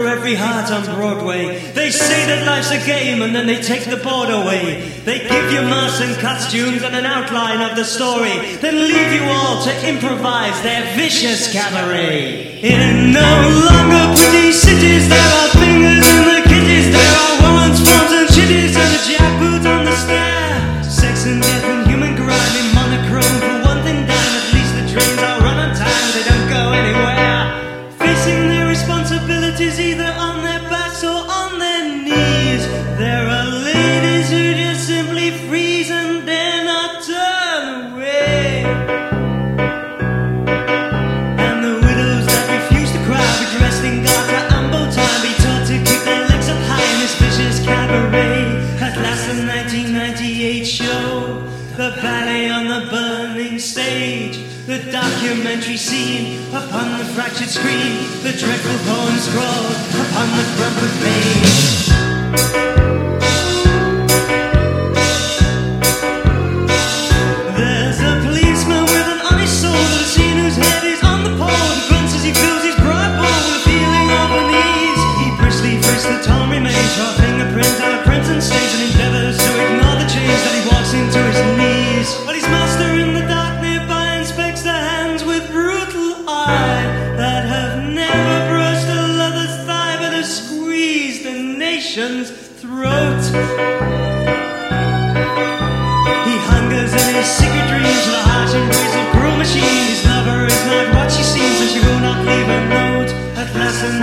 Every heart on Broadway. They say that life's a game and then they take the board away. They give you masks and costumes and an outline of the story, then leave you all to improvise their vicious cabaret. In no longer pretty cities, there are fingers in the kitties, there are warrants, forms, and chitties, and a jackboot on the stair. Upon the the dreadful poem scrawled upon the crumpled page. There's a policeman with an honest soul has seen whose head is on the pole. He grunts as he fills his broad bowl with a feeling of unease. He briskly frisks the torn remains, draw fingerprints of prints and stains, and endeavors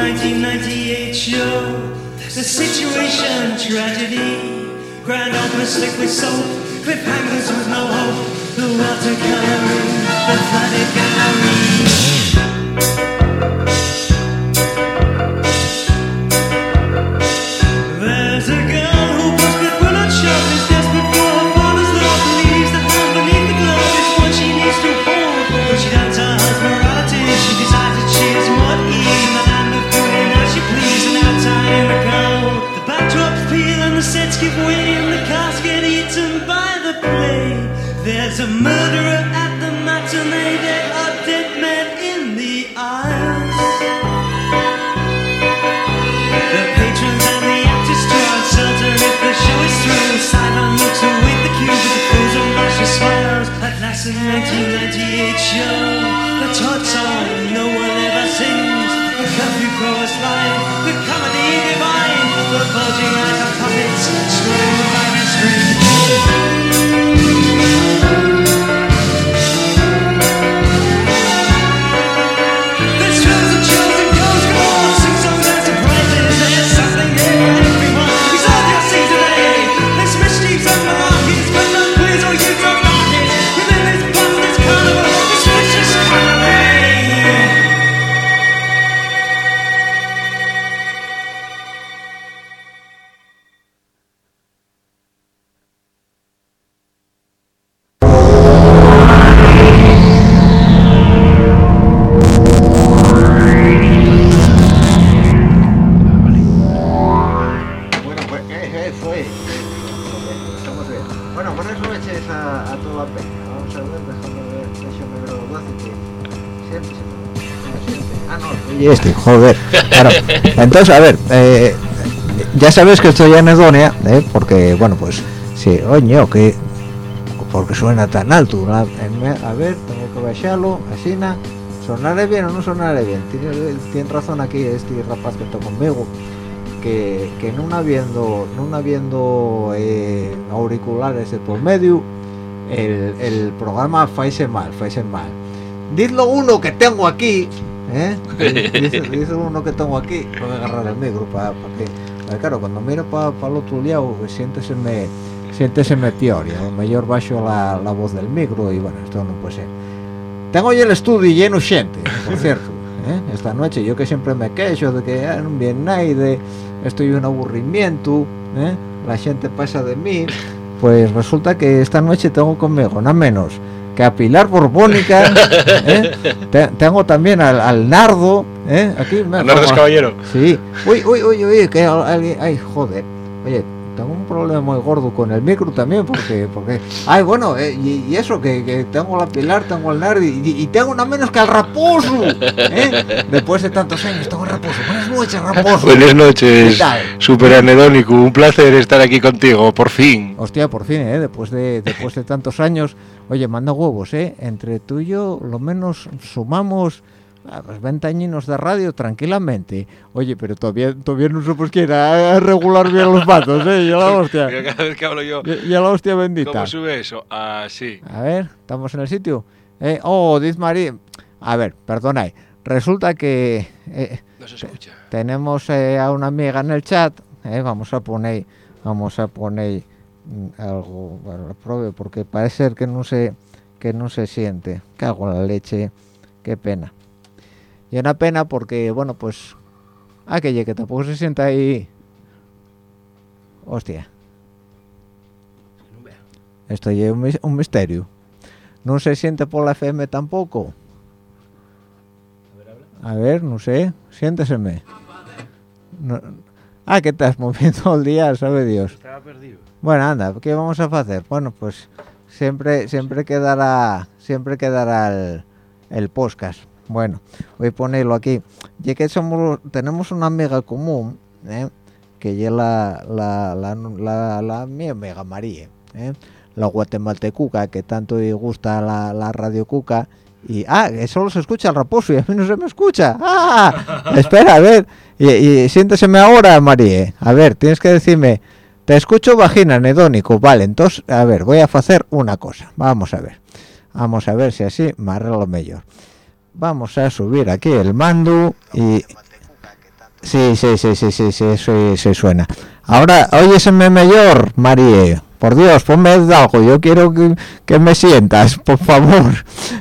1998 show, the situation tragedy. Grand opera slick with soap, cliffhangers with no hope. The watercoloring, the flooded gallery. Murderer at the matinee. There are dead men in the aisles. The patrons and the actors too uncertain if the show is through. Sideline looks await the cue, but the fools are rushy smiles. At last, the 1998 show, the Todd song no one ever sings. The curfew chorus line, the comedy divine, the bulging eyes of puppets, scrolling the minor screen. Joder. Claro. Entonces, a ver, eh, ya sabes que estoy en Edonia, ¿eh? porque, bueno, pues, sí, oño, que porque suena tan alto. A ver, tengo que bajarlo, así, na. ¿Sonaré bien o no sonaré bien? Tiene, tiene razón aquí este rapaz que está conmigo que, que no habiendo no habiendo eh, auriculares de por medio el, el programa faise mal faise mal didlo uno que tengo aquí ¿eh? dice, dice uno que tengo aquí voy a agarrar el micro para que claro cuando miro para el otro lado siénteseme siénteseme peor y a lo mejor bajo la, la voz del micro y bueno esto no puede ser tengo hoy el estudio lleno gente por cierto ¿eh? esta noche yo que siempre me quejo de que ah, no viene nadie estoy un aburrimiento ¿eh? la gente pasa de mí pues resulta que esta noche tengo conmigo nada menos que a Pilar Borbónica ¿eh? Te- tengo también al, al Nardo ¿eh? aquí me Nardo es caballero. sí uy uy uy uy que al- alguien ay joder oye tengo un problema muy gordo con el micro también, porque, porque, ay, bueno, eh, y, eso, que, tengo la pilar, tengo el nerd y, tengo una menos que el raposo, ¿eh? Después de tantos años, tengo el raposo. Buenas noches, raposo. Buenas noches, super anedónico, un placer estar aquí contigo, por fin. Hostia, por fin, ¿eh? Después de, después de tantos años, oye, manda huevos, ¿eh? Entre tú y yo, lo menos sumamos a los 20 añinos de radio tranquilamente. Oye, pero todavía, todavía no supos quién a regular bien los patos, ¿eh? Ya la hostia. Cada vez que hablo yo. Ya, la hostia bendita. ¿Cómo sube eso? Ah, sí. A ver, ¿estamos en el sitio? Eh, oh, dice María. A ver, perdona. Resulta que... Eh, no se escucha. Tenemos eh, a una amiga en el chat. Eh, vamos a poner... Vamos a poner mm, algo para la prueba porque parece ser que no se que no se siente cago en la leche qué pena y una pena porque, bueno, pues... Ah, que tampoco se sienta ahí... Hostia. Esto es un, misterio. No se siente por la FM tampoco. A ver, no sé. Siénteseme. Ah, ¿qué estás moviendo el día? Sabe Dios. Estaba perdido. Bueno, anda, ¿qué vamos a hacer? Bueno, pues siempre siempre quedará siempre quedará el, el podcast. Bueno, voy a ponerlo aquí. Ya que somos, tenemos una amiga común, ¿eh? que es la, la, la, la, mi amiga María, ¿eh? la guatemaltecuca, que tanto le gusta la, la radio cuca. Y, ah, solo se escucha el raposo y a mí no se me escucha. Ah, espera, a ver. Y, y siénteseme ahora, María. A ver, tienes que decirme, te escucho vagina, nedónico. Vale, entonces, a ver, voy a hacer una cosa. Vamos a ver. Vamos a ver si así me arreglo mejor vamos a subir aquí el mando y sí sí sí sí sí sí sí, sí suena. Ahora óyeseme mejor Marie. Por Dios ponme algo yo quiero que, me sientas por favor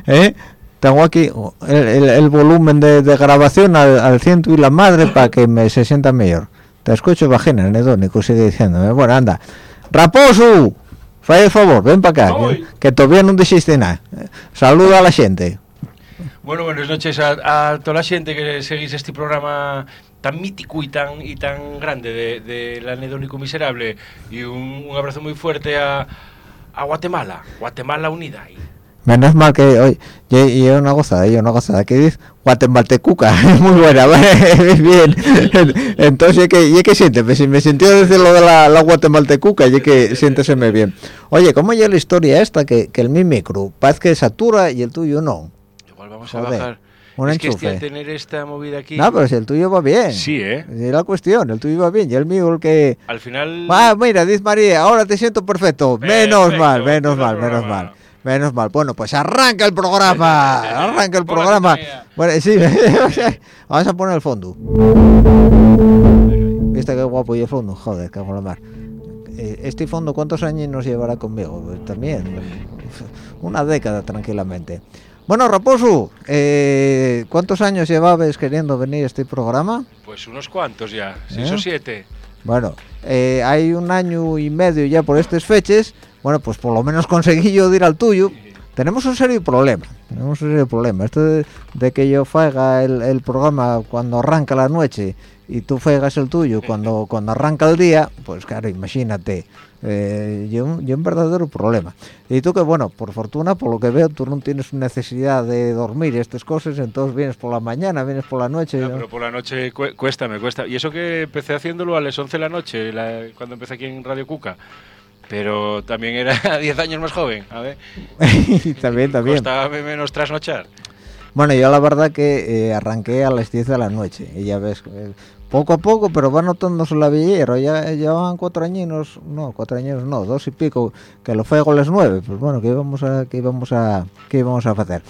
¿eh? tengo aquí el, volumen de, grabación al, ciento y la madre para que me se sienta mejor. Te escucho vagina nedónico sigue diciéndome. Bueno anda. Raposo falla el favor ven para acá que, todavía no dijiste nada. Saluda a la gente bueno, buenas noches a, toda la gente que seguís este programa tan mítico y tan y tan grande de, de Anedónico Miserable y un, abrazo muy fuerte a, a Guatemala, Guatemala unida. Menos mal que hoy y, una gozada, y una gozada que dice Guatemaltecuca, muy buena, bien. Entonces, ¿qué, ¿y qué siente? Me, me sintió decir lo de la, la Guatemaltecuca, y que siénteseme bien. Oye, ¿cómo es la historia esta que, que el mi micro parece que satura y el tuyo no? Vamos a bajar. Un es enchufe. que tener esta movida aquí... No, pero si el tuyo va bien. Sí, ¿eh? Es la cuestión, el tuyo va bien. Y el mío el que... Al final... Ah, mira, dice María, ahora te siento perfecto. menos mal, menos mal, menos mal. Menos mal. Bueno, pues arranca el programa. arranca el programa. Bueno, sí, vamos a poner el fondo. ¿Viste qué guapo y el fondo? Joder, qué la mar. Eh, este fondo, ¿cuántos años nos llevará conmigo? Pues también, una década tranquilamente. Bueno, Raposo, eh, ¿cuántos años llevabas queriendo venir a este programa? Pues unos cuantos ya, seis o ¿Eh? siete. Bueno, eh, hay un año y medio ya por estas fechas, bueno, pues por lo menos conseguí yo ir al tuyo. Tenemos un serio problema, tenemos un serio problema. Esto de, que yo faiga el, el, programa cuando arranca la noche y tú faigas el tuyo cuando, cuando arranca el día, pues claro, imagínate eh, y, un, un, verdadero problema. Y tú que, bueno, por fortuna, por lo que veo, tú no tienes necesidad de dormir y estas cosas, entonces vienes por la mañana, vienes por la noche. pero por la noche cuesta, me cuesta. Y eso que empecé haciéndolo a las 11 de la noche, cuando empecé aquí en Radio Cuca. Pero también era 10 años más joven, a ver. también, también. Costaba menos trasnochar. Bueno, yo la verdad que eh, arranqué a las 10 de la noche y ya ves, eh, poco a poco, pero va notándose la villera. Ya llevaban cuatro añinos, no, cuatro años no, dos y pico, que lo fue las nueve. Pues bueno, ¿qué íbamos a, qué íbamos a, qué íbamos a hacer?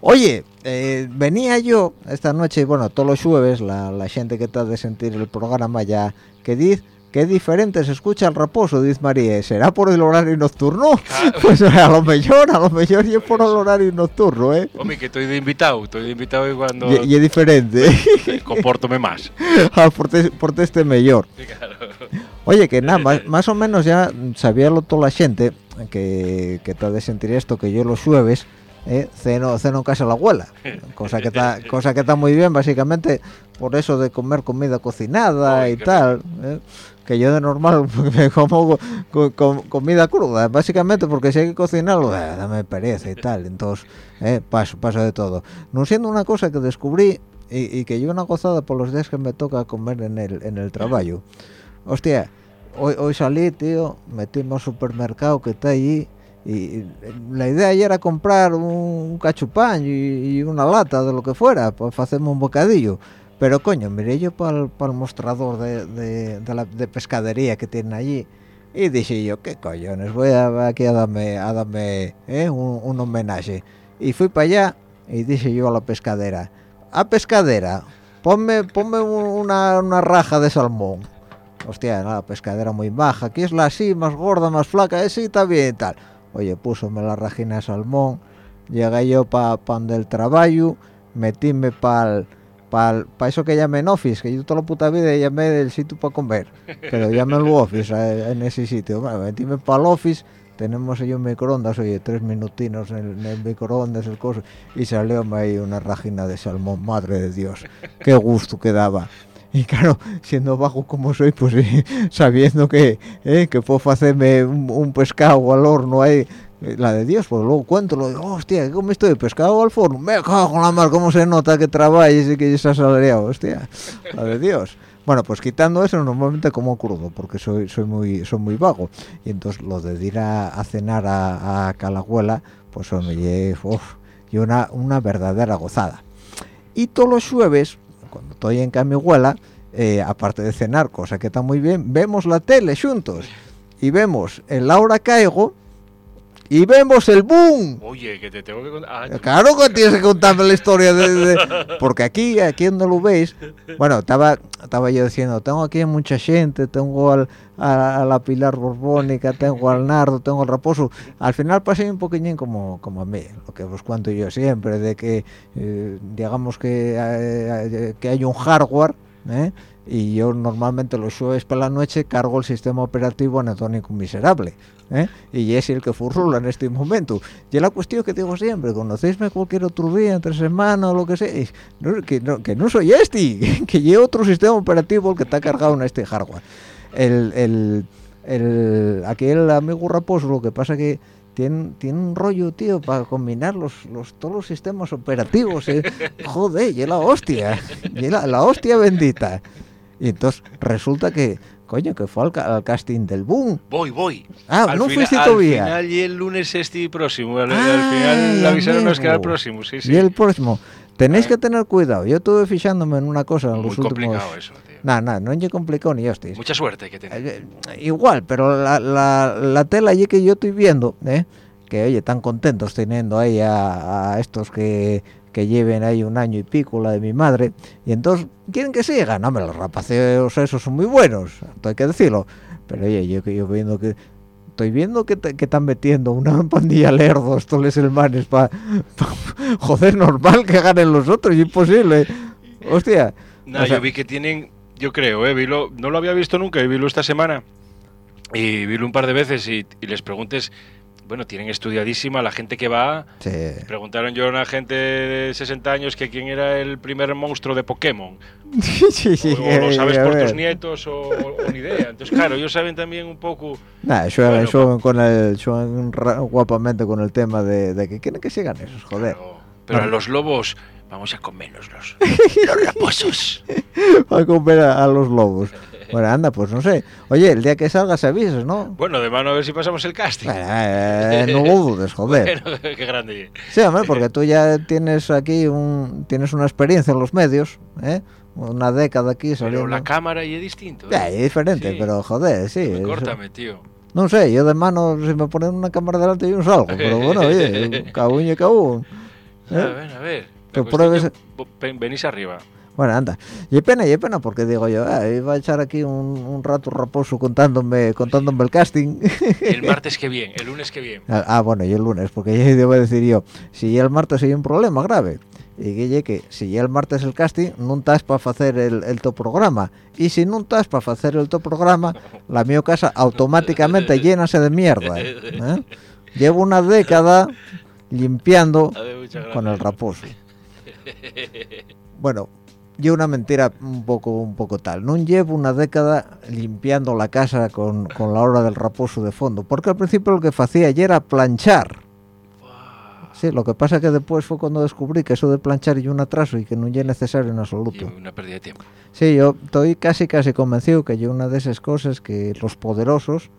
Oye, eh, venía yo esta noche, bueno, todos los jueves, la, la gente que está de sentir el programa ya, que dice qué diferente se escucha el raposo, dice María. ¿Será por el horario nocturno? Pues a lo mejor, a lo mejor y es por el horario nocturno, ¿eh? Hombre, que estoy de invitado, estoy de invitado y cuando... Y, es diferente. Compórtome más. ah, este mejor. Oye, que nada, más, o menos ya sabía lo toda la gente que, que te de sentir esto, que yo los jueves eh, ceno, ceno en casa de la abuela, cosa que está cosa que está muy bien básicamente por eso de comer comida cocinada Ay, y tal, eh, que yo de normal me como co- co- comida cruda, básicamente porque si hay que cocinarlo, eh, dame pereza y tal, entonces eh, paso, paso de todo. No siendo una cosa que descubrí y, y que yo una gozada por los días que me toca comer en el, en el trabajo. Hostia, hoy, hoy salí, tío, metíme al supermercado que está allí y, la idea ya era comprar un, cachupán y, una lata de lo que fuera para hacerme un bocadillo. Pero coño, miré yo para el mostrador de, de, la de pescadería que tienen allí y dije yo, ¿qué cojones? Voy a, aquí a darme, a darme eh, un, un homenaje. Y fui para allá y dije yo a la pescadera, a pescadera, ponme, ponme un- una, una raja de salmón. Hostia, la pescadera muy baja, aquí es la así, más gorda, más flaca, eh, sí, está bien y tal. Oye, púsome la rajina de salmón, llegué yo para pan del trabajo, metíme para pa, pa eso que llamé en office, que yo toda la puta vida llamé del sitio para comer, pero llamé el office eh, en ese sitio. Bueno, metíme para el office, tenemos un microondas, oye, tres minutinos en el, en el microondas, el coso, y salió ahí una rajina de salmón, madre de Dios, qué gusto que daba. Y claro, siendo bajo como soy, pues sí, sabiendo que, eh, que puedo hacerme un, un pescado al horno ahí, eh, la de Dios, pues luego cuento, lo digo, hostia, ¿qué comiste de pescado al forno? Me cago en la mar, cómo se nota que trabajas y que estás asalariado, hostia, la de Dios. Bueno, pues quitando eso, normalmente como crudo, porque soy soy muy soy muy vago. Y entonces lo de ir a, cenar a, a Calahuela, pues y, uf, y una, una verdadera gozada. Y todos los jueves, cuando estoy en Camihuela, eh, aparte de cenar, cosa que está muy bien, vemos la tele juntos. Y vemos el Laura Caigo y vemos el boom. Oye, que te tengo que contar. Ah, Claro que tienes que contarme la historia de, de- porque aquí aquí donde lo veis bueno estaba estaba yo diciendo tengo aquí mucha gente tengo al, a, a la Pilar Borbónica tengo al Nardo tengo al Raposo al final pasé un poquillín como como a mí lo que os cuento yo siempre de que eh, digamos que eh, que hay un hardware ¿eh? Y yo normalmente los jueves por la noche cargo el sistema operativo anatómico miserable ¿eh? y es el que furrula en este momento y la cuestión que digo siempre conocéisme cualquier otro día entre semana o lo que sea no, que, no, que no soy este que llevo otro sistema operativo el que está cargado en este hardware el, el, el aquí el amigo Raposo lo que pasa que tiene, tiene un rollo, tío, para combinar los, los, todos los sistemas operativos. eh. Joder, y la hostia. Y la, la hostia bendita. Y entonces resulta que, coño, que fue al, al casting del boom. Voy, voy. Ah, Al no fina- fuiste al todavía. final y el lunes este próximo. Al, al Ay, final avisaron que era el próximo, sí, sí. Y el próximo. Tenéis Ah. que tener cuidado. Yo estuve fijándome en una cosa en Muy los últimos... complicado eso, tío. Nada, nada, no es complicado ni hostias. Mucha suerte que tener. Eh, igual, pero la, la, la tela allí que yo estoy viendo, ¿eh? que oye, tan contentos teniendo ahí a, a estos que, que lleven ahí un año y pico, la de mi madre, y entonces quieren que sigan, hombre, los rapaceos esos son muy buenos, hay que decirlo, pero oye, yo, yo viendo que estoy viendo que, te- que están metiendo una pandilla de lerdos, todos los hermanos, para, joder, normal que ganen los otros, imposible, hostia. Nada, o sea- yo vi que tienen, yo creo, eh, vilo, no lo había visto nunca, y vilo esta semana. Y vilo un par de veces y, y les preguntes, bueno, tienen estudiadísima la gente que va. Sí. Preguntaron yo a una gente de 60 años que quién era el primer monstruo de Pokémon. sí, sí, o, o lo sabes a por tus nietos o, o ni idea. Entonces, claro, ellos saben también un poco... Nah, juegan, Bueno, juegan con el, ra- guapamente con el tema de, de que quieren que sigan esos, joder. Pero, a No. los lobos vamos a comerlos los, los raposos. Para comer a, a los lobos. Bueno, anda, pues no sé. Oye, el día que salgas avises, ¿no? Bueno, de mano a ver si pasamos el casting. Bueno, eh, no lo dudes, joder. Bueno, qué grande. Sí, hombre, porque tú ya tienes aquí un, tienes una experiencia en los medios, ¿eh? Una década aquí Pero saliendo. la cámara y es distinto. ¿eh? es diferente, Sí. pero joder, sí. Me es- Córtame, tío. No sé, yo de mano, si me ponen una cámara delante, yo no salgo. Pero bueno, oye, cabuño y cabún. A ver, a ver. Pruebes- que Venís arriba. Bueno, anda. Y pena, y pena, porque digo yo, ah, iba a echar aquí un, un rato raposo contándome contándome el casting. El martes que viene, el lunes que viene. ah, ah, bueno, y el lunes, porque ya debo decir yo, si ya el martes hay un problema grave, y que lle que si ya el martes el casting, no estás para hacer el, el top programa. Y si no estás para hacer el top programa, la mi casa automáticamente llénase de mierda. ¿eh? Llevo una década limpiando con el raposo. Bueno, yo una mentira un poco un poco tal. No llevo una década limpiando la casa con, con la hora del raposo de fondo, porque al principio lo que hacía era planchar. Sí, lo que pasa que después fue cuando descubrí que eso de planchar y un atraso y que no es necesario en Y absoluto. una pérdida de tiempo. Sí, yo estoy casi casi convencido que yo una de esas cosas que los poderosos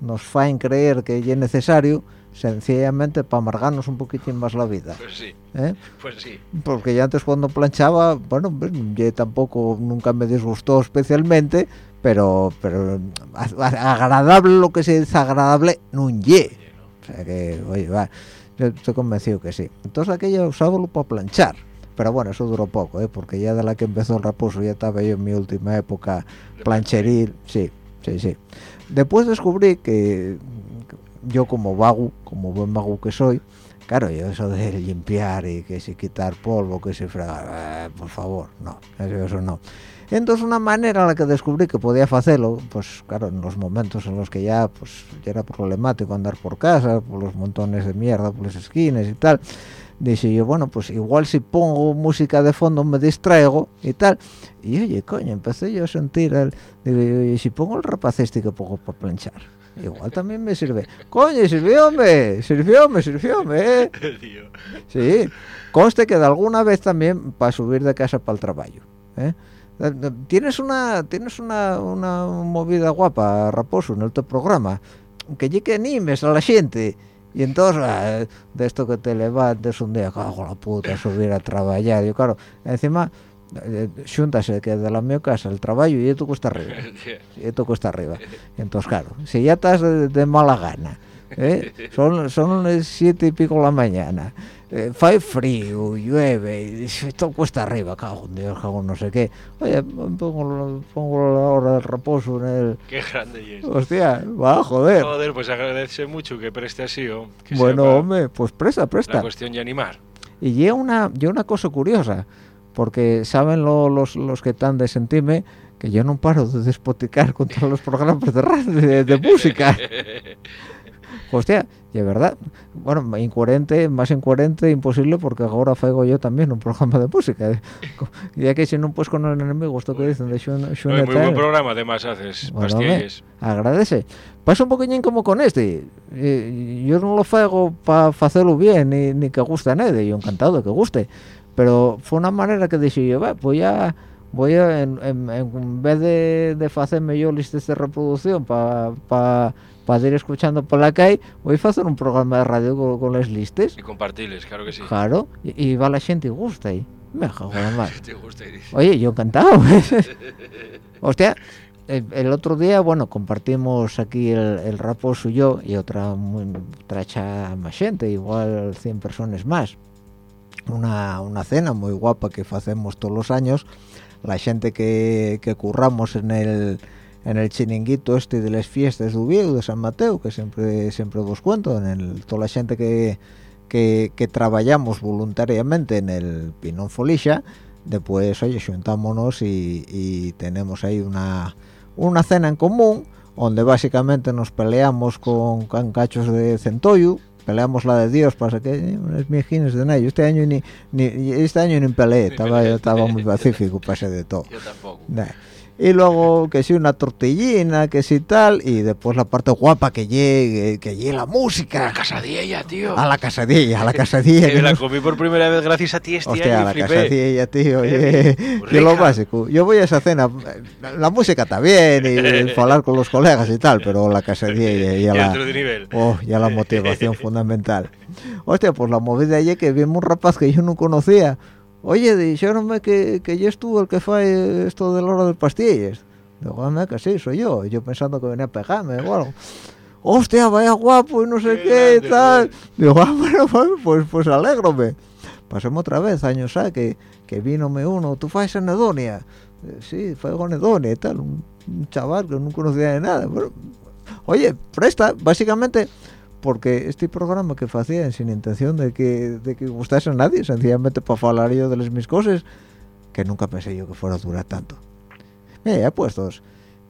nos faen creer que es necesario sencillamente para amargarnos un poquitín más la vida. Pues sí, ¿eh? pues sí. Porque yo antes cuando planchaba, bueno, pues, yo tampoco nunca me disgustó especialmente, pero pero agradable lo que se dice agradable, no ye. O sea que, oye, va, yo estoy convencido que sí. Entonces aquello usábalo para planchar. Pero bueno, eso duró poco, ¿eh? porque ya de la que empezó el raposo ya estaba yo en mi última época plancheril, sí, sí, sí. Después descubrí que yo como vago, como buen vago que soy, claro, yo eso de limpiar y que si quitar polvo, que si fregar, eh, por favor, no, eso, no. Entonces una manera en la que descubrí que podía hacerlo, pues claro, en los momentos en los que ya pues ya era problemático andar por casa, por los montones de mierda, por las esquinas y tal, dije yo, bueno, pues igual si pongo música de fondo me distraigo y tal. Y oye, coño, empecé yo a sentir el, digo, y si pongo el rapaz este que pongo para planchar, igual también me sirve. Coño, sirvióme, sirvióme, sirvióme, ¿eh? Sí, conste que de alguna vez también para subir de casa para el trabajo. ¿eh? Tienes una tienes una, una movida guapa, Raposo, en el tu programa, que llegue que animes a la gente. Y entonces, ah, de esto que te levantes un día, cago la puta, subir a trabajar. Yo, claro, encima, eh, xúntase que de la mi casa el trabajo y esto cuesta arriba. Y esto cuesta arriba. Entonces, claro, si ya estás de, de mala gana, ¿eh? son, son las siete y pico de la mañana, eh, fai frío, llueve, y esto cuesta arriba, cago en Dios, cago no sé qué. Oye, pongo, pongo la hora del reposo en el... Qué grande es. Hostia, va, joder. Joder, pues agradece mucho que preste así, que Bueno, hombre, pues presta, La presta. cuestión de animar. Y llega una, llega una cosa curiosa, porque saben lo- los, los que están de sentime que yo no paro de despoticar contra los programas de radio, de, de música. Hostia, y es verdad, bueno, incoherente, más incoherente, imposible, porque ahora faigo yo también un programa de música. Ya que si no, pues con el enemigo, esto que dicen de Oye, Xune muy buen programa, además, haces Bueno, pastillas. agradece. Pasa un poquillín como con este. Eh, yo no lo fago para hacerlo bien, ni, ni que guste a nadie. Yo encantado de que guste. Pero fue una manera que dije yo, "Va, voy a, voy a, en, en- en vez de, de hacerme yo listas de reproducción para pa, pa ir escuchando por la calle, voy a hacer un programa de radio con, con las listas. Y compartirles, claro que sí. Claro, y, y va la gente y gusta. Y me y dice. Oye, yo encantado. Hostia, el, el otro día, bueno, compartimos aquí el, el raposo y yo y otra muy, tracha más gente, igual 100 personas más. Una, una cena muy guapa que hacemos todos los años. La gente que, que curramos en el en el chiringuito este de las fiestas de Ubieu, de San Mateo, que siempre siempre os cuento, en el, toda la gente que, que, que trabajamos voluntariamente en el Pinón Folixa, después, oye, juntámonos y, y tenemos ahí una, una cena en común, donde básicamente nos peleamos con, con cachos de centollo, peleamos la de Dios, pasa que eh, unas mijines de nada, yo este año ni, ni este año ni peleé, estaba, yo estaba muy pacífico, pasé de todo. Yo tampoco. Nah. Y luego que sí una tortillina, que sí tal, y después la parte guapa que llegue, que llegue la música. La casadilla, tío. A la casadilla, a la casadilla. Que la comí por primera vez gracias a ti este Hostia, año la y flipé. casadilla, tío. Eh, muy que lo básico. Yo voy a esa cena, la música está bien, y hablar con los colegas y tal, pero la casadilla y, Y a la... nivel. Oh, ya la motivación fundamental. Hostia, pues la movida allí que vimos un rapaz que yo no conocía. Oye, dijeronme que, que yo estuvo el que fue esto del oro de pastillas. Digo, "Ah, que sí, soy yo. Yo pensando que venía a pegarme o algo. Hostia, vaya guapo y no sé Qué qué y tal. Digo, ah, bueno, bueno, pues, pues alégrome. Pasemos otra vez, años a que, que vínome uno. ¿Tú fue en Edonia? Eh, Sí, fue con Edonia y tal. Un, un chaval que no conocía de nada. Oye, presta, básicamente porque este programa que hacía sin intención de que, de que gustase a nadie, sencillamente para hablar yo de las mis cosas, que nunca pensé yo que fuera a durar tanto. Mira, ya puestos.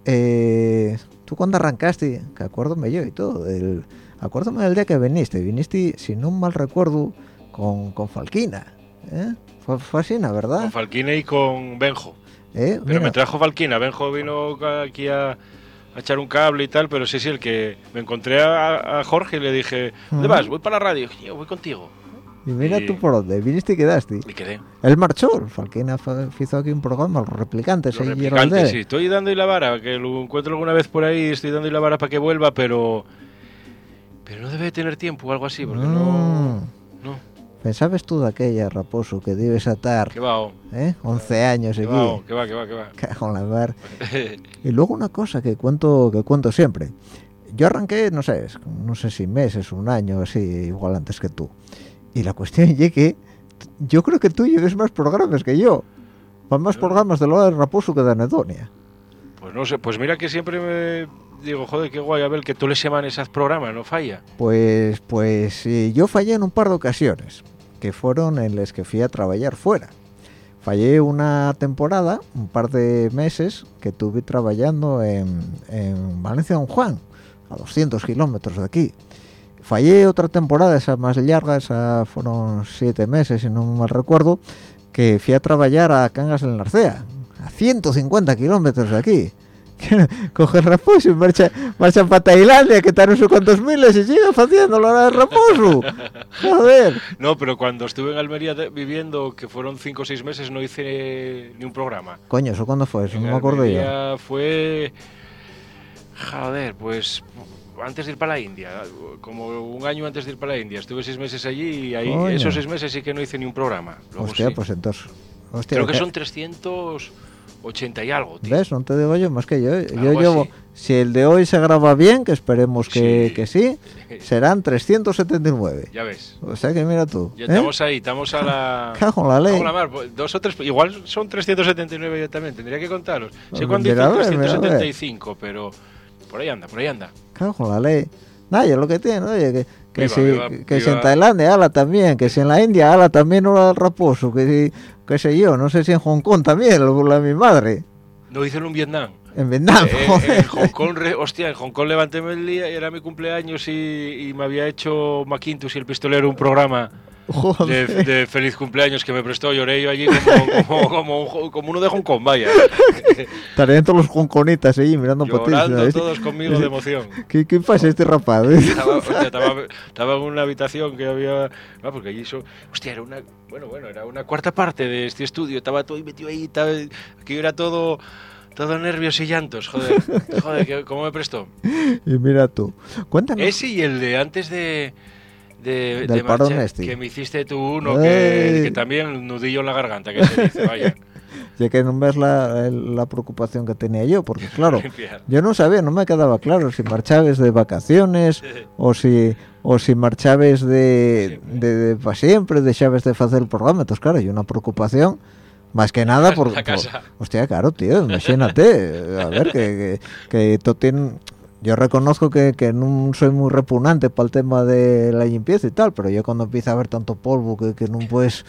Eh, tú cuando arrancaste, que acuérdome yo y todo, el, acuérdame del día que viniste, viniste, si no mal recuerdo, con, con Falquina, ¿eh? Fue, fue así, ¿no, ¿verdad? Con Falquina y con Benjo. ¿Eh? Pero Mira, me trajo Falquina. Benjo vino aquí a, a echar un cable y tal, pero sí, sí, el que me encontré a, a Jorge y le dije, ¿dónde vas? Voy para la radio. Yo voy contigo. y mira y- tú por dónde, viniste y quedaste. Y quedé. Él marchó, Falquina fa- hizo aquí un programa, los replicantes, Los replicantes, sí. Estoy dando y la vara, que lo encuentro alguna vez por ahí, estoy dando y la vara para que vuelva, pero... Pero no debe de tener tiempo o algo así, porque no... Mm. No, ¿Pensabas tú de aquella, Raposo, que debes atar va, oh, ¿eh? 11 años que aquí? va, oh, que va, que va, que va. Cago la mar. Y luego una cosa que cuento que cuento siempre. Yo arranqué, no sé, no sé si meses, un año, así, igual antes que tú. Y la cuestión es que yo creo que tú lleves más programas que yo. Van más programas de lo de Raposo que de Anedonia. Pues no sé, pues mira que siempre me digo, joder, qué guay, a ver, que tú le semanas esas programas, no falla. Pues, pues eh, yo fallé en un par de ocasiones, que fueron en las que fui a trabajar fuera. Fallé una temporada, un par de meses, que tuve trabajando en, en Valencia Don Juan, a 200 kilómetros de aquí. Fallé otra temporada, esa más larga, esa fueron siete meses, si no mal recuerdo, que fui a trabajar a Cangas del Narcea, a 150 kilómetros de aquí. Coge el reposo y marcha, marcha para Tailandia, que están sé cuántos miles y sigue haciendo la hora de reposo. Joder. No, pero cuando estuve en Almería de- viviendo, que fueron cinco o seis meses, no hice ni un programa. Coño, ¿eso cuándo fue? Eso En no me acuerdo yo. Fue... Joder, pues antes de ir para la India, como un año antes de ir para la India. Estuve seis meses allí y ahí Coño. esos seis meses sí que no hice ni un programa. Luego Hostia, sí. pues entonces... Hostia, Creo que ¿qué- son 380 y algo, tío. ¿Ves? No te digo yo más que yo. Yo llevo... así. Si el de hoy se graba bien, que esperemos que Sí. que sí, serán 379. Ya ves. O sea que mira tú. Ya ¿eh? estamos ahí, estamos a la... Cago en la ley. La mar, pues, dos o tres, igual son 379 yo también, tendría que contaros. Sé Pues cuándo ver. 375, pero por ahí anda, por ahí anda. Cago en la ley. Nada, yo lo que tiene, oye, que, que, Viva, si, viva, que si en. Tailandia ala también, que si en la India ala también hora del raposo, que si, qué sé yo, no sé si en Hong Kong también, lo la mi madre. No hice en Vietnam. En Vietnam, Eh, joder. en Hong Kong, re- hostia, en Hong Kong levantéme el día, era mi cumpleaños y, y me había hecho Maquintus y el pistolero un programa de, de feliz cumpleaños que me prestó. Lloré yo allí como, como, como, jo- como uno de Hong Kong, vaya. Estarían todos los hongkonitas ahí mirando por ti. Llorando todos conmigo de emoción. ¿Qué, ¿Qué pasa este rapaz? Estaba, hostia, estaba, estaba en una habitación que había. Ah, porque allí son. Hostia, era una. Bueno, bueno, era una cuarta parte de este estudio. Estaba todo metido ahí. Estaba, aquí era todo. Todo nervios y llantos, joder. Joder, que- ¿cómo me prestó? y mira tú. Cuéntanos. Ese y el de antes de. De, Del de este. que me hiciste tú uno que, que también nudillo en la garganta, que se dice, vaya. Ya que no ves la, la preocupación que tenía yo, porque claro, yo no sabía, no me quedaba claro si marchabas de vacaciones o si o si marchabas de, de, de para siempre, dejabas de hacer el programa. Entonces, claro, yo una preocupación, más que nada por... Por- hostia, claro, tío, imagínate. A ver, que, que, que tú tienes... Yo reconozco que, que no soy muy repugnante para el tema de la limpieza y tal, pero yo cuando empiezo a ver tanto polvo que, que no puedes...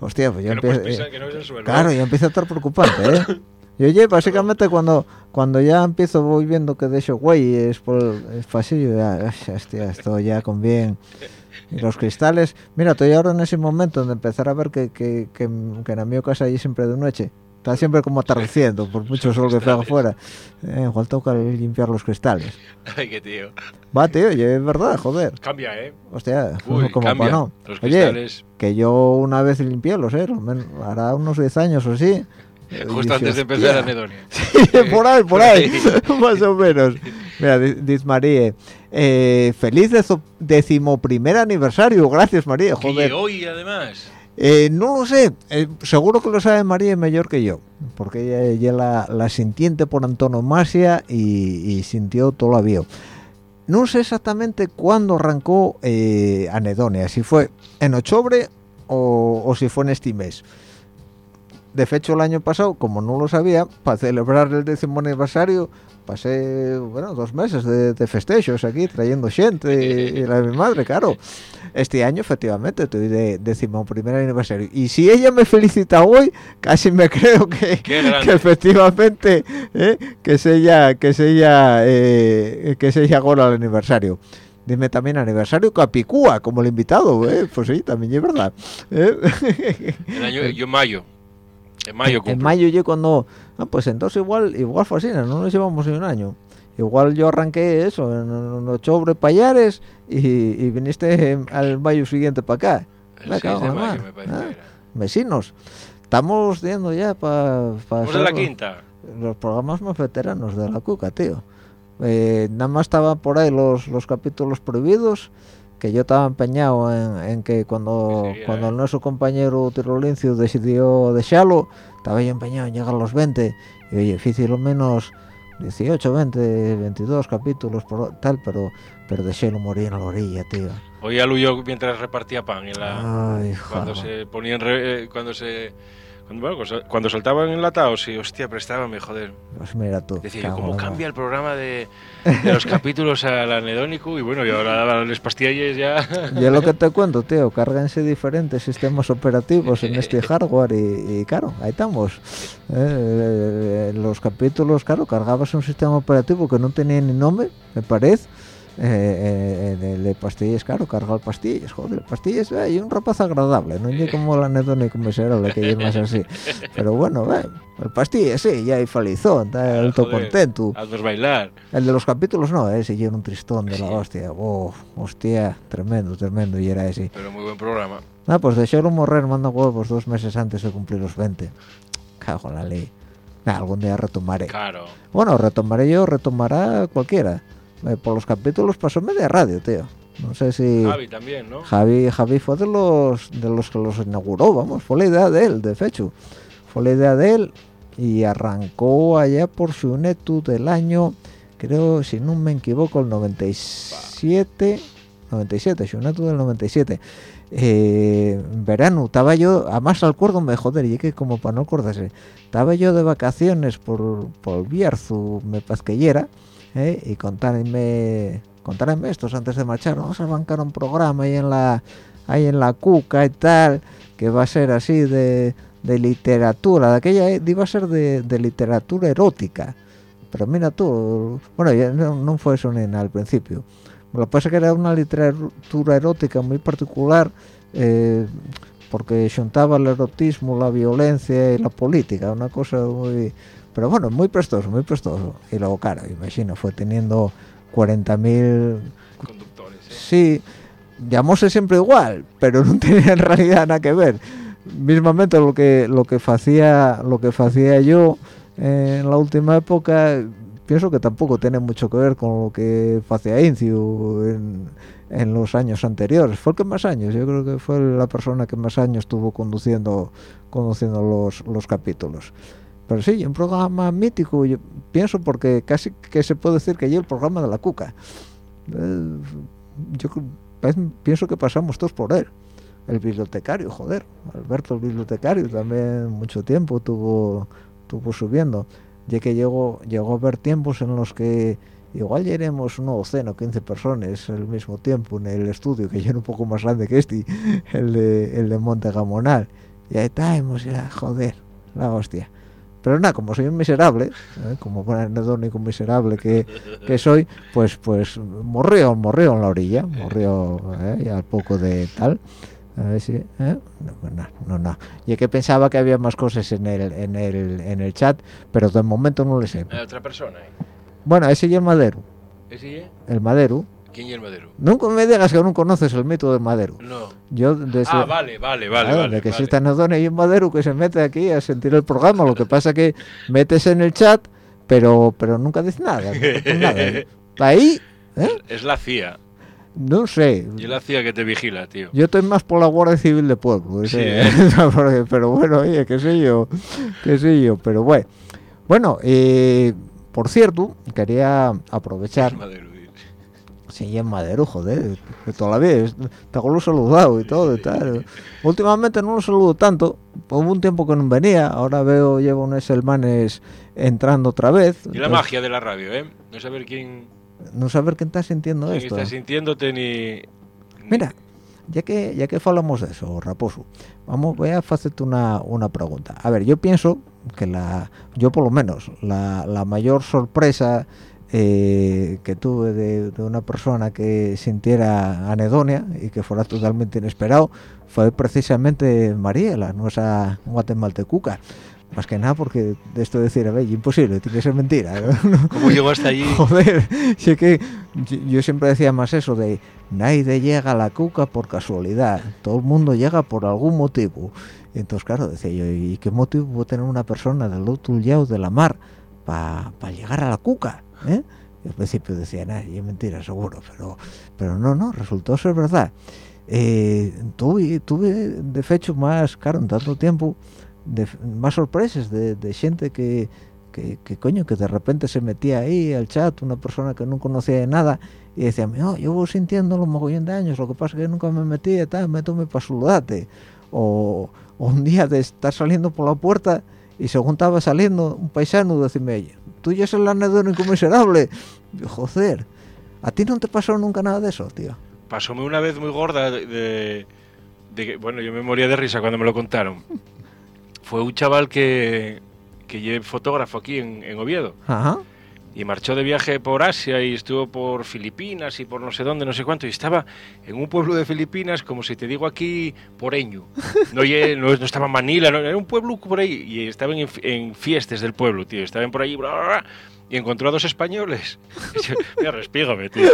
Hostia, pues yo Que no puedes empiezo... pisar, que no ves el suelo. Claro, ya empieza a estar preocupante, ¿eh? Yo oye, básicamente cuando cuando ya empiezo voy viendo que de hecho güey es por el pasillo, ya, hostia, esto ya con bien. Y los cristales, mira, estoy ahora en ese momento de empezar a ver que, que, que, que en la mi casa allí siempre de noche. Está siempre como atardeciendo, por mucho sol que haga afuera. Eh, igual toca limpiar los cristales. Ay, qué tío. Va, tío, oye, es verdad, joder. Cambia, ¿eh? Hostia, Uy, como cambia. no. Los Oye, cristales. que yo una vez limpié los, ¿eh? Hará unos 10 años o así. Justo Y antes de empezar "Hostia". Anedonia. por ahí, por ahí, más o menos. Mira, di- dice María, eh, feliz decimoprimer aniversario, gracias María, Y joder. hoy, además. Eh, no lo sé, eh, seguro que lo sabe María mejor que yo, porque ella, la, la sintiente por antonomasia y, y sintió todo lo vio. No sé exactamente cuándo arrancó eh, Anedonia, si fue en octubre o, o si fue en este mes. De hecho el año pasado, como no lo sabía, para celebrar el décimo aniversario, pasé, bueno, dos meses de, de festejos aquí, trayendo gente y, y la de mi madre, claro. Este año, efectivamente, estoy de décimo primer aniversario. Y si ella me felicita hoy, casi me creo que, que efectivamente, ¿eh? que es ella, que es ella, eh, que es ella ahora el aniversario. Dime también aniversario Capicúa como el invitado, ¿eh? Pues sí, también es verdad. ¿eh? El año, yo mayo. En mayo en cumplo. mayo yo cuando ah, pues entonces igual igual fue así no nos llevamos ni un año igual yo arranqué eso en, en octubre payares y, y viniste en- al mayo siguiente para acá El Me 6 cago de en la mayo me parece ah. vecinos estamos yendo ya para de la quinta. los programas más veteranos de la cuca tío Eh, nada más estaban por ahí los, los capítulos prohibidos que yo estaba empeñado en, en que cuando sería, cuando el nuestro compañero Tirolincio decidió dejarlo estaba yo empeñado en llegar a los 20 y oye difícil lo menos 18, 20, 22 capítulos por tal pero pero dejarlo morir en la orilla tío. Oía Luyo mientras repartía pan en la... ay cuando se ponían... re- eh, cuando se... Cuando, bueno, cuando- soltaban enlatados y hostia, prestábame, joder. pues mira tú Decía yo, ¿cómo cambia el programa de, de los capítulos al anedónico? Y bueno, y ahora daban las pastillas ya. Yo lo que te cuento, tío, cárganse diferentes sistemas operativos en este hardware y, y claro, ahí estamos. Eh, en los capítulos, claro, cargabas un sistema operativo que no tenía ni nombre, me parece. eh, eh, de, pastillas, claro, cargar pastillas, joder, pastillas, eh, y un rapaz agradable, no es como la anedona ni como será lo que es más así, pero bueno, eh, el pastillas, sí, ya hay falizón, está alto joder, contento. Haznos bailar. El de los capítulos no, ese eh, era un tristón de la hostia, oh, hostia, tremendo, tremendo, y era ese. Pero muy buen programa. Ah, pues dejarlo morrer, manda huevos dos meses antes de cumplir los 20. Cago en la ley. Nah, algún día retomaré. Claro. Bueno, retomaré yo, retomará cualquiera. Eh, por los capítulos pasó media radio, tío. No sé si... Javi también, ¿no? Javi, Javi fue de los de los que los inauguró, vamos, fue la idea de él, de hecho. Fue la idea de él y arrancó allá por su neto del año, creo, si no me equivoco, el 97, 97, su neto del 97. Eh, verano estaba yo, además al acuerdo me joder, y que como para no acordarse, estaba yo de vacaciones por, por Bierzo, me pasquellera, ¿eh? y contarme contarme estos antes de marchar. Vamos a arrancar un programa ahí en la ahí en la cuca y tal que va a ser así de, de literatura. De aquella eh, iba a ser de, literatura erótica. Pero mira tú bueno ya no, no fue eso ni al principio. Lo que pasa es que era una literatura erótica muy particular eh, porque juntaba el erotismo la violencia y la política una cosa muy pero bueno, muy prestoso, muy prestoso. Y luego, claro, imagino, fue teniendo 40.000... Conductores, ¿eh? Sí, llamóse siempre igual, pero no tenía en realidad nada que ver. Mismamente lo que lo que hacía lo que hacía yo eh, en la última época, pienso que tampoco tiene mucho que ver con lo que hacía Incio en, en los años anteriores. Fue el que más años, yo creo que fue la persona que más años estuvo conduciendo conduciendo los, los capítulos. Pero sí, un programa mítico, yo pienso porque casi que se puede decir que yo el programa de la cuca. Eh, yo pienso que pasamos todos por él. El bibliotecario, joder, Alberto el bibliotecario también mucho tiempo tuvo tuvo subiendo. Ya que llegó llegó a haber tiempos en los que igual éramos una docena o 15 personas al mismo tiempo en el estudio, que ya era un poco más grande que este, el de, el de Monte Gamonal. Y ahí estábamos, ya, joder, la hostia. Pero nada, como soy un miserable, ¿eh? como buen anedónico miserable que, que soy, pues pues morrió, morrió en la orilla, morrió ¿eh? y al poco de tal. A ver si, ¿eh? No, pues no, no, no. Y que pensaba que había más cosas en el, en el, en el chat, pero de momento no le sé. Hay otra persona. Bueno, ese y el madero, ¿Ese es? el madero. ¿Quién el madero? Nunca me digas que no conoces el mito del madero. No. Yo desde Ah, vale, vale, vale. Claro, vale, de que vale. existe Anedone y un madero que se mete aquí a sentir el programa. Lo que pasa que metes en el chat, pero pero nunca dice nada. nada. Ahí, ¿eh? Es la CIA. no sé. Y es la CIA que te vigila, tío. Yo estoy más por la Guardia Civil de Pueblo. Sí, ¿eh? pero bueno, oye, qué sé yo, qué sé yo, pero bueno. Bueno, eh, por cierto, quería aprovechar, madero, en Madero, joder, todavía te hago lo saludado y todo y tal. Últimamente no lo saludo tanto, hubo un tiempo que no venía, ahora veo, llevo unos semanas entrando otra vez. Y la magia de la radio, ¿eh? No saber quién, No saber quién está sintiendo quién esto. está sintiéndote ni... Mira, ya que ya que hablamos de eso, Raposo, vamos, voy a hacerte una, una pregunta. A ver, yo pienso que la, yo por lo menos, la, la mayor sorpresa eh, que tuve de, de una persona que sintiera anedonia y que fuera totalmente inesperado fue precisamente Mariela, nuestra guatemaltecuca. Más que nada porque de esto de decir, a ver, imposible, tiene que ser mentira. ¿no? ¿Cómo llegó hasta allí? Joder, es que yo- siempre decía más eso de nadie llega a la cuca por casualidad, todo el mundo llega por algún motivo. Entonces, claro, decía yo, ¿y qué motivo puede tener una persona del otro lado de la mar para llegar a la cuca? ¿Eh? Al principio decía, nada, y es mentira, seguro, pero, pero no, no, resultó ser verdad. Eh, tuve, tuve, de hecho, más, claro, en tanto tiempo, de, más sorpresas de, de gente que, que, que coño, que de repente se metía ahí al chat, una persona que no conocía de nada, y decía, no, yo voy sintiendo los mogollón de años, lo que pasa es que nunca me metí tal, métome para saludarte. O, o un día de estar saliendo por la puerta y según estaba saliendo, un paisano decime, tú ya eres el anedónico miserable. Joder, ¿a ti no te pasó nunca nada de eso, tío? Pasóme una vez muy gorda de, de- de bueno, yo me moría de risa cuando me lo contaron. Fue un chaval que, que lleve fotógrafo aquí en, en Oviedo Ajá. Y marchó de viaje por Asia y estuvo por Filipinas y por no sé dónde, no sé cuánto, y estaba en un pueblo de Filipinas, como si te digo aquí, Poreño. No, no, no estaba Manila, no, era un pueblo por ahí, y estaban en, en fiestas del pueblo, tío, estaban por ahí, bla, y encontró a dos españoles. Mira, respígame, tío.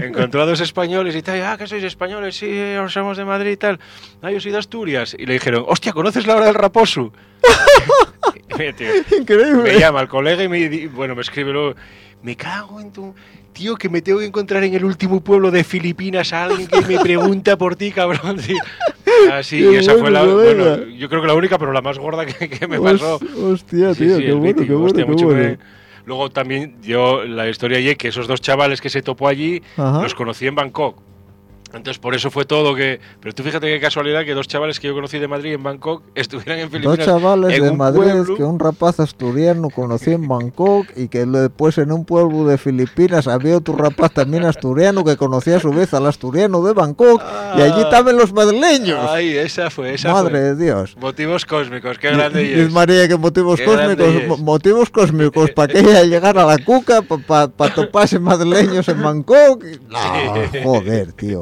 Encontró a dos españoles y tal, ah, que sois españoles, sí, somos de Madrid y tal. Ah, yo soy de Asturias. Y le dijeron, hostia, ¿conoces la hora del raposo? Tío, Increíble. me llama el colega y me bueno, me escribe luego, me cago en tu tío que me tengo que encontrar en el último pueblo de Filipinas a alguien que me pregunta por ti, cabrón. tío". Así, Qué y esa fue la, bueno, qué bueno, yo creo que la única, pero la más gorda que, que me pasó. Hostia, Sí, tío, sí, qué el bueno, qué bueno, hostia, qué mucho bueno. me- Luego también yo, la historia y que esos dos chavales que se topó allí, Ajá. los conocí en Bangkok. Entonces por eso fue todo que... Pero tú fíjate qué casualidad que dos chavales que yo conocí de Madrid en Bangkok estuvieran en Dos Filipinas. chavales en de Madrid pueblo. que un rapaz asturiano conocí en Bangkok y que después en un pueblo de Filipinas había otro rapaz también asturiano que conocía a su vez al asturiano de Bangkok y allí Ah. estaban los madrileños. Ay, esa fue, esa Madre fue. de Dios. Motivos cósmicos, qué grande y es. María, que motivos Qué cósmicos, motivos cósmicos para que ella llegara a la cuca, para toparse madrileños en Bangkok. Ah, joder, tío.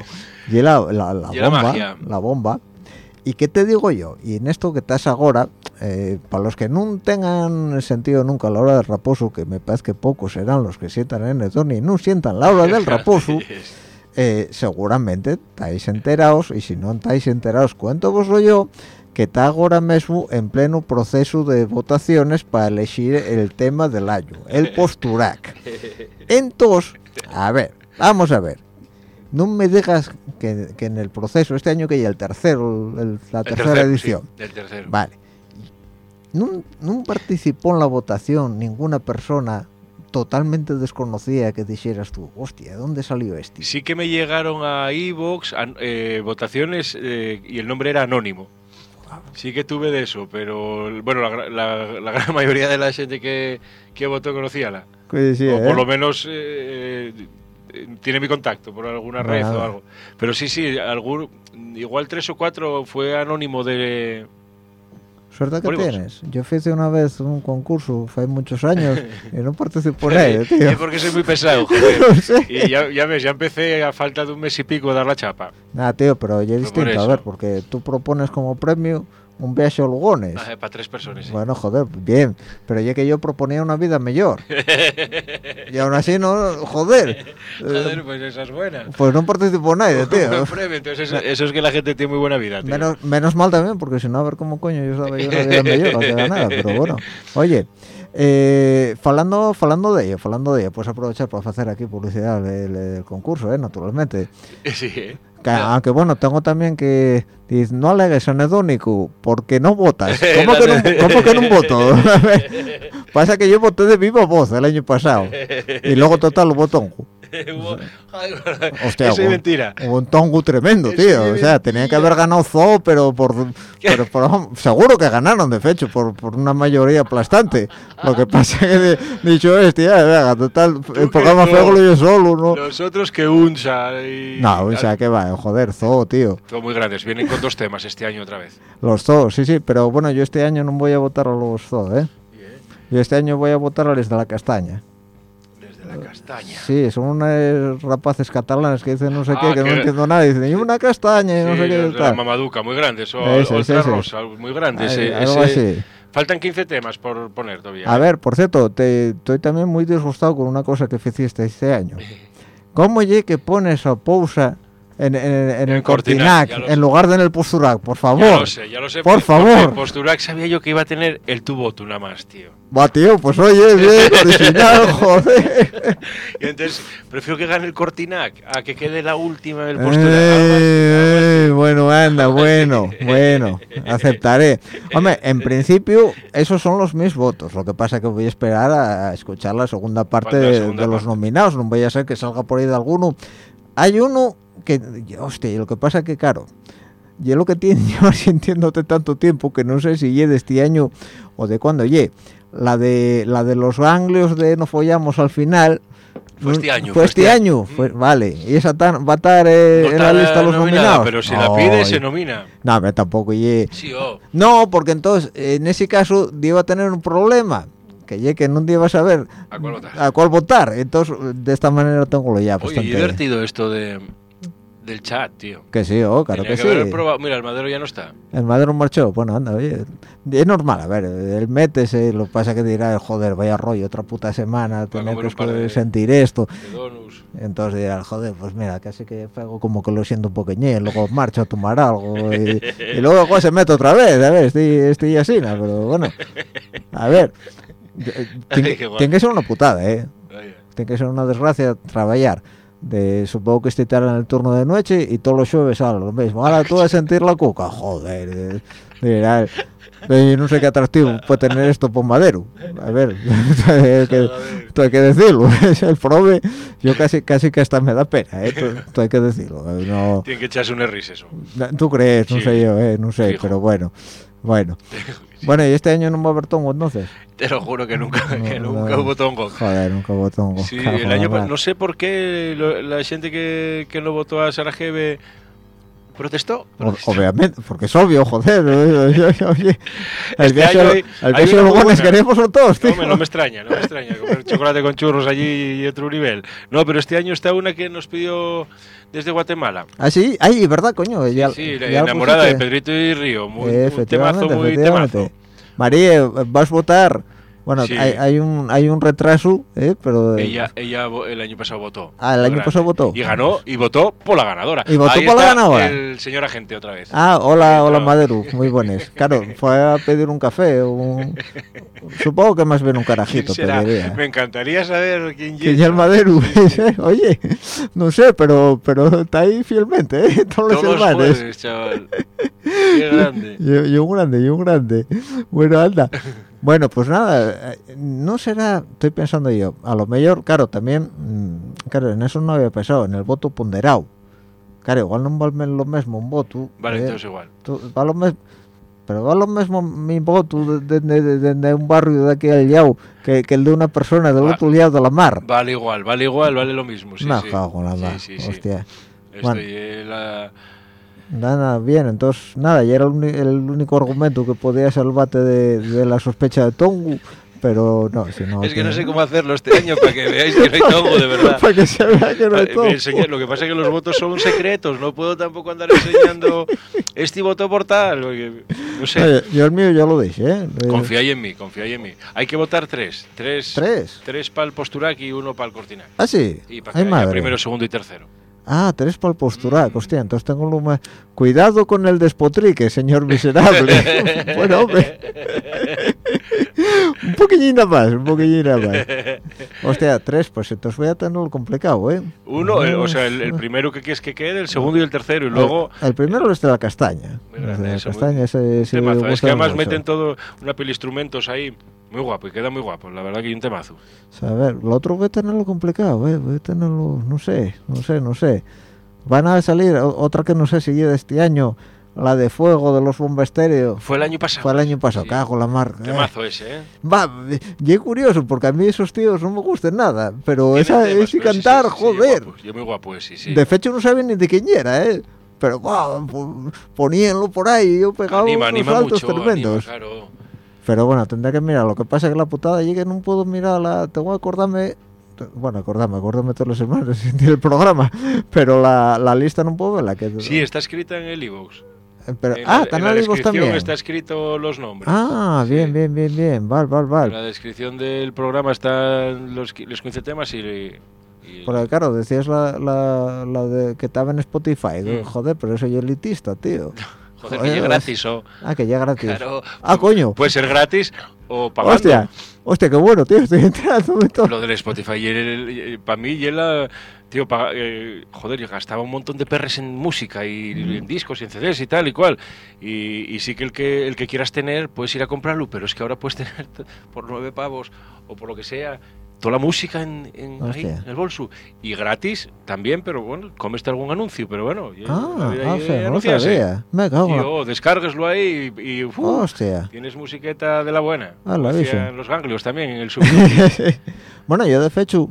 Y la, la, la Y la bomba, la bomba. ¿Y qué te digo yo? Y en esto que estás ahora, eh, para los que no tengan sentido nunca la hora del raposo, que me parece que pocos serán los que sientan en el y no sientan la hora del raposo, eh, seguramente estáis enterados y si no estáis enterados cuento voslo yo que está ahora mismo en pleno proceso de votaciones para elegir el tema del año el posturac entonces a ver vamos a ver no me digas que, que en el proceso este año que hay el tercero el- la El tercera tercero, edición sí, el tercero. Vale. No, no participó en la votación ninguna persona totalmente desconocida que dijeras tú, hostia, ¿de dónde salió este? Sí que me llegaron a Evox votaciones eh, y el nombre era anónimo. Sí que tuve de eso, pero bueno, la, la- la gran mayoría de la gente que, que votó conocíala. ¿Qué decía, o por eh? lo menos eh, eh, tiene mi contacto por alguna red Nada. o algo. Pero sí, sí, algún, igual tres o cuatro fue anónimo de... Suerte que tienes. Yo hice una vez un concurso, hace muchos años, y no participé en ello, tío. Es porque soy muy pesado, joder. No sé. Y ya, ya ves, ya empecé a falta de un mes y pico a dar la chapa. Nada, tío, pero ya es Fue por distinto, a ver, porque tú propones como premio un viaje a Lugones. Ah, para tres personas, sí. Bueno, joder, bien, pero ya que yo proponía una vida mejor. y aún así no, joder. Joder, pues esa es buena. pues no participó nadie, tío. Entonces, eso, eso es que la gente tiene muy buena vida, tío. Menos, menos mal también, porque si no, a ver cómo coño yo sabía yo una vida mejor, no queda nada, pero bueno. Oye, eh, falando, falando de ello, falando de ello, pues aprovechar para hacer aquí publicidad del, del concurso, eh, naturalmente. Sí, ¿eh? Que, aunque bueno, tengo también que dice, no alegues anedónico porque no votas. ¿Cómo que no, cómo que no voto? Pasa que yo voté de viva voz el año pasado y luego total lo votó. Hubo- Hostia, Eso es un- mentira. Un tongu tremendo, tío. es O sea, tenía que haber ganado Zoo, pero por, pero por- seguro que ganaron, de hecho, por, por una mayoría aplastante. Lo que pasa es que de- dicho ya, venga, total, el programa no. fue lo yo solo, ¿no? Nosotros que unsa y... No, sea, que va, joder, Zoo, tío. Todo muy grandes. Vienen con dos temas este año otra vez. Los Zoo, sí, sí, pero bueno, yo este año no voy a votar a los Zoo, ¿eh? Yo este año voy a votar a los de la castaña. La castaña. Sí, son unos rapaces catalanes que dicen no sé Ah, qué, que, no que- entiendo nada. Dicen, y una castaña y no Sí, sé qué. la tal. Mamaduca, muy grandes. O Ese, otra ese, rosa, muy grandes. Ay, ese- algo así. Faltan 15 temas por poner todavía. A ver, por cierto, te, estoy también muy disgustado con una cosa que hiciste este año. ¿Cómo ye que pones a pausa en, en- en el el Cortinac, en lugar de en el Posturac? Por favor. Ya lo sé, ya lo sé. Por porque- favor. porque Posturac sabía yo que iba a tener el tu voto nada más, tío. Va, tío, pues oye, bien, original, joder. Y entonces, prefiero que gane el Cortinac a que quede la última del Posturac. Eh, así, bueno, anda, bueno, bueno, aceptaré. Hombre, en principio, esos son los mis votos. Lo que pasa es que voy a esperar a escuchar la segunda parte ¿Cuál es la de, segunda de los parte? nominados. No vaya a ser que salga por ahí de alguno. Hay uno que, hostia, y lo que pasa que, claro, y es lo que tiene yo sintiéndote tanto tiempo que no sé si ye de este año o de cuándo ye. La de, la de los ganglios de no follamos al final. Fue este año, Fue este este año, fue- vale. Y esa tan- va a estar eh, No en la lista de los nominados. Pero si la pide, Ay. se nomina. No, pero tampoco ye. Sí, oh. No, porque entonces, en ese caso, iba a tener un problema. Que ye que no iba a saber ¿A cuál votar? a cuál votar. Entonces, de esta manera tengo lo ya Oye, bastante. divertido esto de, del chat, tío. Que sí, oh, claro Tenía que, sí. probado- Mira, el madero ya no está. El Madero marchó. Bueno, anda, oye. Es normal, a ver, el métese, lo que pasa que dirá, joder, vaya rollo, otra puta semana, tener que de- sentir esto. Entonces dirá, joder, pues mira, casi que hago como que lo siento un poqueñé, luego marcho a tomar algo y, y luego pues, se mete otra vez, a ver, estoy, estoy así, ¿no? pero bueno, a ver, eh, tiene, que ser una putada, ¿eh? Tiene que ser una desgracia trabajar. De, supongo que este en el turno de noche y todos los jueves a lo mismo. Ahora tú vas a sentir la cuca, joder. eh, no sé qué atractivo puede tener esto por madero. A ver, que, esto hay que decirlo. El prove, yo casi casi que hasta me da pena, ¿eh? Hay que decirlo. eh, No, Tiene que echarse un erris eso. ¿Tú crees? No Sí. sé yo, ¿eh? No sé, Fijo. pero bueno. Bueno, bueno, y este año no va a haber tongo entonces. Te lo juro que nunca, que No, nunca no. hubo tongo. Joder, nunca hubo tongo. Sí, el año no sé por qué lo- la gente que, que no votó a Sarajevo protestó. Protestó. Obviamente, porque es obvio, joder. oye. El Este año hay- de buena. queremos son todos, tío. No me, no me extraña, no me extraña comer chocolate con churros allí y otro nivel. No, pero este año está una que nos pidió desde Guatemala. Ah, sí, ay, verdad, coño. Sí, ya, sí, la ya lo enamorada de pusiste. Pedrito y Río. Muy, un efectivamente, temazo, muy temazo. María, vas a votar. Bueno, Sí. hay, hay un hay un retraso, ¿eh? pero Ella, ella el año pasado votó. Ah, el año Grande. pasado votó. Y ganó y votó por la ganadora. Y votó Ahí por la ganadora. El señor agente otra vez. Ah, hola, hola. Madero, muy buenos. Claro, fue a pedir un café, un... supongo que más bien un ¿Quién carajito pediría. Me encantaría saber quién Que ya el Madero, oye, no sé, pero pero está ahí fielmente, ¿eh? Todos los Todos los hermanos. jueves, chaval. Qué grande. Yo, yo un grande, yo un grande. Bueno, anda. Bueno, pues nada, eh, no será, estoy pensando yo, a lo mejor, claro, también, mm, claro, en eso no había pensado, en el voto ponderado. Claro, igual no vale lo mismo un voto. Vale, eh, entonces igual. tú- va lo mes- pero va lo mismo mi voto de, de- de- de- de un barrio de aquí al lado que, que el de una persona del Va- otro lado de la mar. Vale igual, vale igual, vale lo mismo. Sí, Me sí. cago la Sí, sí, sí. hostia. Estoy Bueno. en la... Nada, bien, entonces, nada, ya era el, el único argumento que podía salvarte de, de la sospecha de Tongu, pero no, si no... Es que no sé cómo hacerlo este año para que veáis que no hay tongo, de verdad. Para que se vea que no hay Me Tongu. enseñé- lo que pasa es que los votos son secretos, no puedo tampoco andar enseñando este voto por tal, porque, no sé. Oye, yo el mío ya lo dije, ¿eh? Eh, Confiáis en mí, confiáis en mí. Hay que votar tres. Tres, ¿Tres? tres para el Posturac y uno para el Cortinac. Ah, sí. Y para que haya primero, segundo y tercero. Ah, tres para el posturac, hostia, entonces tengo lo más... Cuidado con el despotrique, señor miserable. bueno, hombre. un poquillín nada más, un poquillín nada más. Hostia, tres, pues entonces voy a tenerlo complicado, ¿eh? Uno, el- o sea, el, el primero que quieres que quede, el segundo y el tercero. Y luego... El, el primero es de la castaña. De la castaña, ese me Es que además mucho. meten todo, una de instrumentos ahí. Muy guapo, y queda muy guapo, la verdad que hay un temazo. O sea, a ver, lo otro voy a tenerlo complicado, ¿eh? voy a tenerlo, no sé, no sé, no sé. Van a salir otra que no sé si llega este año, la de Fuego de los Bomba Estéreo. Fue el año pasado. Fue el año pasado, Sí. cago la mar. eh. Temazo ese, ¿eh? Va, y es curioso, porque a mí esos tíos no me gustan nada, pero esa temas, es y pero sí, cantar, sí, sí, sí, joder. guapo, y muy guapo ese, sí. De hecho no saben ni de quién era, ¿eh? Pero po- poníanlo por ahí yo pegaba anima, unos anima saltos mucho, tremendos. anima, claro. Pero bueno, tendré que mirar. Lo que pasa es que la putada llega que no puedo mirarla. Tengo que acordarme. Bueno, acordarme, acordarme todas las semanas sin el programa. Pero la, la lista no puedo verla. Que, Sí, está escrita en el iVoox. En ah, en la en el iVoox descripción también. está escrito los nombres. Ah, Sí. bien, bien, bien, bien. Val, val, En val. la descripción del programa están los, los 15 temas y... y- Porque claro, decías la, la, la de que estaba en Spotify. Mm. Joder, pero eso yo elitista, tío. joder, joder, que es gratis o... Ah, que ya gratis. Claro. Ah, coño. Puede ser gratis o pagando. Hostia, hostia, qué bueno, tío. Estoy entrando en todo. Lo del Spotify, y el- para mí, y la, tío, eh, joder, yo gastaba un montón de perres en música y en discos y en CDs y tal y cual. Y, y sí que el, que el que quieras tener, puedes ir a comprarlo, pero es que ahora puedes tener por nueve pavos o por lo que sea, toda la música en, en, ahí, en el bolso. Y gratis también, pero bueno, comeste algún anuncio, pero bueno, Ah, ah, no sabía. Me cago en Tío, descárgueslo ahí y, y, uf, Hostia. tienes musiqueta de la buena. Ah, la hacían los ganglios también en el sub. bueno, yo de hecho,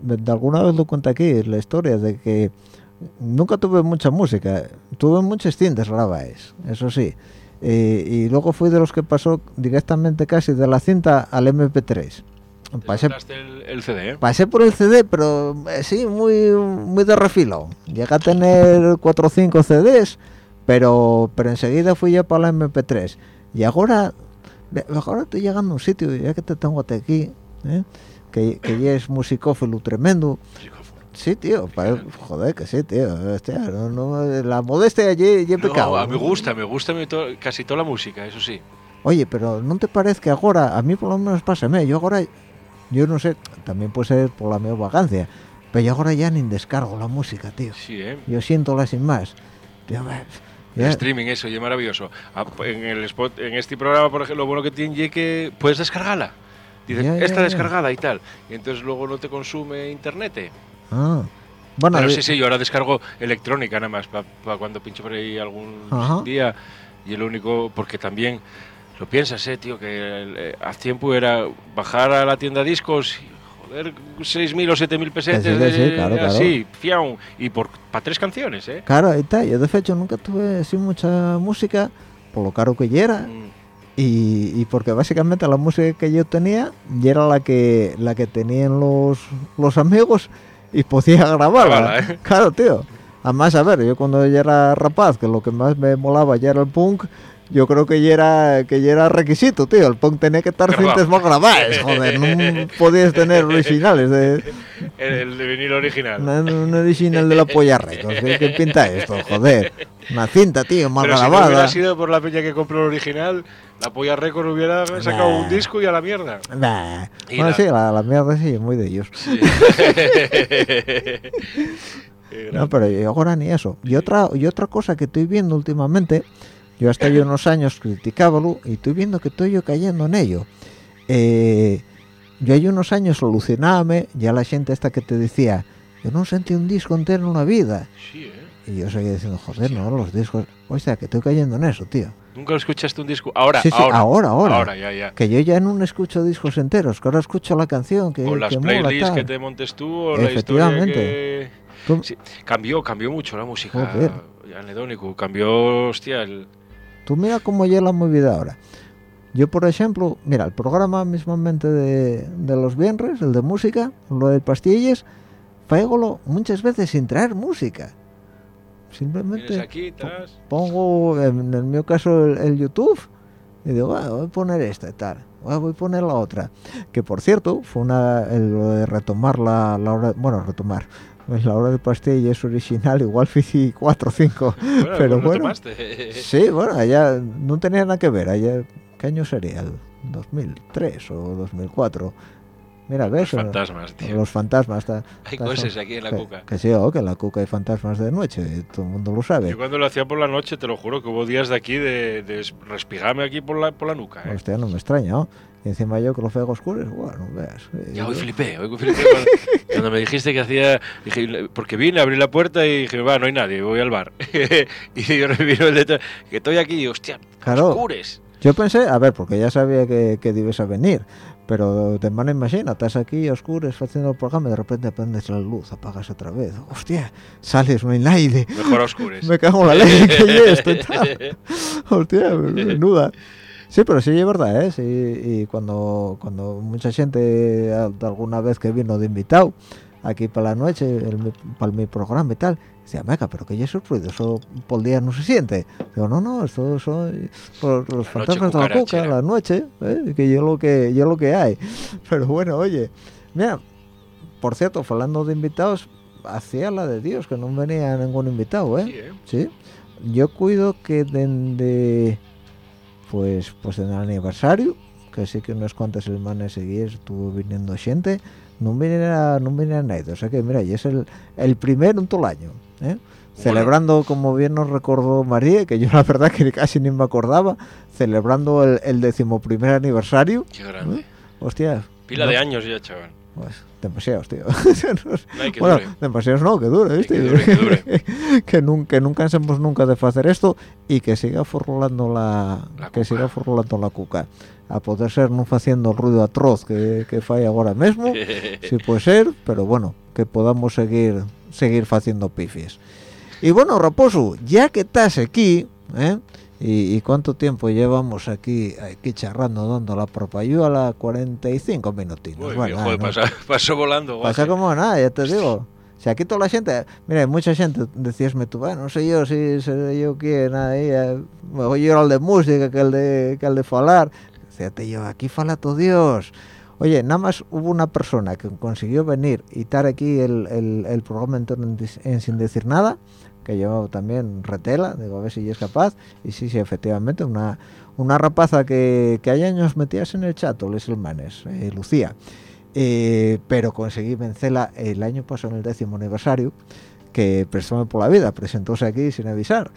de de alguna vez lo cuento aquí, la historia de que nunca tuve mucha música, tuve muchas cintas grabadas, eso sí. Eh, y luego fui de los que pasó directamente casi de la cinta al MP3. Pasé, el, el CD, ¿eh? pasé por el CD, pero eh, sí, muy, muy de refilo. Llegué a tener 4 o 5 CDs, pero, pero enseguida fui ya para la MP3. Y ahora, ahora estoy llegando a un sitio, ya que te tengo hasta aquí, ¿eh? que, que ya es musicófilo tremendo. Sí, tío, joder, que sí, tío. hostia, no, no, la modestia allí ya he pecado. No, a mí me gusta, me gusta to- casi toda la música, eso sí. Oye, pero ¿no te parece que ahora, a mí por lo menos pásame, yo ahora, yo no sé, también puede ser por la mi vagancia, pero yo ahora ya ni descargo la música, tío. Sí, ¿eh? Yo siento la sin más. Tío, El streaming, eso, y es maravilloso. Ah, En, el spot, en este programa, por ejemplo, lo bueno que tiene es que puedes descargarla. Dices, Ya, ya, esta ya. descargada y tal. Y entonces luego no te consume internet. eh. Ah. Bueno, Pero de- sí, sí, yo ahora descargo electrónica nada más, para cuando pincho por ahí algún Ajá. día. Y el único, porque también lo piensas, eh, tío, que eh, hace tiempo era bajar a la tienda discos y, joder, 6.000 o 7.000 pesetes, sí, sí, de- claro, claro. así, fiao, y por para tres canciones, ¿eh? Claro, ahí está. Yo de hecho nunca tuve así mucha música, por lo caro que era. Mm, Y, y porque básicamente la música que yo tenía ya era la que la que tenían los, los amigos y podía grabarla. Grabarla, ¿eh? Claro, tío. Además, a ver, yo cuando ya era rapaz, que lo que más me molaba ya era el punk, yo creo que ya era, que ya era requisito, tío. El punk tenía que estar cintas más grabadas, joder. No podías tener originales de... El, el de vinilo original. Una original de la polla récords. ¿Qué, qué pinta esto, joder? Una cinta, tío, mal Pero si no grabada. hubiera sido por la peña que compró el original, la polla récord hubiera sacado Nah. un disco y a la mierda. Nah. Bueno, la- sí, la, la mierda sí, muy de ellos. Sí. No, pero yo ahora ni eso. Y otra, y otra cosa que estoy viendo últimamente, yo hasta yo unos años criticábalo y estoy viendo que estoy yo cayendo en ello. Eh, yo hay unos años solucionábame, ya la gente esta que te decía, yo no sentí un disco entero en una vida. Sí, ¿eh? Y yo seguía diciendo, joder, no, los discos, o sea, que estoy cayendo en eso, tío. ¿Nunca escuchaste un disco? Ahora, Sí, sí, ahora. ahora, ahora. Ahora, ya, ya. Que yo ya no escucho discos enteros, que ahora escucho la canción, que, O las que playlists que te montes tú, o la historia Efectivamente. que... Cambió, cambió mucho la música Joder. anedónico. Cambió, hostia, el... Tú mira cómo ya la movida ahora. Yo, por ejemplo, mira, el programa mismamente de, de los viernes, el de música, lo de pastillas, faégolo muchas veces sin traer música. Simplemente aquí, pongo, en el mío caso, el, el YouTube y digo, "Ah, voy a poner esta y tal, ah, voy a poner la otra. Que por cierto, fue una, el- lo de retomar la, la hora, bueno, retomar, pues la hora de pastillas original, igual fui 4 o 5, Bueno, pero no bueno. tomaste. Sí, bueno, allá no tenía nada que ver. Allá, ¿Qué año sería? ¿El 2003 o 2004? Mira, ¿ves? Los fantasmas, tío. Los fantasmas. está- Hay está- cosas aquí en la que, cuca. Que sí, oh, que en la cuca hay fantasmas de noche. Todo el mundo lo sabe. Yo cuando lo hacía por la noche, te lo juro, que hubo días de aquí de, de respirarme aquí por la, por la nuca. ¿eh? Hostia, no me extraña, ¿no? Y encima yo que lo fego oscuro, bueno, veas. Ya, hoy flipé, hoy flipé cuando, cuando me dijiste que hacía, dije, porque vine, abrí la puerta y dije, va, no hay nadie, voy al bar. y yo vino el de que estoy aquí, y, hostia, Claro. oscures. Yo pensé, a ver, porque ya sabía que, que debes a venir, pero de mano imagina, estás aquí a oscuras haciendo el programa y de repente prendes la luz, apagas otra vez. Hostia, sales, no hay nadie. Mejor a oscures. Me cago en la ley, que es esto y tal. Hostia, menuda. Sí, pero sí es verdad, ¿eh? Sí, y cuando, cuando mucha gente alguna vez que vino de invitado aquí para la noche, el para mi programa y tal, decía, meca, pero que ya es ruido, eso por el día no se siente. Digo, no, no, esto son por los La fantasmas noche de la cuca, la noche, ¿eh? que yo lo que yo lo que hay. Pero bueno, oye, mira, por cierto, hablando de invitados, hacía la de Dios, que no venía ningún invitado, ¿eh? Sí, ¿eh? Sí. Yo cuido que desde pues pues en el aniversario, que sí que unas cuantas semanas seguidas estuvo viniendo gente, no viniera no viniera nadie, o sea que mira, y es el, el primero en todo el año, ¿eh? Celebrando, como bien nos recordó María, que yo la verdad que casi ni me acordaba, celebrando el, el decimoprimer aniversario. Qué grande. Hostia. Pila no, de años ya, chaval. Pues, demasiados, tío. No hay que bueno, dure. demasiados no, que dure, ¿viste? que dure, que dure. que, nun- que nunca cansemos nunca de hacer esto y que siga formulando la, La que cuca. siga formulando la cuca a poder ser no haciendo el ruido atroz que, que fai ahora mismo sí puede ser pero bueno que podamos seguir seguir haciendo pifies y bueno Raposo ya que estás aquí ¿eh? Y, y cuánto tiempo llevamos aquí aquí charrando dando la propayuela 45 minutinos Uy, Bueno, joder, no- pasa, pasó volando. Pasa guaje. como nada, ya te digo. Si aquí toda la gente, mira, mucha gente, decíasme tú, bueno, no sé yo si seré yo quién ahí, mejor yo era el de música que el de, que el de falar. Fíjate yo, aquí fala todo Dios. Oye, nada más hubo una persona que consiguió venir y estar aquí el, el, el programa en, en sin decir nada, que yo también retela, digo, a ver si es capaz, y sí, sí, efectivamente, una, una rapaza que, que hay años metías en el chat, les hermanes, eh, Lucía. Eh, pero conseguí vencerla el año pasado en el décimo aniversario que prestóme por la vida, presentóse aquí sin avisar.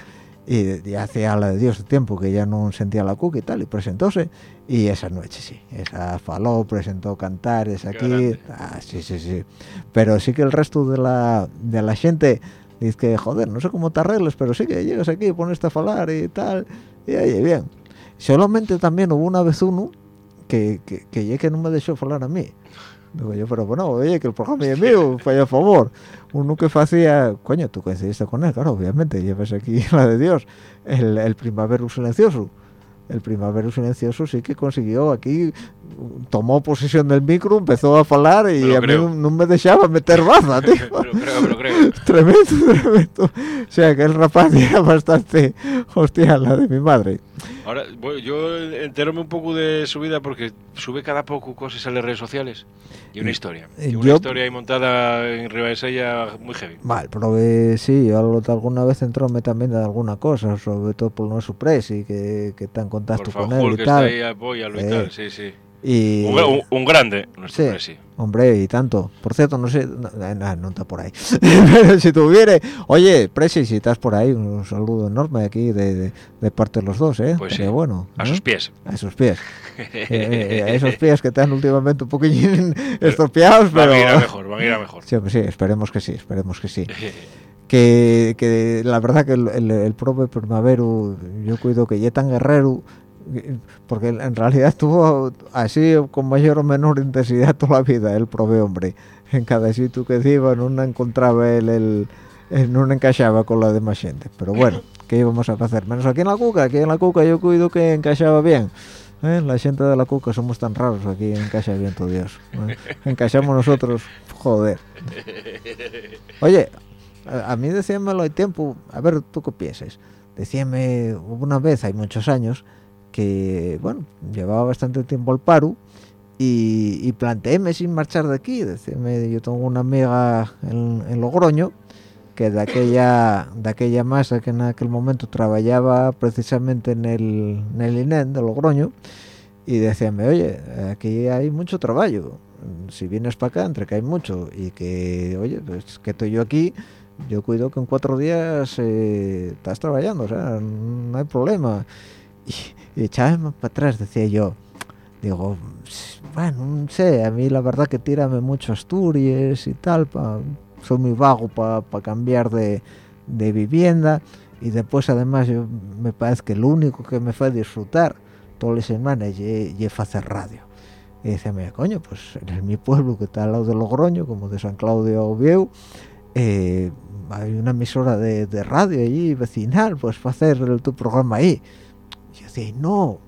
Y ya hacía la de Dios de tiempo que ya no sentía la cuca y tal y presentóse. Y esa noche sí, esa faló, presentó cantares aquí, ah, sí, sí, sí, pero sí que el resto de la, de la gente dice que joder, no sé cómo te arregles, pero sí que llegas aquí, pones a falar y tal, y oye, bien. Solamente también hubo una vez uno que, que, que, ya que no me dejó hablar a mí. Digo yo, pero bueno, oye, que el programa es mío, falla a favor. Uno que hacía, coño, tú coincidiste con él, claro, obviamente, llevas aquí la de Dios, el, el primavero silencioso. El primavero silencioso sí que consiguió aquí, tomó posesión del micro, empezó a hablar y a mí creo. no, no me dejaba meter baza, tío. Pero pero creo. tremendo, tremendo. O sea, que el rapaz era bastante hostia la de mi madre. Ahora, bueno, yo enterome un poco de su vida porque sube cada poco cosas a las redes sociales. Y una historia. Y una Yo- historia ahí montada en Ribadesella muy heavy. Vale, pero eh, sí, yo alguna vez entróme también de alguna cosa, sobre todo por nuestro presi, que, que está en contacto Por con favor, él que y está tal. ahí, apóyalo y Eh, tal, sí, sí. Y, Un, un- un grande, Sí. hombre, y tanto. Por cierto, no sé, no, no, no está por ahí. Pero si tuviere, oye, Presi, si estás por ahí, un saludo enorme aquí de, de, de parte de los dos, ¿eh? Pues sí, bueno. A ¿eh? sus pies. A esos pies. Eh, eh, a esos pies que están últimamente un poquillín estropeados, Van pero... a ir a mejor, van a ir a mejor. Sí, pues sí, esperemos que sí, esperemos que sí. que, que la verdad que el, el, el propio Primavero, yo cuido que ya tan guerrero, eh, porque en realidad estuvo así con mayor o menor intensidad toda la vida el prove hombre. En cada sitio que iba no encontraba él el, el- no encajaba con la demás gente. Pero bueno, ¿qué íbamos a hacer? Menos aquí en la cuca, aquí en la cuca yo cuido que encajaba bien. ¿eh? La gente de la cuca somos tan raros aquí, encaja bien todo Dios. ¿eh? Encajamos nosotros, joder. Oye, a, a mí decíamelo hay tiempo, a ver, ¿tú qué piensas? Decíame una vez, hay muchos años, que, bueno, llevaba bastante tiempo al paro y, y planteéme sin marchar de aquí. Decíame, yo tengo una amiga en, en Logroño que de aquella de aquella masa que en aquel momento trabajaba precisamente en el, en el INEN de Logroño y decíame, oye, aquí hay mucho trabajo. Si vienes para acá, entre que hay mucho y que, oye, pues que estoy yo aquí, yo cuido que en cuatro días eh, estás trabajando, o sea, no hay problema. Y, y echábame para atrás, decía yo, digo, bueno, no sé, a mí la verdad que tírame mucho Asturias y tal, pa, soy muy vago para cambiar de, de vivienda y después además yo, me parece que lo único que me fue disfrutar todas las semanas es hacer radio. Y decía, mira, coño, pues en mi pueblo que está al lado de Logroño, como de San Claudio Obieu, eh, hay una emisora de, de, radio allí vecinal, pues para hacer el, tu programa ahí. No,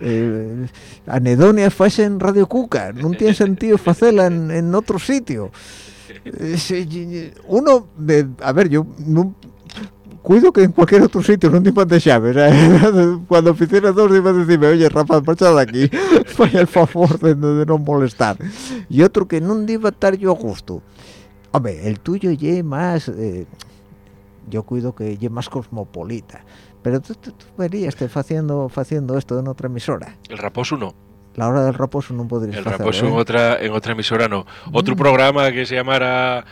eh, anedonia fue en Radio Cuca, no tiene sentido hacerla en, otro sitio. Eh, uno, a ver, yo cuido que en cualquier otro sitio no te de llaves. Cuando oficina dos iba a decirme, oye, Rafa, marcha de aquí, vaya el favor de, de, no molestar. Y otro que no iba a estar yo a gusto. Hombre, el tuyo ye más, eh, yo cuido que ye más cosmopolita. Pero tú, tú, tú verías que haciendo, haciendo esto en otra emisora. El Raposo no. La hora del Raposo no podrías El hacer, Raposo ¿eh? en otra en otra emisora no. Otro programa que se llamara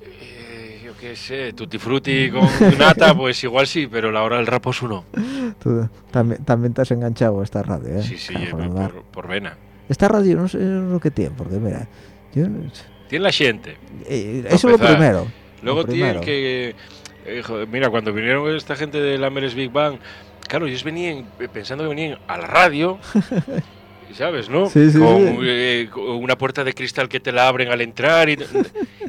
eh, yo qué sé, Tutti Frutti con nata, pues igual sí, pero la hora del Raposo no. Tú también, también te has enganchado a esta radio, ¿eh? Sí, sí, eh, por, por vena. Esta radio no sé lo que tiene, porque mira, yo, Tiene la gente. eh, eso es lo primero. Luego lo primero. tienen que eh, joder, mira, cuando vinieron esta gente de la Meres Big Bang, claro, ellos venían pensando que venían a la radio. ¿Sabes, no? Sí, sí, con, sí. eh, con una puerta de cristal que te la abren al entrar. Y,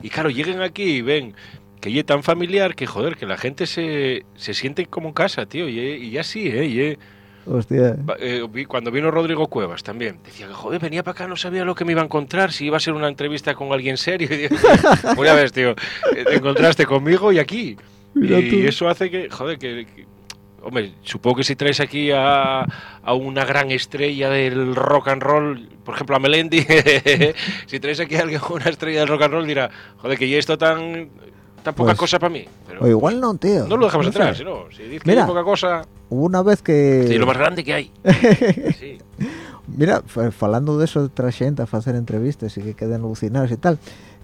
y claro, llegan aquí y ven que es tan familiar que, joder, que la gente se, se siente como en casa, tío. Y, y ya sí, ¿eh? Y, eh, Hostia. eh, cuando vino Rodrigo Cuevas también, decía que, joder, venía para acá, no sabía lo que me iba a encontrar, si iba a ser una entrevista con alguien serio. Digo, pues ves, tío, eh, te encontraste conmigo y aquí. Mira y tú. eso hace que, joder, que, que- hombre, supongo que si traes aquí a, a una gran estrella del rock and roll, por ejemplo a Melendi, si traes aquí a alguien una estrella del rock and roll dirá, joder, que y esto tan, tan poca Pues, cosa para mí. Pero O igual no, tío. no lo dejamos No sé. atrás, ¿no? Si dices que Mira. hay poca cosa, Hubo una vez que... sí, lo más grande que hay. Sí. Mira, fa- falando de eso de otra gente a hacer entrevistas y que queden alucinados y tal,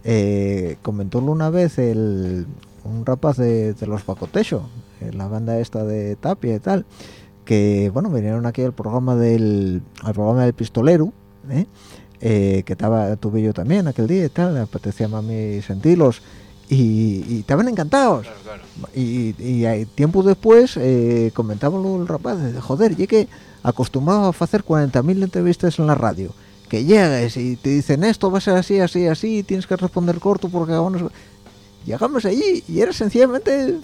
eh, comentólo una vez el, un rapaz de, de los Pacotecho, la banda esta de Tapia y tal, que bueno, vinieron aquí al programa del al programa del pistolero, ¿eh? Eh, que estaba tuve yo también aquel día y tal, me apetecía a mí sentirlos y, y estaban encantados. Claro, claro. Y, tiempo después eh, comentaba el rapaz, de, joder, y que acostumbrado a hacer 40.000 entrevistas en la radio, que llegues y te dicen esto va a ser así, así, así, tienes que responder corto porque vamos... Llegamos allí y era sencillamente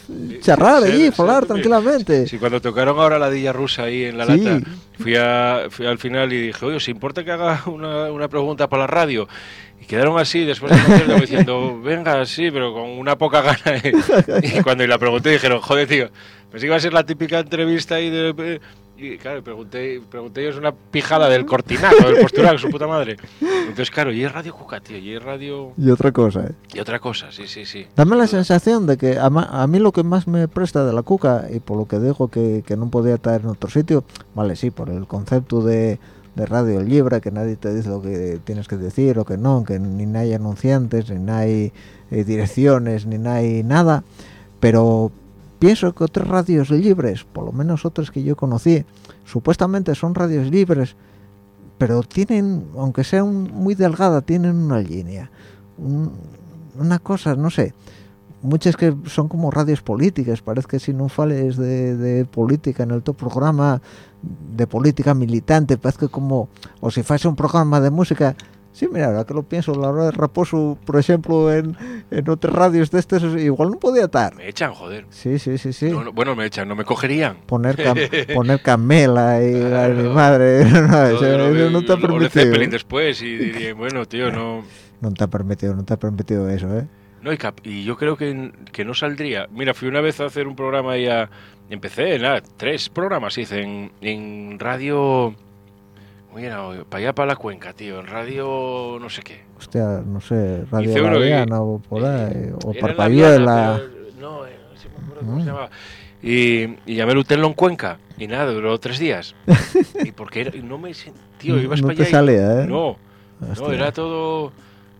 charrar sí, allí, sí, hablar sí. tranquilamente. Sí, cuando tocaron ahora la Dilla Rusa ahí en la lata, fui, a, fui al final y dije, oye, ¿os importa que haga una, una pregunta para la radio? Y quedaron así después del concierto diciendo, venga, sí, pero con una poca gana. Y cuando la pregunté dijeron, joder, tío, pensé que iba a ser la típica entrevista ahí de... Y claro, pregunté, pregunté yo, es una pijada del cortinazo, del postural, su puta madre. Entonces, claro, y es Radio Cuca, tío, y es radio... Y otra cosa, ¿eh? Y otra cosa, sí, sí, sí. Dame la sensación de que a, ma- a mí lo que más me presta de la cuca, y por lo que digo que, que no podía estar en otro sitio, vale, sí, por el concepto de, de radio libre, que nadie te dice lo que tienes que decir o que no, que ni hay anunciantes, ni hay eh, direcciones, ni hay nada, pero pienso que otras radios libres, por lo menos otras que yo conocí, supuestamente son radios libres, pero tienen, aunque sea muy delgada, tienen una línea, un- una cosa, no sé, muchas que son como radios políticas, parece que si no fales de, de política en el tu programa, de política militante, parece que como, o si fuese un programa de música, sí, mira, ahora que lo pienso, la hora de reposo, por ejemplo, en, en otras radios de estas, igual no podía estar. Me echan, joder. Sí, sí, sí, sí. No, no, bueno, me echan, no me cogerían. Poner, cam- poner camela y la mi madre, no, eso, no te ha O permitido. Zeppelin después y diría, bueno, tío, no... No te ha permitido, no te ha permitido eso, ¿eh? No, y, cap- y yo creo que, que no saldría. Mira, fui una vez a hacer un programa y a... Empecé, nada, tres programas hice en, en radio... Mira, para allá, para la cuenca, tío, en radio no sé qué. Hostia, no sé, Radio Hice uno que- o por ahí, o Era en la pero No, eh, no sé me acuerdo cómo se llamaba. Y, y llamé el Utello en Cuenca. Y nada, duró tres días. y porque era, y no me tío, ibas No para allá y- salía, ¿eh? No, no, era todo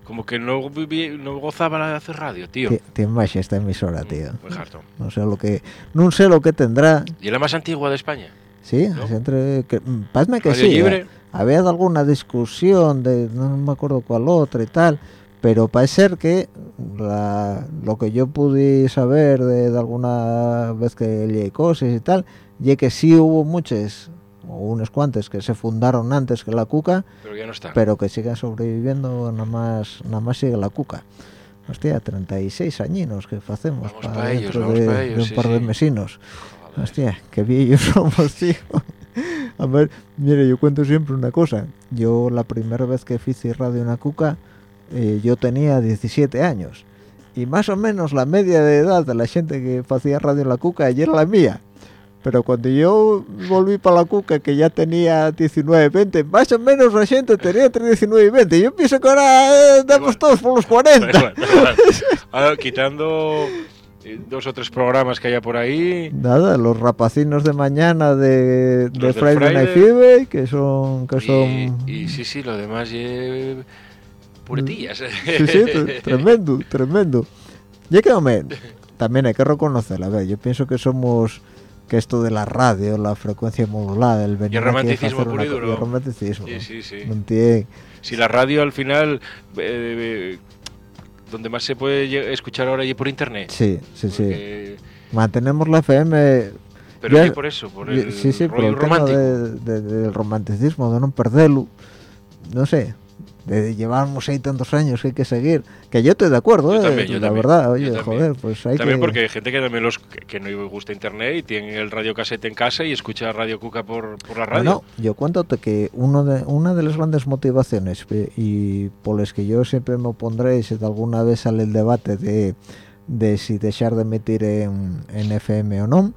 como que no, viví- no gozaba de hacer radio, tío. Ti- Tiene más esta emisora, tío. Muy harto. No sé lo que, no sé lo que tendrá. Y es la más antigua de España. Sí, ¿No? entre que, mm, pasme que Radio sí. libre. eh. Había alguna discusión de no me acuerdo cuál otra y tal, pero parece ser que la- lo que yo pude saber de, de alguna vez que leí cosas y tal, y que sí hubo muchas o unas cuantas que se fundaron antes que la Cuca, Pero ya no está. pero que siguen sobreviviendo, nada más, nada más sigue la Cuca. Hostia, 36 añinos que hacemos Vamos para pa' ellos, dentro de, ellos, de un sí, par de sí. mesinos. Joder. Hostia, qué viejos somos, tío. A ver, mire, yo cuento siempre una cosa. Yo la primera vez que hice radio en la Cuca, eh, yo tenía 17 años. Y más o menos la media de edad de la gente que hacía radio en la Cuca ya era la mía. Pero cuando yo volví para la Cuca, que ya tenía 19, 20, más o menos la gente tenía entre 19 y 20. Yo pienso que ahora eh, estamos Igual. todos por los 40. Igual, igual. Ahora, quitando eh, dos o tres programas que haya por ahí, Nada, los rapacinos de mañana de, de del Friday Night Friday. Fever, que son... Que son y, y sí, sí, lo demás es puretillas. Sí, sí, tre- tremendo, tremendo. Ya que, hombre, también hay que reconocerlo. A ver, yo pienso que somos... Que esto de la radio, la frecuencia modulada, el venir aquí a romanticismo puro y duro. el romanticismo. Sí, sí, sí. No. Si la radio al final, eh, eh, donde más se puede escuchar ahora y por internet. Sí, sí, sí. Mantenemos la FM... Pero Ya- que por eso, por el sí, sí, por el tema romántico. de- de- del romanticismo, de no perderlo. No sé, de llevarnos ahí tantos años que hay que seguir. Que yo estoy de acuerdo, Yo eh, también, yo la también, verdad. yo Oye, también. joder, pues hay También que... porque hay gente que también los que, no gusta internet y tiene el radio cassette en casa y escucha Radio Cuca por, por la radio. No, no, yo cuéntate que uno de, una de las grandes motivaciones eh, y por las que yo siempre me opondré si alguna vez sale el debate de, de si dejar de emitir en, en FM o no,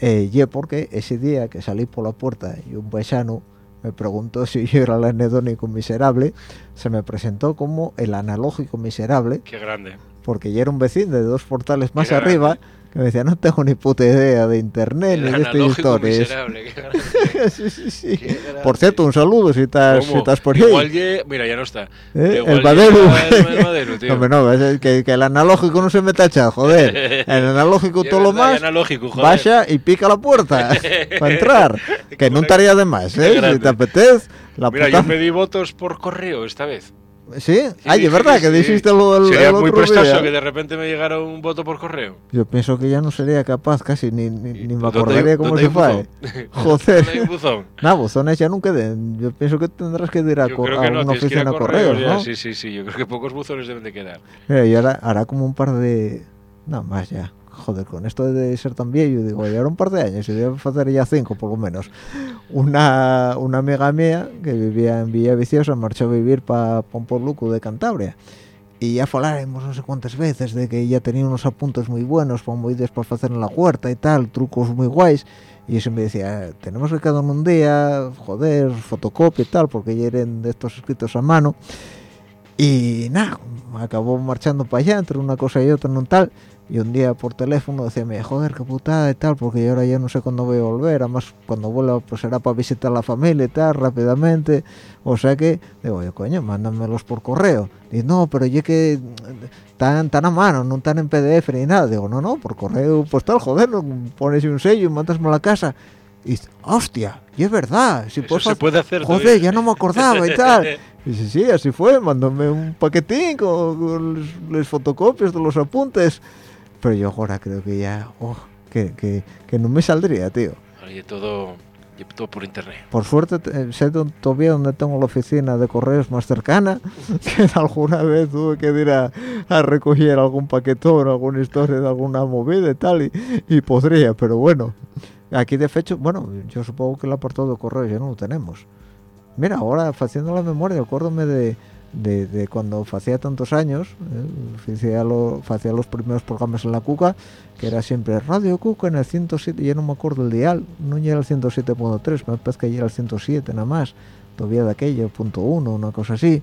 eh, y porque ese día que salí por la puerta y un paisano me preguntó si yo era el anedónico miserable, se me presentó como el analógico miserable, Qué grande. porque ya era un vecino de dos portales más Qué grande. Que me decía, no tengo ni puta idea de internet ni de analógico historias. sí, sí, sí. Por cierto, un saludo si estás, si estás por ahí. Mira, ya no está. ¿Eh? El Badelu. No, hombre, no, es que, que el analógico no se me tacha, joder. El analógico todo lo más, vaya y pica la puerta para entrar. Que no estaría de más, ¿eh? Si te apetece, la Mira, puta... yo pedí votos por correo esta vez. ¿Sí? Ay, dije es verdad que sí. dijiste lo del Sería el muy otro prestoso día. que de repente me llegara un voto por correo. Yo pienso que ya no sería capaz casi, ni, ni, ni me ¿Dónde hay- acordaría cómo se fue. Joder. ¿Dónde hay un buzón? No, buzones ya nunca den. Yo pienso que tendrás que ir a, Yo creo a que no, una oficina a correos correos, ya. ¿no? Sí, sí, sí. Yo creo que pocos buzones deben de quedar. Mira, y ahora hará como un par de... No, más ya. Joder, con esto de ser tan viejo, digo, ya era un par de años, y debe hacer ya cinco por lo menos. Una, una amiga mía que vivía en Villa Viciosa marchó a vivir para Pompoluco de Cantabria. Y ya falaremos no sé cuántas veces de que ella tenía unos apuntes muy buenos para muy después hacer en la huerta y tal, trucos muy guays. Y eso me decía, tenemos que quedar un día, joder, fotocopia y tal, porque ya eran de estos escritos a mano. Y nada, acabó marchando para allá entre una cosa y otra, no tal. Y un día por teléfono decía, joder, qué putada y tal, porque yo ahora ya no sé cuándo voy a volver. Además, cuando vuelva, pues será para visitar a la familia y tal, rápidamente. O sea que, digo, yo, coño, mándamelos por correo. Y no, pero yo que tan, tan a mano, no tan en PDF ni nada. Digo, no, no, por correo postal, joder, pones un sello y mándasme a la casa. Y hostia, y es verdad. Si puedes se puede hacer. Joder, todavía. ya no me acordaba y tal. Y sí, sí, así fue, mandóme un paquetín con, con las fotocopias de los apuntes. Pero yo ahora creo que ya, oh, que, que, que no me saldría, tío. Ya todo, ya todo por internet. Por suerte sé todavía donde tengo la oficina de correos más cercana, que alguna vez tuve que ir a, a recoger algún paquetón, alguna historia de alguna movida y tal, y, y podría, pero bueno. Aquí de hecho, bueno, yo supongo que el apartado de correos ya no lo tenemos. Mira, ahora haciendo la memoria, acuérdome de, de, de cuando hacía tantos años, eh, hacía, lo, hacía los primeros programas en la Cuca, que era siempre Radio Cuca en el 107, ya no me acuerdo el dial, no era el 107.3, me parece que ya era el 107 nada más, todavía de aquello, punto uno, una cosa así.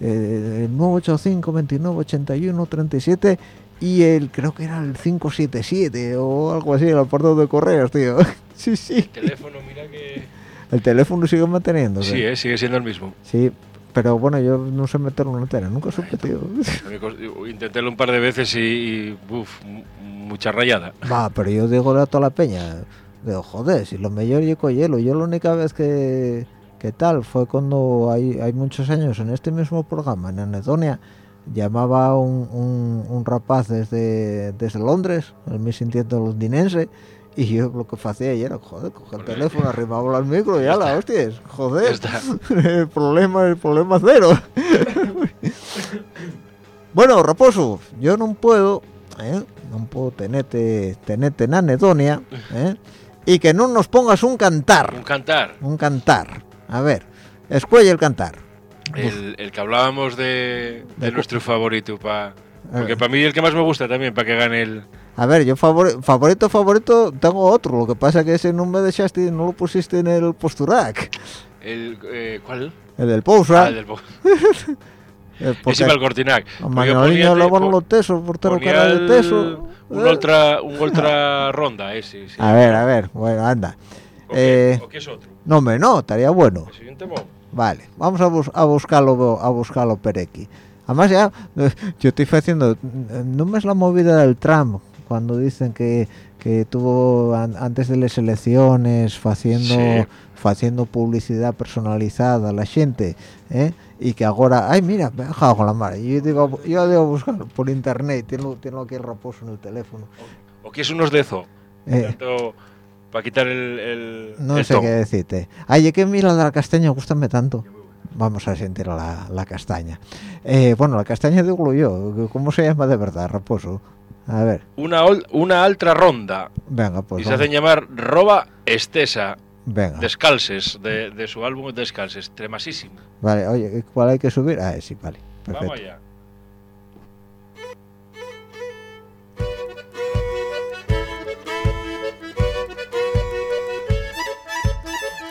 Eh, el 985 29 81 37 y el creo que era el 577 o algo así, el apartado de correos, tío. sí, sí. Teléfono, mira que. El teléfono sigue manteniendo. Sí, eh, sigue siendo el mismo. Sí, pero bueno, yo no sé meterlo en la tela, nunca supe, tío. Me cos- Intentélo un par de veces y, y uf, mu- mucha rayada. Va, pero yo digo a toda la peña, Digo, joder, si lo mejor yo hielo. Yo la única vez que, que tal fue cuando hay, hay muchos años en este mismo programa, en Anedonia, llamaba un, un, un rapaz desde, desde Londres, el mi sintiendo londinense, y yo lo que hacía era, joder, coger el teléfono, arrimaba al micro y ya la hostias, joder, el problema, el problema cero. bueno, Raposo, yo no puedo, ¿eh? no puedo tenerte, tenerte en anedonia, ¿eh? y que no nos pongas un cantar. Un cantar. Un cantar. A ver, escuella el cantar. El, el que hablábamos de, de, de nuestro favorito, pa, porque para mí el que más me gusta también, para que gane el... A ver, yo favor, favorito, favorito, tengo otro. Lo que pasa es que ese no me dejaste, no lo pusiste en el posturac. El, eh, ¿Cuál? El del Pousra. Ah, el del eh, Ese va el Cortinac. Manolino luego no lo teso, portero cara de teso. Un ultra, un ultra ronda ese. Sí. A ver, a ver, bueno, anda. ¿O qué, eh, ¿o qué es otro? No, me no, estaría bueno. El siguiente modo. Vale, vamos a, bus a buscarlo a buscarlo por aquí. Además ya, yo estoy haciendo, no me es la movida del Trump, cuando dicen que, que tuvo an, antes de las elecciones haciendo sí. haciendo publicidad personalizada a la gente ¿eh? y que ahora ay mira me he dejado con la madre yo digo yo debo buscar por internet tengo, tengo aquí el raposo en el teléfono o, o que es unos de eso eh. para quitar el, el no el sé qué decirte ay es que mira la castaña gustame tanto vamos a sentir la, la castaña eh, bueno la castaña digo yo ¿cómo se llama de verdad raposo? A ver. Una, una altra ronda. Venga, pues. Y se hacen llamar Roba Estesa. Venga. Descalces, de, de, su álbum Descalces. Tremasísimo. Vale, oye, ¿cuál hay que subir? Ah, sí, vale. Perfecto. Vamos allá.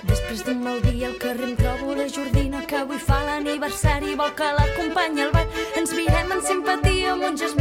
Després d'un mal dia al carrer em trobo la Jordina que avui fa l'aniversari vol que l'acompanyi al bar. Ens mirem en simpatia amb un gest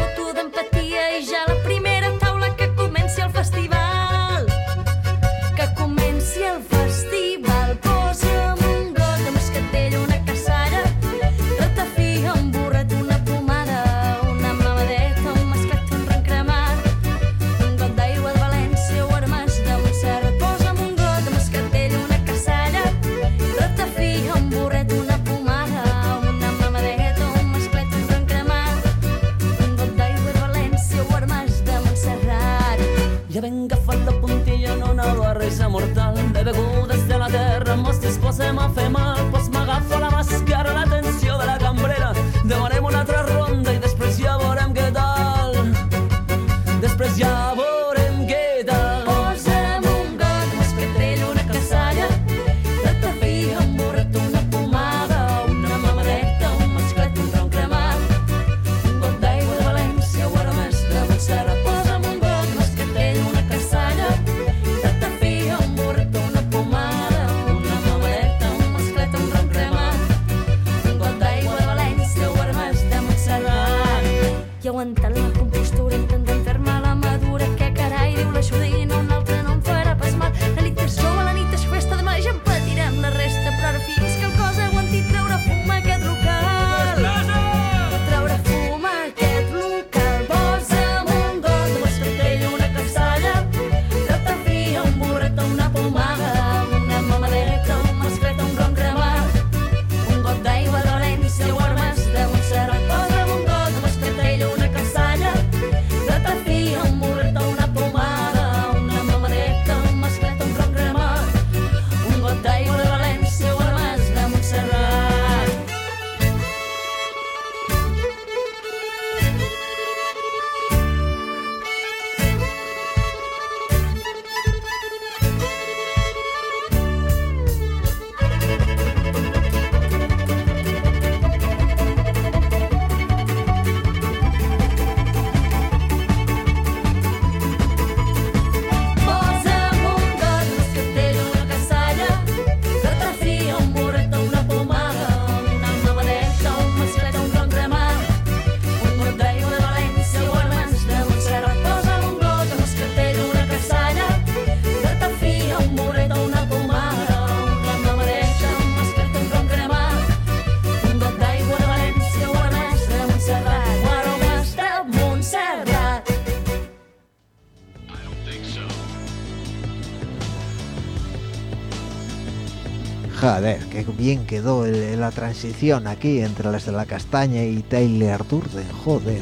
bien quedó el- la transición aquí entre las de la castaña y Taylor Durden, joder.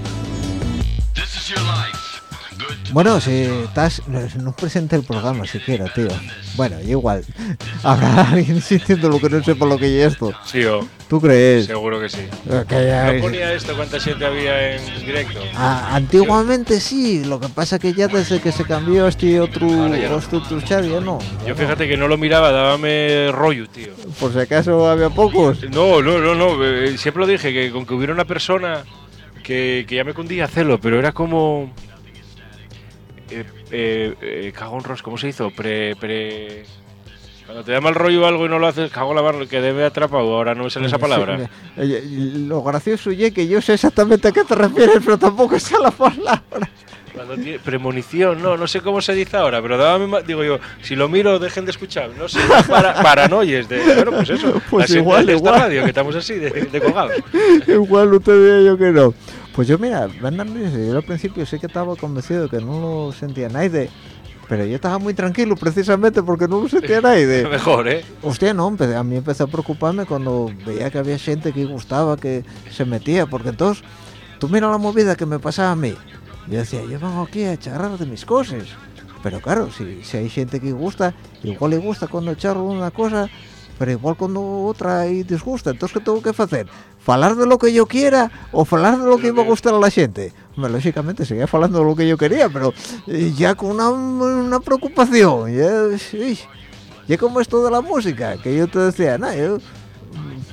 Bueno, si estás... No presente el programa siquiera, tío. Bueno, igual. Habrá alguien sintiendo lo que no sepa lo que es esto. Sí, o ¿Tú crees? seguro que sí. ¿No ponía esto cuánta gente había en directo? Ah, antiguamente sí, lo que pasa que ya desde que se cambió este otro, ya no. este otro chat ya no. Yo fíjate que no lo miraba, dábame rollo, tío. Por si acaso había pocos. No, no, no, no. eh, siempre lo dije, que con que hubiera una persona que, que ya me cundía hacerlo, pero era como. Eh, eh, eh, cagón ros, ¿cómo se hizo? Pre, pre. Cuando te da mal rollo algo y no lo haces, cago la barra, que debe atrapado. Ahora no me sale esa palabra. Sí, oye, lo gracioso es que yo sé exactamente a qué te refieres, pero tampoco sé la palabra. Cuando tiene premonición, no, no sé cómo se dice ahora, pero ma- digo yo, si lo miro, dejen de escuchar, no sé, para, paranoies de, bueno, pues eso, Pues la igual, de esta igual. radio, que estamos así, de, de colgados. Igual no te diría yo que no. Pues yo, mira, Van yo al principio sí que estaba convencido que no lo sentía nadie, pero yo estaba muy tranquilo precisamente porque no lo sentía nadie. Mejor, ¿eh? Hostia, no, a mí empezó a preocuparme cuando veía que había gente que gustaba, que se metía, porque entonces, tú mira la movida que me pasaba a mí. Yo decía, yo vengo aquí a charlar de mis cosas. Pero claro, si, si hay gente que gusta, igual le gusta cuando charlo una cosa, pero igual cuando otra y disgusta. Entonces, ¿qué tengo que hacer? ¿Falar de lo que yo quiera o falar de lo que iba a gustar a la gente? Hombre, lógicamente seguía falando de lo que yo quería, pero eh, ya con una, una preocupación. Ya, sí. Y como esto de la música, que yo te decía, nada, yo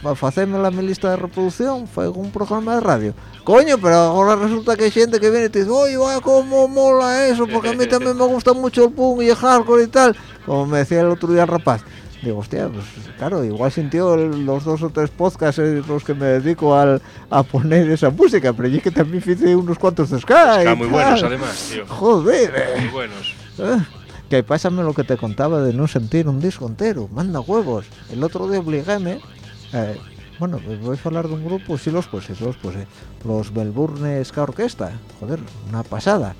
para hacerme la mi lista de reproducción fue un programa de radio. Coño, pero ahora resulta que hay gente que viene y te dice, oye, vaya, cómo mola eso, porque a mí también me gusta mucho el punk y el hardcore y tal. Como me decía el otro día el rapaz. Digo, hostia, pues claro, igual sintió los dos o tres podcasts en los que me dedico al, a poner esa música, pero yo que también hice unos cuantos de ska. y Están muy buenos, además, tío. Joder, eh. Muy buenos. Ah, que pásame lo que te contaba de no sentir un disco entero, manda huevos. El otro día obligáme, eh, bueno, pues voy a hablar de un grupo, sí los puse, sí los puse, los Melbourne Ska Orquesta, joder, una pasada.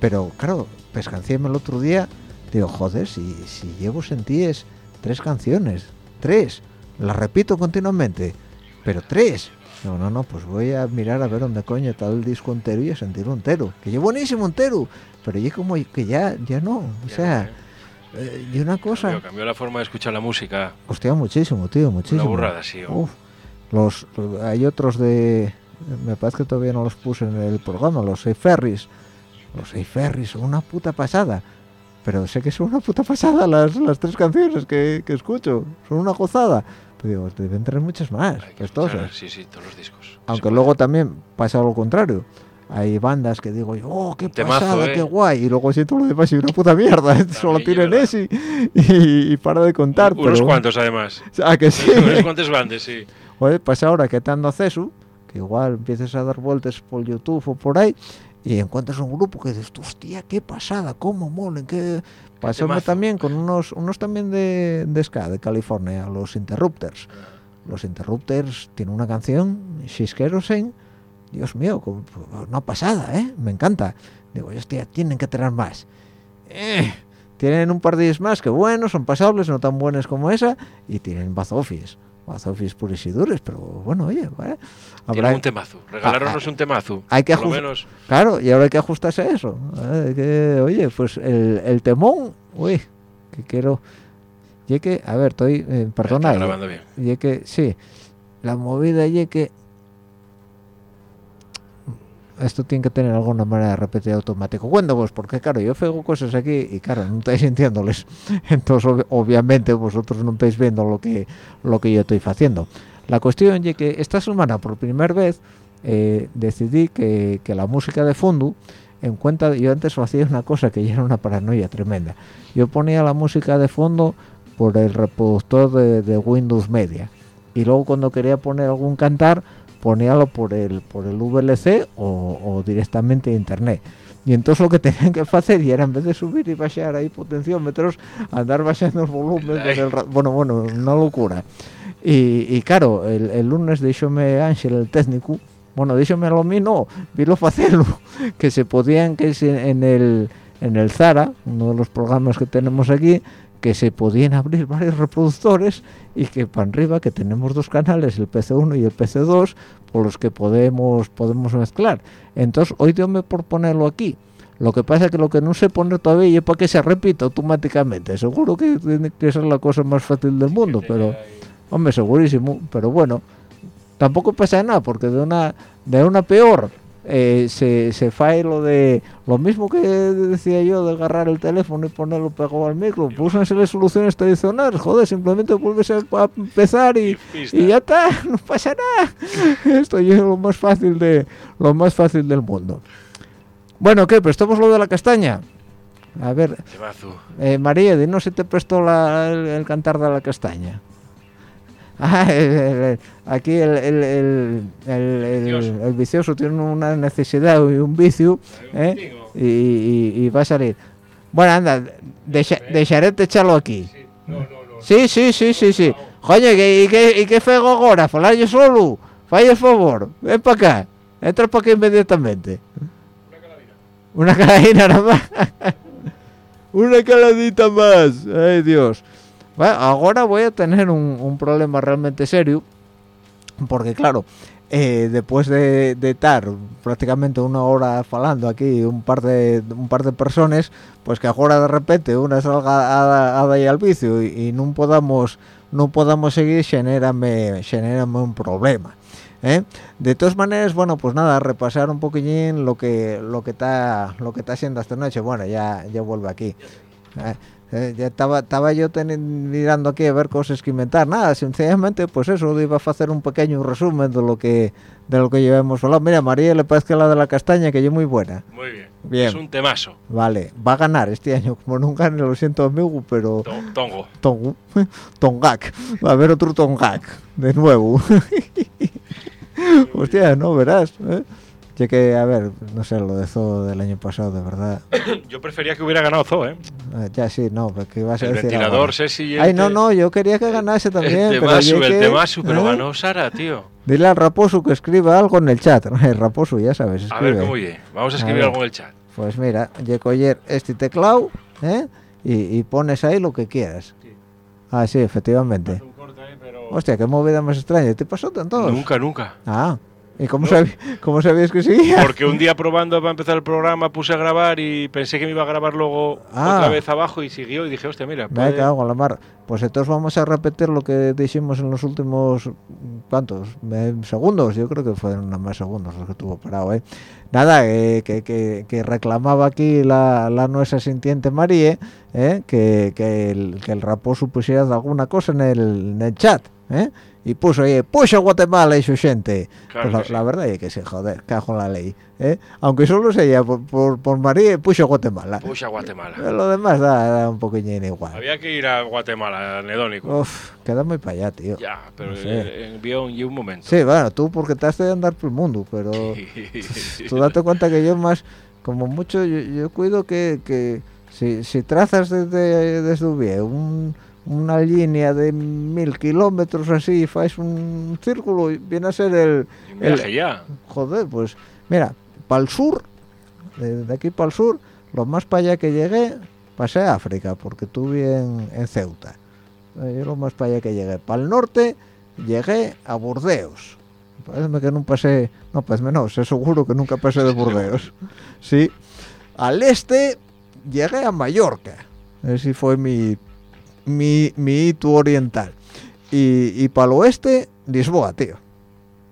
Pero claro, pescancéme el otro día, digo, joder, si, si llevo sentíes tres canciones, tres, las repito continuamente, pero tres. No, no, no, pues voy a mirar a ver dónde coño está el disco entero y a sentirlo entero. Que yo buenísimo entero, pero yo como que ya, ya no, o Ya sea, no, eh, y una cosa... Cambió, cambió la forma de escuchar la música. Hostia, muchísimo, tío, muchísimo. Una burrada, sí. o- Uf, los, hay otros de... Me parece que todavía no los puse en el programa, los seis ferries. Los seis ferries una puta pasada. Pero sé que son una puta pasada las, las tres canciones que, que escucho. Son una gozada. Pero digo, deben tener muchas más, prestosas. Sí, sí, todos los discos. Aunque luego también pasa lo contrario. Hay bandas que digo, oh, qué Temazo, pasada, ¿eh? qué guay. Y luego siento lo demás y una puta mierda. Solo tienen ese y, y para de contar. Unos pero- cuantos, además. Ah, que sí. Unos cuantos bandes, sí. Oye, pues ahora que te ando acceso, que igual empieces a dar vueltas por YouTube o por ahí, y encuentras un grupo que dices, hostia, qué pasada, cómo molen, qué... Pasóme también con unos unos también de, de ska, de California, los Interrupters. Los Interrupters tienen una canción, She's Kerosene, Dios mío, una pasada, ¿eh? Me encanta. Digo, hostia, tienen que tener más. Eh, tienen un par de días más que buenos, son pasables, no tan buenos como esa, y tienen bazofis. Bazofis puros y duros, pero bueno, oye, ¿vale? Habrá, un temazo. Regalarnos un temazo. hay que ajust- menos. Claro, y ahora hay que ajustarse a eso. oye, pues el, el temón, uy, que quiero... Y que, a ver, estoy, eh, perdona, Está grabando bien. y que, sí, la movida y que... Esto tiene que tener alguna manera de repetir automático. Cuando vos, porque claro, yo pego cosas aquí y claro, no estáis sintiéndoles. Entonces, ob- obviamente, vosotros no estáis viendo lo que, lo que yo estoy haciendo. La cuestión es que esta semana, por primera vez, eh, decidí que, que la música de fondo, en cuenta, yo antes hacía una cosa que ya era una paranoia tremenda. Yo ponía la música de fondo por el reproductor de, de Windows Media y luego cuando quería poner algún cantar poníalo por el por el VLC o, o directamente internet. Y entonces lo que tenían que hacer y era en vez de subir y bajar ahí potenciómetros andar bajando el volumen ra- bueno bueno una locura. Y, y claro el, el lunes díxome Ángel el técnico bueno díxomelo a mí no vilo facelo que se podían que en el en el Zara uno de los programas que tenemos aquí que se podían abrir varios reproductores y que para arriba que tenemos dos canales, el PC1 y el PC2, por los que podemos podemos mezclar. Entonces, hoy me por ponerlo aquí. Lo que pasa es que lo que no sé poner todavía es para que se repita automáticamente. Seguro que tiene que ser la cosa más fácil del mundo, pero hombre, segurísimo, pero bueno, tampoco pasa nada porque de una de una peor eh, se, se fae lo de lo mismo que decía yo de agarrar el teléfono y ponerlo pegado al micro. Las soluciones tradicionales joder simplemente vuelves a empezar y, y ya está no pasa nada. Esto es lo más fácil de lo más fácil del mundo. Bueno qué prestamos lo de la castaña a ver eh, María, dinos si te prestó la- el, el cantar de la castaña. Ah, el- el- aquí el, el, el, el, el- Vicioso. tiene una necesidad y un vicio ¿eh? y, y- y va a salir. Bueno, anda, deja, dejaré de echarlo aquí. No, no, no. Sí, sí, sí, sí, sí. Coño, ¿y qué, y qué fego ahora? Falar yo solo. Falla el favor. Ven para acá. Entra para acá inmediatamente. Una caladina nada más. Una caladita más. Ay, Dios. Bueno, ahora voy a tener un, un problema realmente serio. Porque, claro, eh, después de, de estar prácticamente una hora falando aquí un par de un par de personas, pues que ahora de repente una salga a, dar al vicio y, y no podamos no podamos seguir, genérame, genérame un problema. ¿eh? De todas maneras, bueno, pues nada, repasar un poquillín lo que lo que está lo que está haciendo esta noche. Bueno, ya ya vuelve aquí. Eh, eh, ya estaba estaba yo mirando aquí a ver cosas que inventar. Nada, sencillamente, pues eso, iba a hacer un pequeño resumen de lo que de lo que llevamos hablado. Mira, María le parece que la de la castaña, que yo muy buena. Muy bien. Bien. Es un temazo. Vale, va a ganar este año, como nunca lo siento amigo, pero To- Tongo. Tongu, Tongak, va a haber otro Tongak, de nuevo. Hostia, no verás, ¿eh? Ya que, a ver, no sé, lo de Zoo del año pasado, de verdad. Yo prefería que hubiera ganado Zo, ¿eh? Eh, ya sí, no, porque ibas a El decir ventilador, ahora. Ceci y el Ay, no, no, yo quería que ganase también. El pero temazo, ya el que- temazo, pero ¿eh? ganó Sara, tío. Dile al Raposo que escriba algo en el chat. El Raposo, ya sabes, A escribe. ver cómo oye. Vamos a escribir algo en el chat. Pues mira, yo coger este teclado, ¿eh? Y, y pones ahí lo que quieras. Ah, sí, efectivamente. Hostia, qué movida más extraña. ¿Te pasó tanto? Nunca, nunca. Ah, ¿y cómo, No. sabi- cómo sabías que seguía? Porque un día probando para empezar el programa puse a grabar y pensé que me iba a grabar luego Ah. otra vez abajo y siguió y dije, hostia, mira, Me puede- cago en la mar. Pues entonces vamos a repetir lo que dijimos en los últimos, ¿cuántos? Segundos, yo creo que fueron nada más segundos los que tuvo parado, ¿eh? Nada, eh, que, que, que reclamaba aquí la, la nuestra sintiente María, ¿eh? que, que, el, que el raposo pusiera alguna cosa en el, en el chat, ¿eh? Y puso ahí, puxa Guatemala y su gente. Claro pues la, sí. la verdad es que se joder, cajo en la ley, ¿eh? Aunque solo sea por, por, por María, puxa Guatemala. Puxa Guatemala. Lo demás da, da un poquillín igual. Había que ir a Guatemala, anedónico. Uf, queda muy para allá, tío. Ya, pero No sé. eh, envió un, un momento. Sí, bueno, tú porque te has de andar por el mundo, pero tú date cuenta que yo más, como mucho, yo, yo cuido que, que si, si trazas desde, desde un, una línea de mil kilómetros así y fais un círculo, viene a ser el... Ya. Joder, pues mira, para el sur, de, de aquí para el sur, lo más para allá que llegué, pasé a África, porque estuve en, en Ceuta. Eh, Yo lo más para allá que llegué. Para el norte, llegué a Burdeos. Parece que no pasé, no, pues no, sé seguro que nunca pasé de Burdeos. Sí. Al este, llegué a Mallorca. Ese fue mi, mi, mi hito oriental. Y, y para el oeste, Lisboa, tío.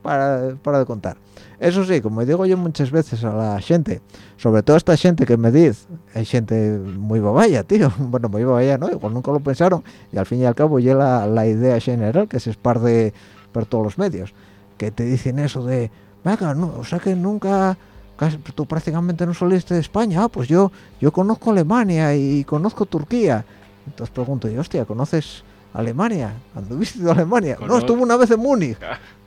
Para, para de contar. Eso sí, como digo yo muchas veces a la gente, sobre todo a esta gente que me dice, hay gente muy babaya, tío, bueno, muy babaya, ¿no? Igual nunca lo pensaron, y al fin y al cabo ya la, la idea general que se esparce por todos los medios, que te dicen eso de, venga, no, o sea que nunca, casi- tú prácticamente no saliste de España, ah, pues yo, yo conozco Alemania y conozco Turquía. Entonces pregunto yo, hostia, ¿conoces Alemania? ¿Anduviste de Alemania? No, estuve una vez en Múnich.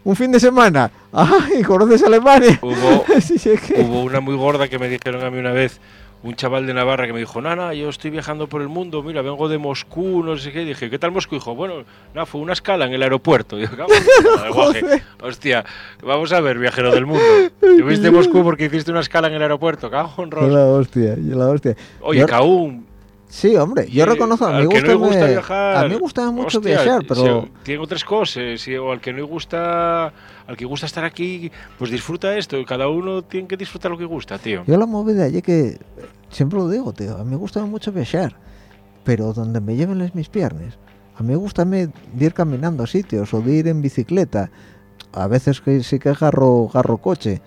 Un fin de semana. ¡Ay, conoces Alemania! Hubo, Sí, sí, que- hubo una muy gorda que me dijeron a mí una vez, un chaval de Navarra que me dijo, nana, yo estoy viajando por el mundo, mira, vengo de Moscú, no sé qué. dije, ¿qué tal Moscú? Dijo, bueno, no, fue una escala en el aeropuerto. Y. Joder. Hostia, vamos a ver, viajero del mundo. Estuviste en Moscú porque hiciste una escala en el aeropuerto, cago en la hostia, la hostia. Oye, Caún, Sí, hombre, yo Y reconozco, a mí que no le gusta, gusta viajar, a mí gusta mucho hostia, viajar, pero si- tiene otras cosas, y- o al que no le gusta, al que gusta estar aquí, pues disfruta esto, cada uno tiene que disfrutar lo que gusta, tío. yo la movida es que siempre lo digo, tío, a mí me gusta mucho viajar, pero donde me lleven las mis piernas. A mí me gusta me de ir caminando a sitios o de ir en bicicleta. A veces que sí que agarro, agarro coche,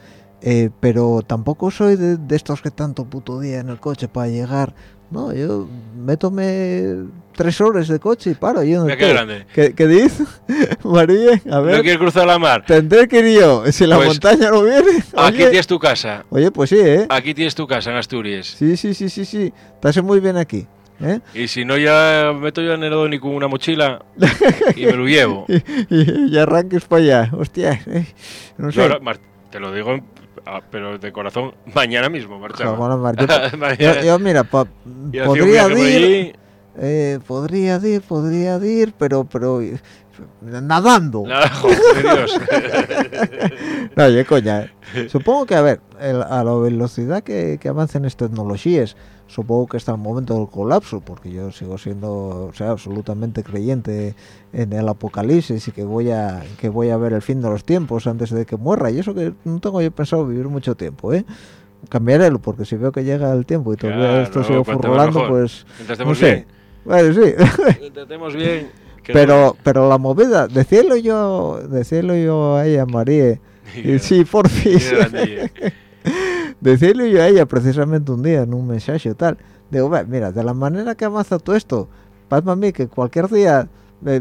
eh, pero tampoco soy de, de estos que tanto puto día en el coche para llegar. No, yo me tomé tres horas de coche y paro. Yo no Mira qué grande. ¿Qué, qué dices, María? A No ver, quiere cruzar la mar. tendré que ir yo. Si la Pues, montaña no viene. Aquí oye, tienes tu casa. oye, pues sí, ¿eh? Aquí tienes tu casa en Asturias. Sí, sí, sí, sí, sí. Estás muy bien aquí. ¿eh? Y si no, ya meto yo en el Odoni con una mochila y me lo llevo. Y, y arranques para allá. Hostia, ¿eh? no sé. Te lo digo, ah, pero de corazón, mañana mismo, marchamos. Mar, yo, yo- yo, mira, pa- podría ir, eh, podría ir, podría ir, pero, pero nadando. Nada, joder, Dios. No, oye, coña. eh. Supongo que, a ver, el- a la velocidad que, que avancen las tecnologías, supongo que está el momento del colapso, porque yo sigo siendo, o sea, absolutamente creyente en el apocalipsis y que voy a que voy a ver el fin de los tiempos antes de que muera. Y eso que no tengo yo pensado vivir mucho tiempo, ¿eh? Cambiaré, porque si veo que llega el tiempo y todavía Claro, esto sigue cuanto furrolando, pues no sé. bien. Bueno, sí. Bien. pero pero la movida, decirlo yo, decirlo yo a ella, María, y sí, por fin. Decirle yo a ella precisamente un día en un mensaje o tal digo "Ve, mira de la manera que avanza todo esto pasma a mí que cualquier día eh,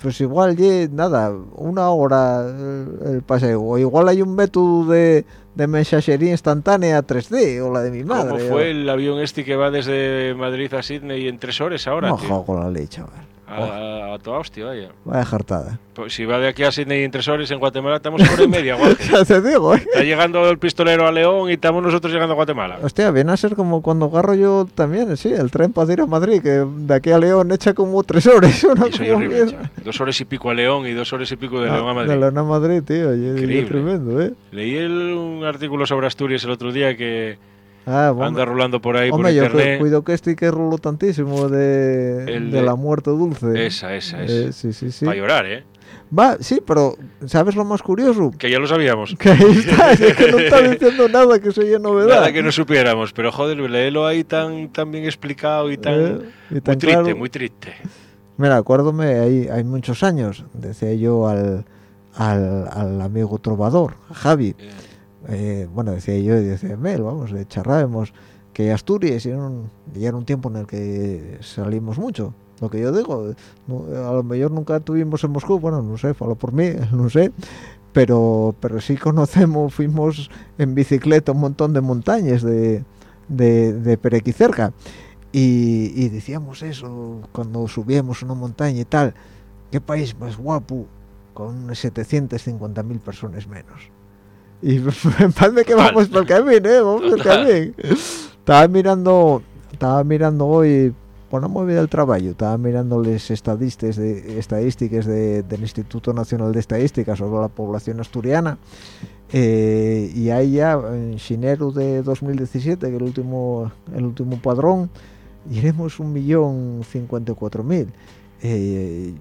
pues igual ye, nada una hora el, el paseo o igual hay un método de, de mensajería instantánea 3D o la de mi madre ¿Cómo o- fue el avión este que va desde Madrid a Sydney en tres horas ahora? no tío? con la ley chaval A, a toda hostia, vaya. vaya jartada Pues si va de aquí a Sydney en tres horas, en Guatemala estamos hora y media, ya te digo ¿eh? Está llegando el pistolero a León y estamos nosotros llegando a Guatemala. Hostia, viene a ser como cuando agarro yo también, sí, el tren para ir a Madrid, que de aquí a León echa como tres horas. horrible. Dos horas y pico a León y dos horas y pico de León a Ah, Madrid. De León a Madrid, tío. y- y Increíble. tremendo, ¿eh? Leí el- un artículo sobre Asturias el otro día que Ah, bueno. anda rulando por ahí Hombre, por yo internet. cuido que este que rulo tantísimo de, El de de- la muerte dulce. Esa, esa, Eh, esa. sí, sí, sí. Para llorar, ¿eh? Va, sí, pero ¿sabes lo más curioso? Que ya lo sabíamos. Que ahí está, es que no está diciendo nada que sea novedad. Nada que no supiéramos, pero joder, léelo ahí tan, tan bien explicado y tan, Eh, y tan muy triste, claro. muy triste. Mira, acuérdome, hay, hay muchos años, decía yo al, al, al amigo trovador, Javi, Eh, eh, bueno, decía yo decía Mel, vamos, de charrábamos que Asturias era un, era un tiempo en el que salimos mucho. Lo que yo digo, a lo mejor nunca tuvimos en Moscú, bueno, no sé, falo por mí, no sé, pero, pero sí conocemos, fuimos en bicicleta un montón de montañas de, de, de Perequicerca y decíamos eso cuando subíamos una montaña y tal, qué país más guapo con 750.000 personas menos. Y parece que vamos por el camino, ¿eh? Vamos por camino. Estaba mirando, estaba mirando hoy, por la movida del trabajo, estaba mirando las estadísticas, de, estadísticas de- del Instituto Nacional de Estadística sobre la población asturiana. eh, y ahí ya, en enero de 2017, que el último, el último padrón, iremos un millón cincuenta y cuatro mil. Eh,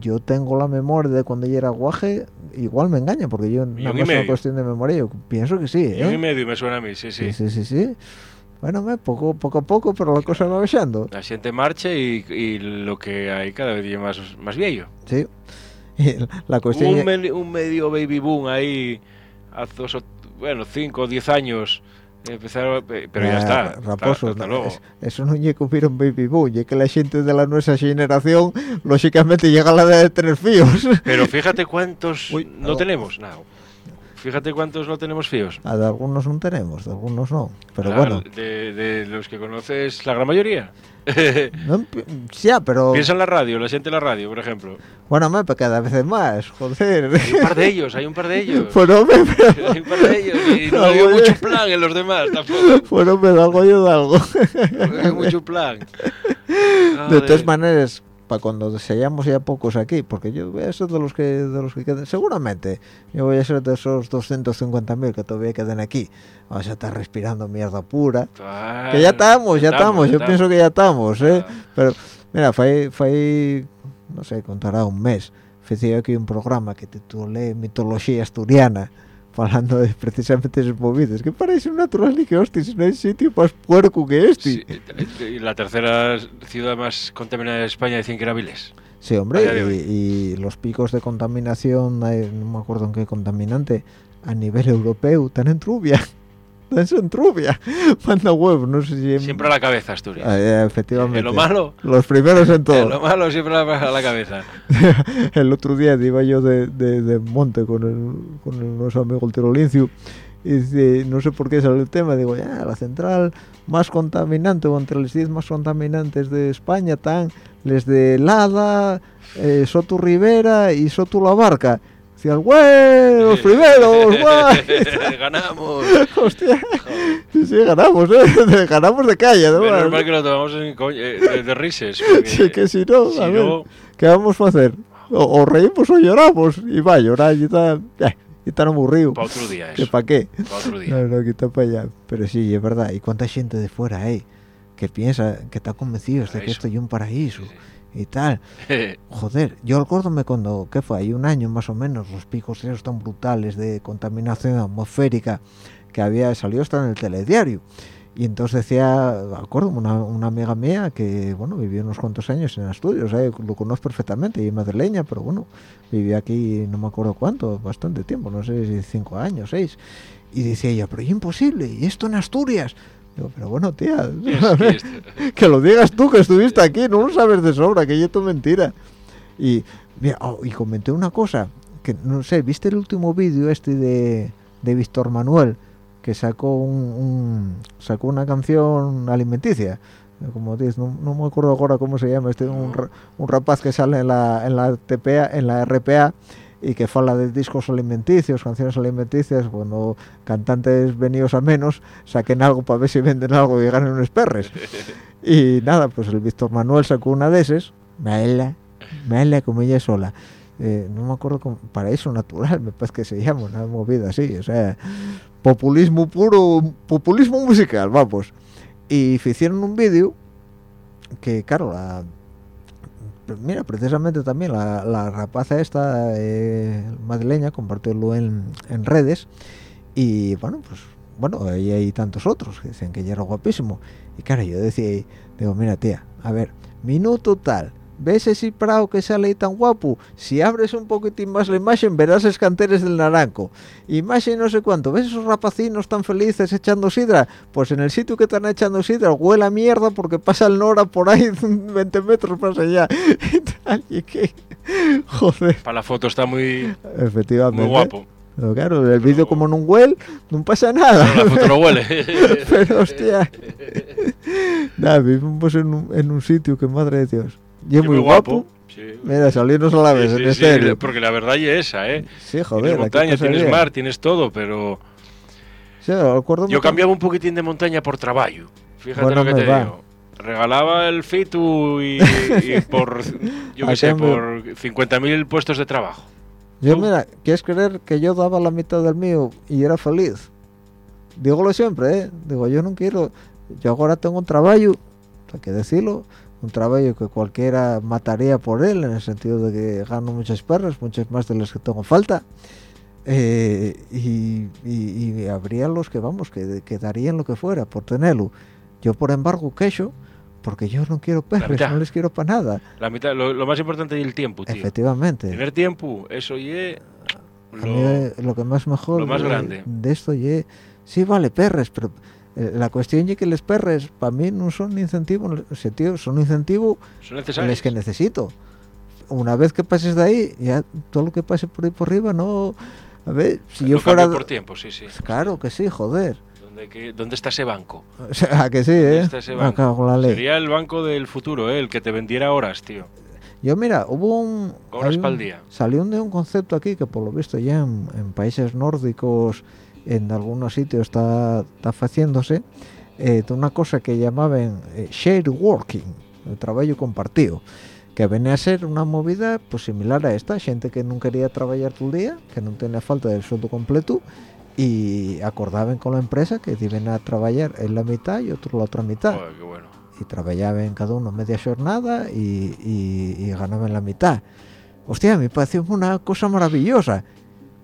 yo tengo la memoria de cuando yo era guaje, igual me engaña, porque yo no es una cuestión de memoria, yo pienso que sí, un y ¿eh? medio me suena a mí, sí, sí. Sí, sí, sí, sí. Bueno, me, poco, poco a poco, pero la cosa va bajando. La gente marcha y, y lo que hay cada vez más, más viejo. Sí. La cuestión... Un, un medio baby boom ahí hace bueno, 5 o 10 años. Empezaron, eh, pero ya Ah, está. Raposo, hasta no, luego. es- eso no llega que hubiera un baby boom, ya que la gente de la nuestra generación, lógicamente llega a la edad de tener fíos. Pero fíjate cuántos Uy, no tenemos. No. Fíjate cuántos no tenemos fíos. A de algunos no tenemos, de algunos no. Pero Ah, bueno, De, de los que conoces, la gran mayoría. no, ya, pero... Piensa en la radio, la en la radio, por ejemplo. Bueno, me, cada vez más, joder. Hay un par de ellos, hay un par de ellos. Bueno, me, pero... Hay un par de ellos. Y no Ah, hay mucho plan en los demás tampoco. Bueno, me da algo yo de algo. No hay mucho plan. De todas maneras, para cuando seamos ya pocos aquí, porque yo voy a ser de los que de los que queden, seguramente, yo voy a ser de esos 250.000 que todavía queden aquí. Vamos a estar respirando mierda pura. Que ya estamos, ya estamos, yo pienso que ya estamos, ¿eh? Pero, mira, fue, fue, no sé, contará un mes, hice aquí un programa que titulé Mitología Asturiana, hablando de precisamente esos movidos, que parece un natural y que, hostia, si no hay sitio más puerco que este. Sí, y la tercera ciudad más contaminada de España decían que era Viles. Sí, hombre, y, y los picos de contaminación, no me acuerdo en qué contaminante, a nivel europeo, están en Trubia. Están en Trubia. Manda huevo, no sé si... en- Siempre a la cabeza, Asturias. Ah, eh, efectivamente. En lo malo, Los primeros en en todo. lo malo siempre a la cabeza. el otro día iba yo de, de- de monte con, el, con el nuestro amigo el Tirolincio y dice, no sé por qué salió el tema, digo, ya, la central más contaminante o entre las 10 más contaminantes de España están les de Lada, eh, Soto Rivera y Soto La Barca. Decía, ¡güey! ¡Los primeros! ¡guay! Ganamos. ¡Hostia! Sí, sí, ganamos, ¿eh? Ganamos de calle, ¿no? Menos normal que lo tomamos en eh, de, de rises. Sí, que si no, si a ver. no, ¿Qué vamos a hacer? O, o reímos o lloramos. Y va a llorar y está, eh, y tan aburrido. para otro día ¿Que eso. para qué? Para otro día. No, no, que está para allá. Pero sí, es verdad. ¿Y cuánta gente de fuera hay? Que piensa, que está convencido de que esto es un paraíso. Sí, Y tal. Joder, yo acuérdome cuando, ¿qué fue? Hay un año más o menos, los picos esos tan brutales de contaminación atmosférica que había salido hasta en el telediario. Y entonces decía, acuerdo, una, una amiga mía que, bueno, vivió unos cuantos años en Asturias, ¿eh? lo conozco perfectamente, y es madrileña, pero bueno, vivió aquí no me acuerdo cuánto, bastante tiempo, no sé si cinco años, seis. Y decía ella, pero es imposible, y esto en Asturias. Digo, pero bueno, tía, Es que lo digas tú que estuviste aquí, no lo sabes de sobra, que yo tu mentira. Y, mira, oh, y comenté una cosa, que no sé, ¿viste el último vídeo este de, de Víctor Manuel? Que sacó un, un- sacó una canción alimenticia. Como dices, no, no me acuerdo ahora cómo se llama, este un, un rapaz que sale en la, en la TPA, en la RPA y que fala de discos alimenticios, canciones alimenticias, cuando cantantes venidos a menos saquen algo para ver si venden algo y ganen unos perres. Y nada, pues el Víctor Manuel sacó una de esas, Maela, Maela como ella sola. Eh, no me acuerdo cómo, paraíso natural, me parece que se llama, una movida así, o sea, populismo puro, populismo musical, vamos. Y hicieron un vídeo que, claro, la, mira, precisamente también la, la rapaza esta eh, madrileña compartiólo en, en redes y bueno, pues bueno, ahí hay tantos otros que dicen que ya era guapísimo. Y claro, yo decía, digo, mira tía, a ver, minuto tal, ¿ves ese prado que sale ahí tan guapo? Si abres un poquitín más la imagen verás los canteres del naranco. Imagen no sé cuánto, ¿ves esos rapacinos tan felices echando sidra? Pues en el sitio que están echando sidra huele a mierda porque pasa el Nora por ahí 20 metros más allá. Y tal, y que... Joder, Para la foto está muy, efectivamente. muy guapo. Pero claro, el vídeo como no huele, no pasa nada. Pero la foto no huele. Pero hostia. Nada, vivimos en un, en un sitio que madre de Dios. Y es muy guapo. Sí. Mira, salirnos a la vez, Sí, en sí, serio. sí, porque la verdad es esa, ¿eh? Sí, joder. tienes montaña, tienes mar, tienes todo, pero acuerdo yo cambiaba un poquitín de montaña por trabajo. Fíjate Bueno, lo que te va. digo. Regalaba el FITU y, y por, yo qué sé, por 50.000 puestos de trabajo. Yo, tú. mira, ¿quieres creer que yo daba la mitad del mío y era feliz? Dígolo siempre, ¿eh? Digo, yo no quiero... Yo ahora tengo un trabajo, hay que decirlo, un trabajo que cualquiera mataría por él, en el sentido de que gano muchas perras, muchas más de las que tengo falta. Eh, y, y, y habría los que, vamos, que, que darían lo que fuera por tenerlo. Yo, por embargo, quejo, porque yo no quiero mitad. no les quiero para nada. La mitad, lo, lo más importante es el tiempo, tío. Efectivamente. Tener tiempo, eso y lo- lo que más mejor lo más de, grande. de esto ye, sí vale perres pero la cuestión es que los perres para mí no son incentivo o sea, tío, son incentivo son en los que necesito una vez que pases de ahí ya todo lo que pase por ahí por arriba no a ver si yo Lo fuera por tiempo, sí, sí. claro que sí joder ¿Dónde, que- ¿Dónde está ese banco? o sea que sí ¿Dónde eh está ese banco? en la ley Sería el banco del futuro, ¿eh? el que te vendiera horas, tío. Yo mira, hubo un... Horas un- día. Salió un, de un concepto aquí que por lo visto ya en, en países nórdicos, en algunos sitios está, está haciéndose, eh, de una cosa que llamaban eh, share working, el trabajo compartido, que venía a ser una movida pues similar a esta, gente que no quería trabajar todo el día, que no tenía falta del sueldo completo y acordaban con la empresa que iban a trabajar en la mitad y otro la otra mitad Joder, qué bueno. y trabajaban cada uno media jornada y, y, y ganaban la mitad. Hostia, me pareció una cosa maravillosa.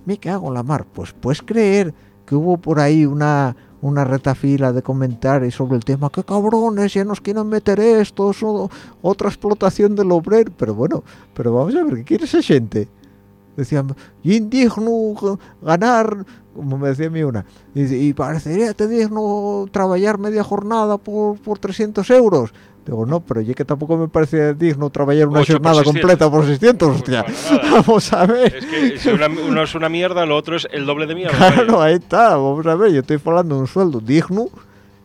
Me cago en la mar. Pues puedes creer que hubo por ahí una, una retafila de comentarios sobre el tema. ¡Qué cabrones! Ya nos quieren meter esto, eso, otra explotación del obrero. Pero bueno, pero vamos a ver, ¿qué quiere esa gente? Decían, indigno ganar, como me decía mí una, y, y parecería te digno trabajar media jornada por, por 300 euros. Digo, no, pero yo que tampoco me parece digno trabajar una jornada 600. completa por 600, hostia. Pues nada. Vamos a ver. Es que si una- uno es una mierda, lo otro es el doble de mierda. Claro, ahí está, vamos a ver, yo estoy hablando de un sueldo digno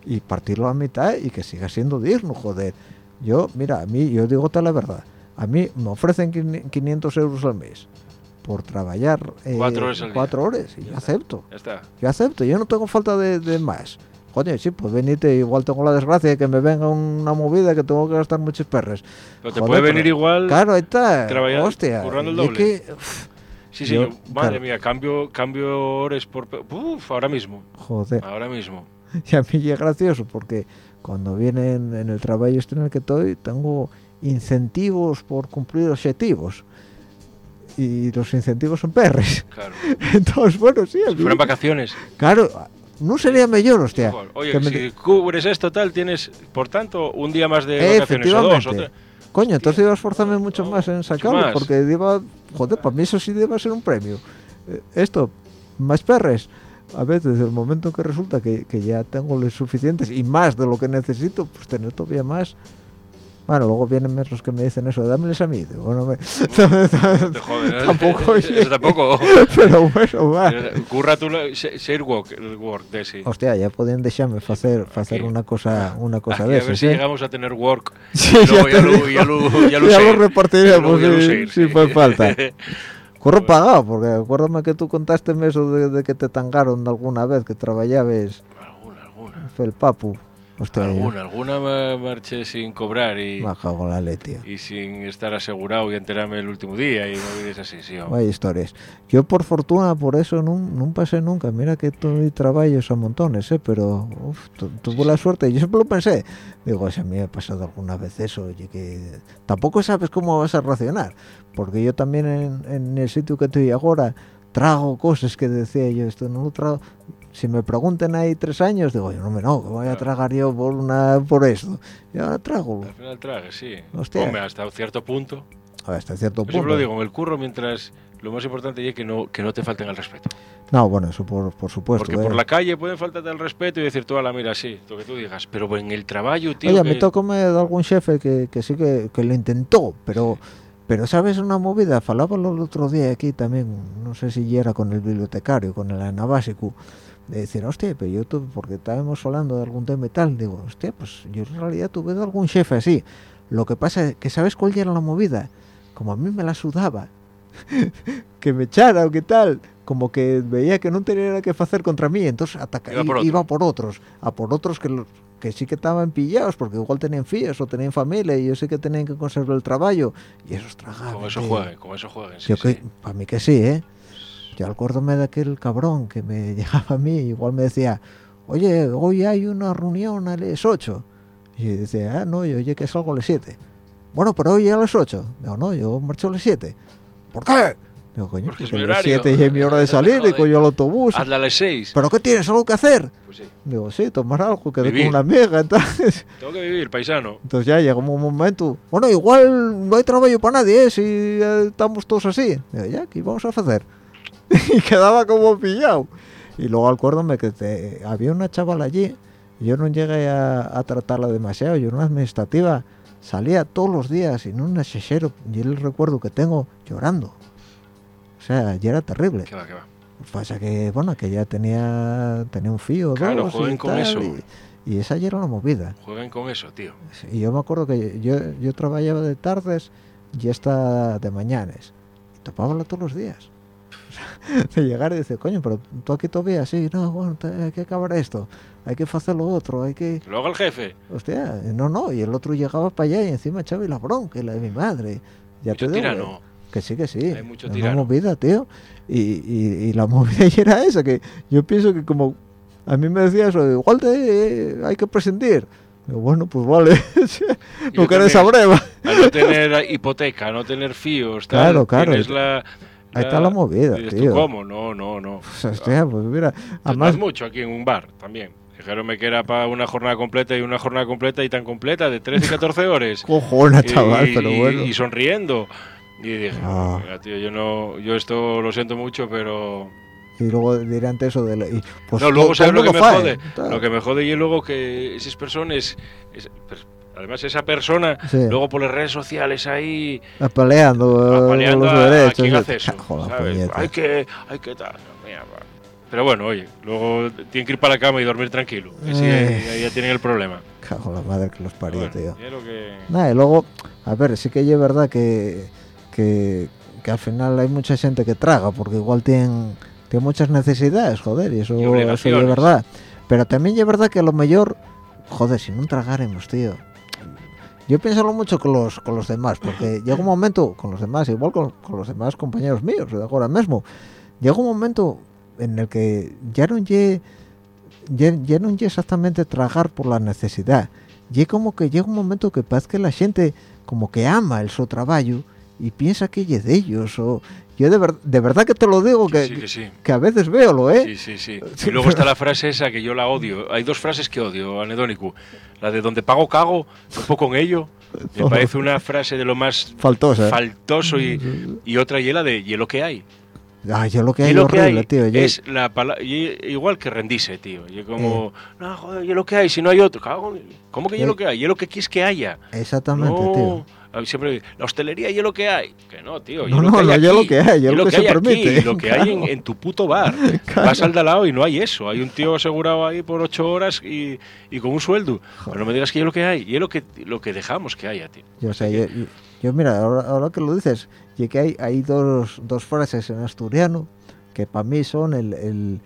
y partirlo a mitad y que siga siendo digno, joder. Yo, mira, a mí, yo digo la verdad, a mí me ofrecen quin- 500 euros al mes por trabajar eh, Cuatro horas cuatro horas y yo acepto, Ya está. yo acepto, yo no tengo falta de, de más. Coño, sí, pues venite, igual tengo la desgracia de que me venga una movida que tengo que gastar muchos perres. Pero te Joder, puede venir pero- igual. Claro, ahí está, hostia. el y es doble. que, uf, Sí, sí, Yo, madre claro. mía, cambio, cambio horas por. Uf, ahora mismo. joder. Ahora mismo. Y a mí es gracioso porque cuando vienen en el trabajo este en el que estoy, tengo incentivos por cumplir objetivos. Y los incentivos son perres. Claro. Entonces, bueno, sí, Si fueran vacaciones. claro, no sería mejor, hostia. mejor. Oye, que me- si cubres esto tal, tienes, por tanto, un día más de vacaciones o dos. Efectivamente. O tres. Coño, entonces iba a esforzarme mucho no, más en sacarlo, más. porque iba, joder, para mí eso sí debe ser un premio. Eh, Esto, más perres. A veces, desde el momento que resulta que, que ya tengo los suficientes y más de lo que necesito, pues tener todavía más. Bueno, luego vienen los que me dicen eso, dámeles a mí. Digo, bueno, me- No ¿eh? Tampoco, Eso tampoco. pero bueno, va. Curra tú ser work, el work de sí. Hostia, ya podían dejarme hacer, hacer una cosa, una cosa Aquí, de a ver si ¿eh? llegamos a tener work. Sí, luego ya lo, ya lo, ya lo, Ya lo repartiremos, lo sí, fue falta. Corro pagado, porque acuérdame que tú contaste eso de, de que te tangaron alguna vez, que trabajabas alguna, alguna. fue el papu. Hostia, Alguna, alguna me marché sin cobrar y, cago en la ley, tío. y sin estar asegurado y enterarme el último día y movidas así, sí. Vaya historias. Yo por fortuna, por eso no, no pasé nunca. Mira que tuve trabajos a montones, ¿eh? pero uf, tu- tuve la suerte. Yo siempre lo pensé. Digo, si a mí me ha pasado alguna vez eso, oye, que tampoco sabes cómo vas a racionar. Porque yo también en, en el sitio que estoy ahora trago cosas que decía yo, esto no lo trago. Si me preguntan ahí tres años, digo, yo no me no, que voy a tragar yo por una por esto. Yo ahora trago. Al final trague, sí. Hostia. Hombre, hasta cierto punto. Hasta cierto punto. siempre lo digo, en el curro, mientras lo más importante es que no, que no te falten el respeto. No, bueno, eso por, por supuesto. Porque ¿eh? por la calle pueden faltarte el respeto y decir tú, a la mira, sí, lo que tú digas. Pero en el trabajo, tío. Oye, que- me tocó de algún jefe que, que sí que, que lo intentó, pero pero sabes una movida, falábalo el otro día aquí también, no sé si ya era con el bibliotecario, con el anabásico, de decir, hostia, pero yo tuve, porque estábamos hablando de algún tema y tal, digo, hostia, pues yo en realidad tuve de algún jefe así. Lo que pasa es que sabes cuál era la movida, como a mí me la sudaba, que me echara o qué tal, como que veía que no tenía nada que hacer contra mí, entonces ataca, Iba por otro. iba por otros, a por otros que, los- que sí que estaban pillados, porque igual tenían fíos o tenían familia y yo sé que tenían que conservar el trabajo, y esos tragaban. Con eso jueguen, con eso jueguen. Sí, sí. para mí que sí, ¿eh? Yo acuérdome de aquel cabrón que me llegaba a mí, igual me decía, oye, hoy hay una reunión a las 8. Y yo decía, ah, no, yo oye que salgo a las 7. Bueno, pero hoy a las 8. Digo, no, yo marcho a las 7. ¿Por qué? Digo, coño, Porque es mi a las horario. 7 ya es mi hora de salir y coño el autobús. Hazla a las seis. ¿Pero qué tienes? ¿Algo que hacer? Pues sí. Digo, sí, tomar algo, quedé Vivir. con una amiga, entonces... Tengo que vivir, paisano. Entonces ya llegó un momento, bueno, igual no hay trabajo para nadie, ¿eh? si eh, estamos todos así. Digo, ya, ¿qué vamos a hacer? y quedaba como pillado. Y luego acuérdame que te- había una chavala allí, yo no llegué a, a tratarla demasiado, yo una administrativa salía todos los días y en un asesero, y el recuerdo que tengo llorando. O sea, ya era terrible. Que va, que va. Pasa que, bueno, que ya tenía, tenía un fío, Claro, dos jueguen y con tal, eso. Y, y esa ya era una movida. Jueguen con eso, tío. Y yo me acuerdo que yo, yo trabajaba de tardes y hasta de mañanas. Y topábala todos los días. de llegar y decir, coño, pero tú aquí todavía, sí, no, bueno, hay que acabar esto, hay que hacer lo otro, hay que... Haga el jefe. Hostia, no, no, y el otro llegaba para allá y encima echaba la bronca la de mi madre. Ya Mucho te digo, tirano. Que sí, que sí. Hay mucho es una tirano. movida, tío. Y, y, y la movida ya era esa, que yo pienso que como a mí me decía eso, igual te, hay que prescindir. Bueno, pues vale. No querés también. a breva. A no tener hipoteca, a no tener fíos. tal, Claro, claro. tienes la- Ahí está la movida, tú, tío. ¿Cómo? No, no, no. Pues, hostia, pues mira, Además, mucho aquí en un bar también. Dijeronme que era para una jornada completa y una jornada completa y tan completa de 13 y 14 horas. cojona, Y- chaval, y, pero y- bueno. y sonriendo. Y dije, Ah. "Mira, tío, yo no, yo esto lo siento mucho, pero Y luego dirán eso de la, y, pues no, luego sabes lo que me fae, jode. tal. Lo que me jode y luego que esas personas, es- además esa persona, Sí. luego por las redes sociales ahí apaleando, apaleando los a, derechos. quien y- hace eso. Joder, ¿sabes? puñeta. Hay que, hay que tal. Pero bueno, oye, luego tienen que ir para la cama y dormir tranquilo. que sí, Eh. ahí, ya tienen el problema. Cago la madre que los parió, Bueno, tío. y que- Nada, y luego, a ver, sí que es verdad que, que, que al final hay mucha gente que traga, porque igual tienen, tienen muchas necesidades, joder, y eso, Y eso es verdad. Pero también es verdad que a lo mejor, joder, si no tragáramos, tío. Yo pienso mucho con los, con los demás, porque llega un momento, con los demás, igual con, con los demás compañeros míos, de ahora mismo, llega un momento en el que ya no lle, ya, ya no exactamente tragar por la necesidad. Como que llega un momento que parece que la gente como que ama el su trabajo y piensa que es de ellos. Yo de, ver- de verdad que te lo digo, que, sí, que sí. que a veces veo lo, ¿eh? Sí, sí, sí. Y luego está la frase esa que yo la odio. Hay dos frases que odio, Anedónico. La de donde pago, cago, topo con ello. Me parece una frase de lo más Faltosa. ¿eh? faltoso y, y otra y la de y es lo que hay. Ah, yo lo que hay lo que horrible, hay tío. yo- es la palabra igual que rendirse, tío. Y como, no, joder, y es lo que hay, si no hay otro. Cago en- ¿Cómo que y es lo que hay? Y es lo que quieres que haya. Exactamente, no, tío. A mí siempre la hostelería y es lo que hay. Que no, tío. No, no, es aquí, lo que hay, es lo que se aquí, permite, y lo que hay en, claro. en tu puto bar. Vas al de al lado y no hay eso. Hay un tío asegurado ahí por ocho horas y, y con un sueldo. Pero no me digas que es lo que hay. Y es lo que, lo que dejamos que haya, tío. Yo, yo, yo- yo, mira, ahora, ahora que lo dices, y que hay, hay dos, dos frases en asturiano que para mí son el, el-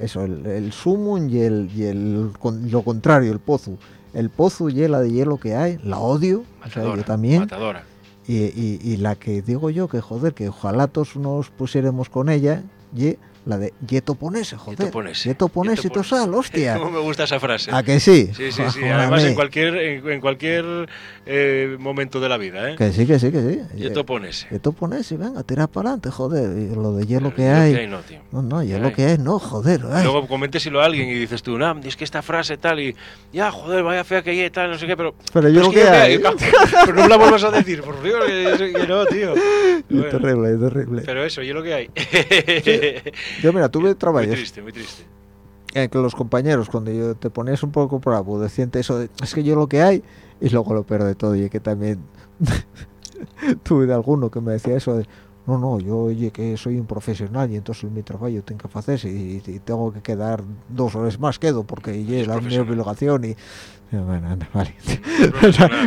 eso, el, el sumum y, el, y el, lo contrario, el pozo. El pozo y la de hielo que hay, la odio, o sea, Matadora. yo también. Matadora. Y, y, y la que digo yo que joder, que ojalá todos nos pusiéramos con ella, y la de yeto ponese, joder. Yeto ponese, Yeto ponese yeto tosal, hostia. Cómo me gusta esa frase. ¿A que sí? Sí, sí, sí. Además, en cualquier, en, cualquier eh, momento de la vida, ¿eh? Que sí, que sí, que sí. Y esto pones. Yeto ponese, venga, tira para adelante, joder. Y lo de hielo que hay. que hay no, tío. No, no, hielo que hay, no, joder. ay. Luego coménteselo a alguien y dices tú, no, es que esta frase tal y ya, joder, vaya fea que hay tal, no sé qué, pero. Pero yo es lo que hay. pero no la vuelvas a decir, por Dios, que, que no, tío. Es terrible, es terrible. pero eso, y es lo que hay. Yo, mira, tuve muy trabajos triste, muy triste. en que los compañeros, cuando yo te ponías un poco bravo, decían eso de, es que yo lo que hay, y luego lo peor de todo, y que también tuve de alguno que me decía eso de, no, no, yo oye que soy un profesional y entonces en mi trabajo tengo que hacerse y, y tengo que quedar dos horas más quedo porque ya es la mi obligación y... bueno, anda, vale.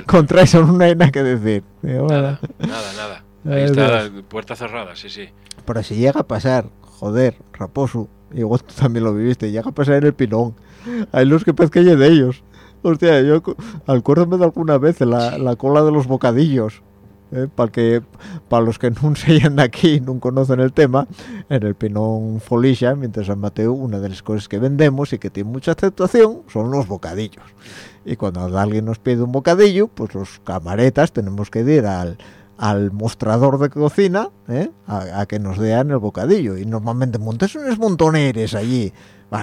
Contra eso no hay nada que decir. Nada, nada, nada. Ahí está, puerta cerrada, sí, sí. Pero si llega a pasar, joder, Raposo, igual tú también lo viviste, llega a pasar en el pilón. Hay los que hay de ellos. Hostia, yo cu- acuérdame de alguna vez la, la cola de los bocadillos. para que para los que no se de aquí no conocen el tema en el Pinón Folixa mientras San Mateo una de las cosas que vendemos y que tiene mucha aceptación son los bocadillos y cuando alguien nos pide un bocadillo pues los camaretas tenemos que ir al, al mostrador de cocina ¿eh? a, que nos den el bocadillo. Y normalmente montes unos montoneres allí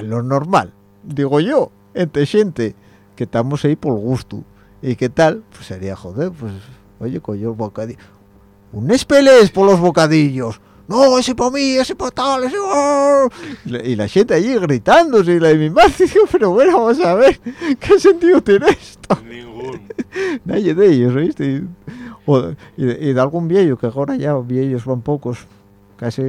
lo normal digo yo entre gente que estamos ahí por gusto. Y qué tal pues sería joder pues oye coño el bocadillo unes pelees por los bocadillos no, ese para mí, ese para tal, ese... ¡oh! Y la- Y la gente allí gritándose y la de mi madre, digo, pero bueno, vamos a ver, ¿qué sentido tiene esto? Ningún. Nadie de ellos, ¿viste? Y, o- y de, y de algún viejo, que ahora ya viejos van pocos, casi,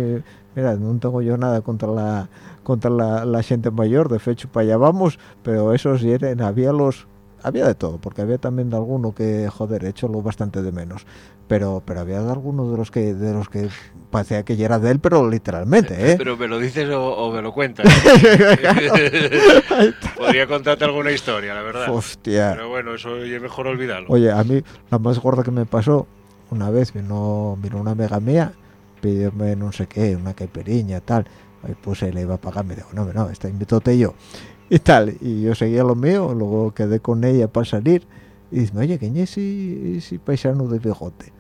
mira, no tengo yo nada contra la contra la, la gente mayor, de hecho para allá vamos, pero esos eran, había los había de todo, porque había también de alguno que, joder, he hecho lo bastante de menos. Pero, pero había algunos de los que, de los que parecía que ya era de él, pero literalmente, ¿eh? Pero me lo dices o, o me lo cuentas. Podría contarte alguna historia, la verdad. Hostia. Pero bueno, eso es mejor olvidarlo. Oye, a mí la más gorda que me pasó, una vez vino, vino una amiga mía, pidióme no sé qué, una caipiriña, tal. Ahí puse, le iba a pagar, me dijo, no, no, esta invítate yo. Y tal, y yo seguía lo mío, luego quedé con ella para salir. Y dice, oye, ¿quién es ese, ese paisano de bigote?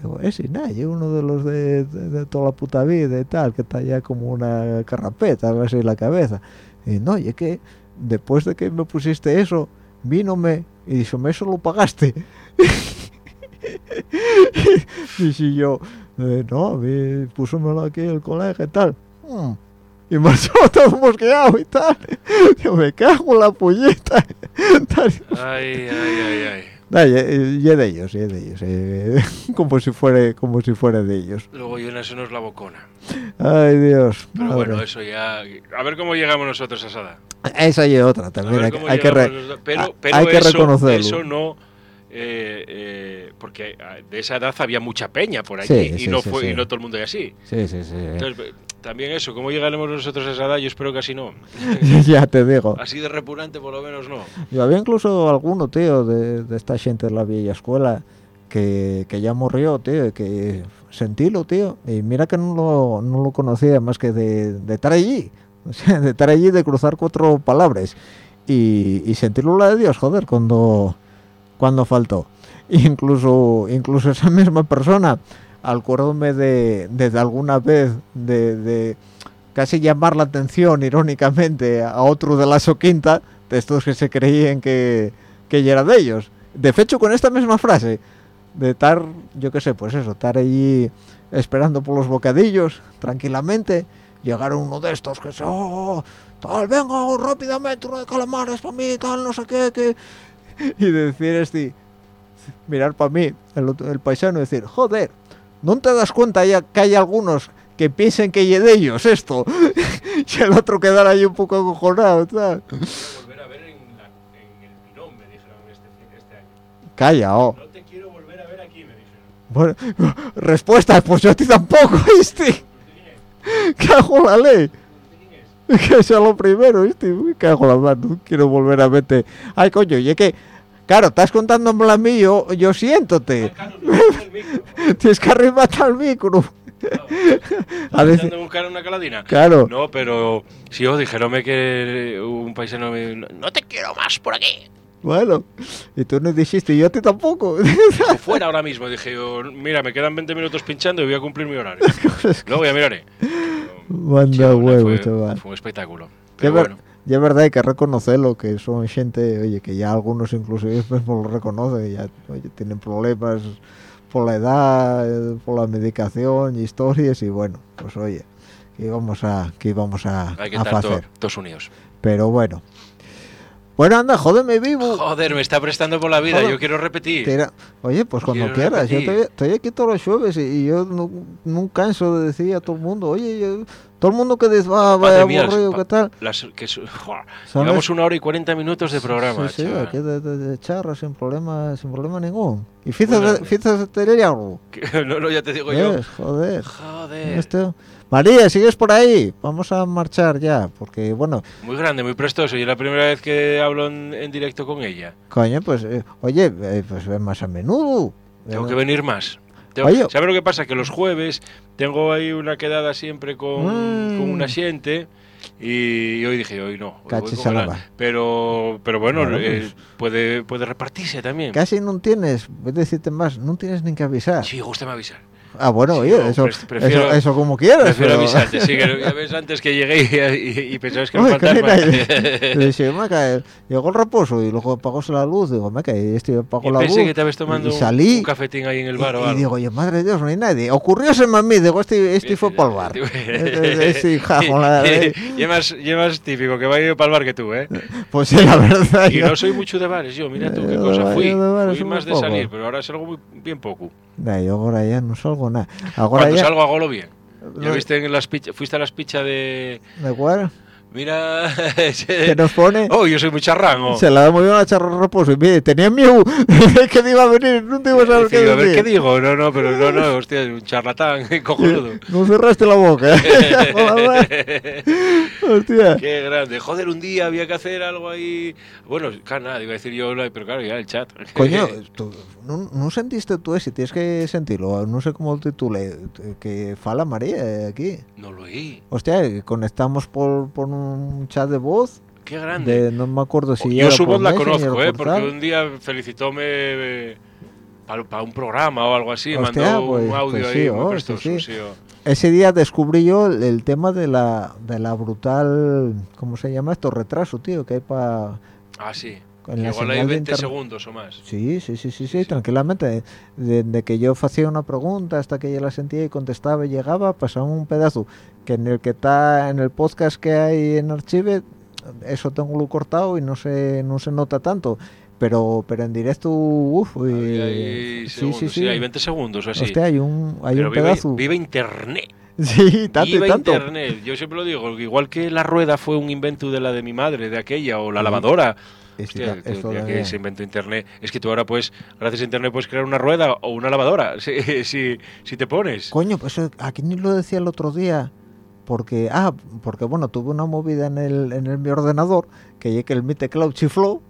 Digo, ese, nada, yo uno de los de, toda la puta vida y tal, que está ya como una carrapeta, algo así en la cabeza. Y no, y es que después de que me pusiste eso, vínome y dijo, ¿me eso lo pagaste? y si yo, eh, no, me púsomelo aquí el colega y tal. Mm. Y marchó todo mosqueado y tal. Yo me cago en la puñeta. Ay, ay, ay, ay. Nah, y, y- y de ellos, y de ellos. eh, como si fuera, como si fuera de ellos. Luego llénasenos la bocona. Ay, Dios. Pero madre. bueno, eso ya. A ver cómo llegamos nosotros a esa edad. Esa y otra también. Hay, hay que re- pero, pero hay que eso, reconocerlo. Eso no. eh, eh, porque ah, de esa edad había mucha peña por allí Sí, y, sí, no fue, sí. y no todo el mundo era así. Sí, sí, sí. Entonces, también eso, ¿cómo llegaremos nosotros a esa edad? Yo espero que así no. ya te digo. Así de repugnante por lo menos no. Yo había incluso alguno, tío, de, de esta gente de la vieja escuela que, que ya murió, tío, y que sentílo, tío. Y mira que no lo, no lo conocía más que de, de estar allí. O sea, de estar allí, de cruzar cuatro palabras. Y, y sentirlo la de Dios, joder, cuando, cuando faltó. Incluso, incluso esa misma persona, acuérdome de, de, alguna vez de, de casi llamar la atención irónicamente a otro de la soquinta, de estos que se creían que, que ya era de ellos. De hecho, con esta misma frase, de estar, yo qué sé, pues eso, estar allí esperando por los bocadillos, tranquilamente, llegar uno de estos que se, oh, tal, venga, rápidamente, uno de calamares para mí, tal, no sé qué, que... Y decir este, mirar para mí, el, el paisano, decir, joder, ¿no te das cuenta ya que hay algunos que piensen que es de ellos esto? y el otro quedar ahí un poco acojonado, tal. volver a ver en, el Pinón, me dijeron este, año. Calla, oh. No te quiero volver a ver aquí, me dijeron. Bueno, respuesta, pues yo a ti tampoco, ¿viste? Cago en la ley. Que sea lo primero, ¿viste? Me cago en la mano, quiero volver a verte. Ay, coño, y es que, claro, estás contándome a mí, yo, yo siéntote. Tienes que arrimarte al micro. A veces, ¿Estás buscar una caladina? claro, No, pero si os dijeronme que un paisano me... No te quiero más por aquí. bueno, y tú no dijiste, yo a ti tampoco. Fuera ahora mismo. Dije yo, mira, me quedan 20 minutos pinchando y voy a cumplir mi horario. Luego ya miraré. Manda huevo, fue, chaval. fue un espectáculo. Pero bueno, Ya es verdad, hay que reconocerlo, que son gente, oye, que ya algunos inclusive mismos lo reconocen, ya oye, tienen problemas por la edad, por la medicación, historias, y bueno, pues oye, que íbamos a, que íbamos a, hay que a estar to- hacer. todos unidos. Pero bueno. Bueno, anda, jódeme vivo. Joder, me está prestando por la vida. Joder. Yo quiero repetir. Tira- Oye, pues cuando Quiero quieras, yo repetir. estoy, estoy aquí todos los jueves y, y yo no, no canso de decir a todo el mundo, oye, yo- todo el mundo que dice, Madre vaya mía, aburrido, ¿qué tal? Las, que. Llevamos una hora y 40 minutos de programa. Sí, sí, aquí de, de, de charra sin problema, sin problema ningún. ¿Y fichas Bueno, de tener algo? No, no, ya te digo yo. Joder. Joder. Este- María, ¿sigues por ahí? Vamos a marchar ya, porque bueno, Muy grande, muy prestoso. Y es la primera vez que hablo en, en directo con ella. coño, pues, eh, oye, eh, pues ven más a menudo. Tengo Ven- que venir más. Tengo-. ¿Sabes lo que pasa? Que los jueves tengo ahí una quedada siempre con, Mm. con una gente y hoy dije, hoy no. hoy. Pero, pero bueno, Bueno, eh, pues. puede, puede repartirse también. Casi no tienes, voy a decirte más, no tienes ni que avisar. Sí, gusta avisar. Ah, bueno, Sí, oye, eso, pref- prefiero- eso, eso como quieras. Prefiero pero- avisarte. Sí, que ya ves antes que llegué y, y, y pensabas que era un fantasma. y- y dice, me cae, llegó el reposo y luego apagóse la luz. Digo, me cae, este apagó Y la luz. pensé que estabas tomando y un- salí. un cafetín ahí en el bar y, o y algo. digo, oye, madre de Dios, no hay nadie. Ocurrióseme a mí, digo, este, este fue para el bar. Este, este jajo, la- y, y es más típico que va a ir para el bar que tú, ¿eh? Pues sí, la verdad. Y yo- no soy mucho de bares, yo, mira tú qué cosa fui. Fui más de salir, pero ahora salgo muy, bien poco. Nah, yo ahora ya no salgo nada. Cuando ya... salgo hago lo bien. ¿Ya viste en las pichas? ¿Fuiste a las pichas de, ¿De cuál? Mira. que nos pone... Oh, yo soy muy charrango. Se la da muy bien a Charro Raposo y mire, tenía miedo que me iba a venir, no te iba a saber qué a ver qué digo. No, no, pero no, no, hostia, un charlatán cojonudo. No cerraste la boca. Hostia. Qué grande. Joder, un día había que hacer algo ahí. Bueno, claro, nada, iba a decir yo, pero claro, ya el chat. Coño, tú, ¿no, no sentiste tú ese? Tienes que sentirlo, no sé cómo titule, que fala María aquí. No lo oí. Hostia, conectamos por, por un chat de voz, Qué grande. de, no me acuerdo si yo era su por voz la conozco, ¿eh? por Porque un día felicitóme para un programa o algo así. Hostia, mandó pues- un audio pues ahí sí, oh, prestoso. sí, sí, sí. oh. Ese día descubrí yo el, el tema de la, de la brutal, ¿cómo se llama esto? Retraso, tío, que hay para... Ah, sí. En la Igual hay señal de 20 internet. segundos o más. Sí, sí, sí, sí, sí, Sí. tranquilamente. Desde que yo hacía una pregunta hasta que ella la sentía y contestaba y llegaba, pasaba un pedazo que en el que está en el podcast que hay en Archive, eso tengo lo cortado y no se no se nota tanto. Pero pero en directo, uff, sí, sí, sí. hay 20 segundos o así. Hostia, hay un hay Pero un vive, pedazo. vive internet. Sí, tanto y tanto. internet. Yo siempre lo digo, igual que la rueda fue un invento de la de mi madre, de aquella, o la lavadora. Hostia, que se inventó internet. Es que tú ahora puedes, gracias a internet, puedes crear una rueda o una lavadora, si, si, si te pones. Coño, pues eh, aquí ni lo decía el otro día. Porque, ah, porque bueno, tuve una movida en el, en el mi ordenador, que llegué que el mi teclado chifló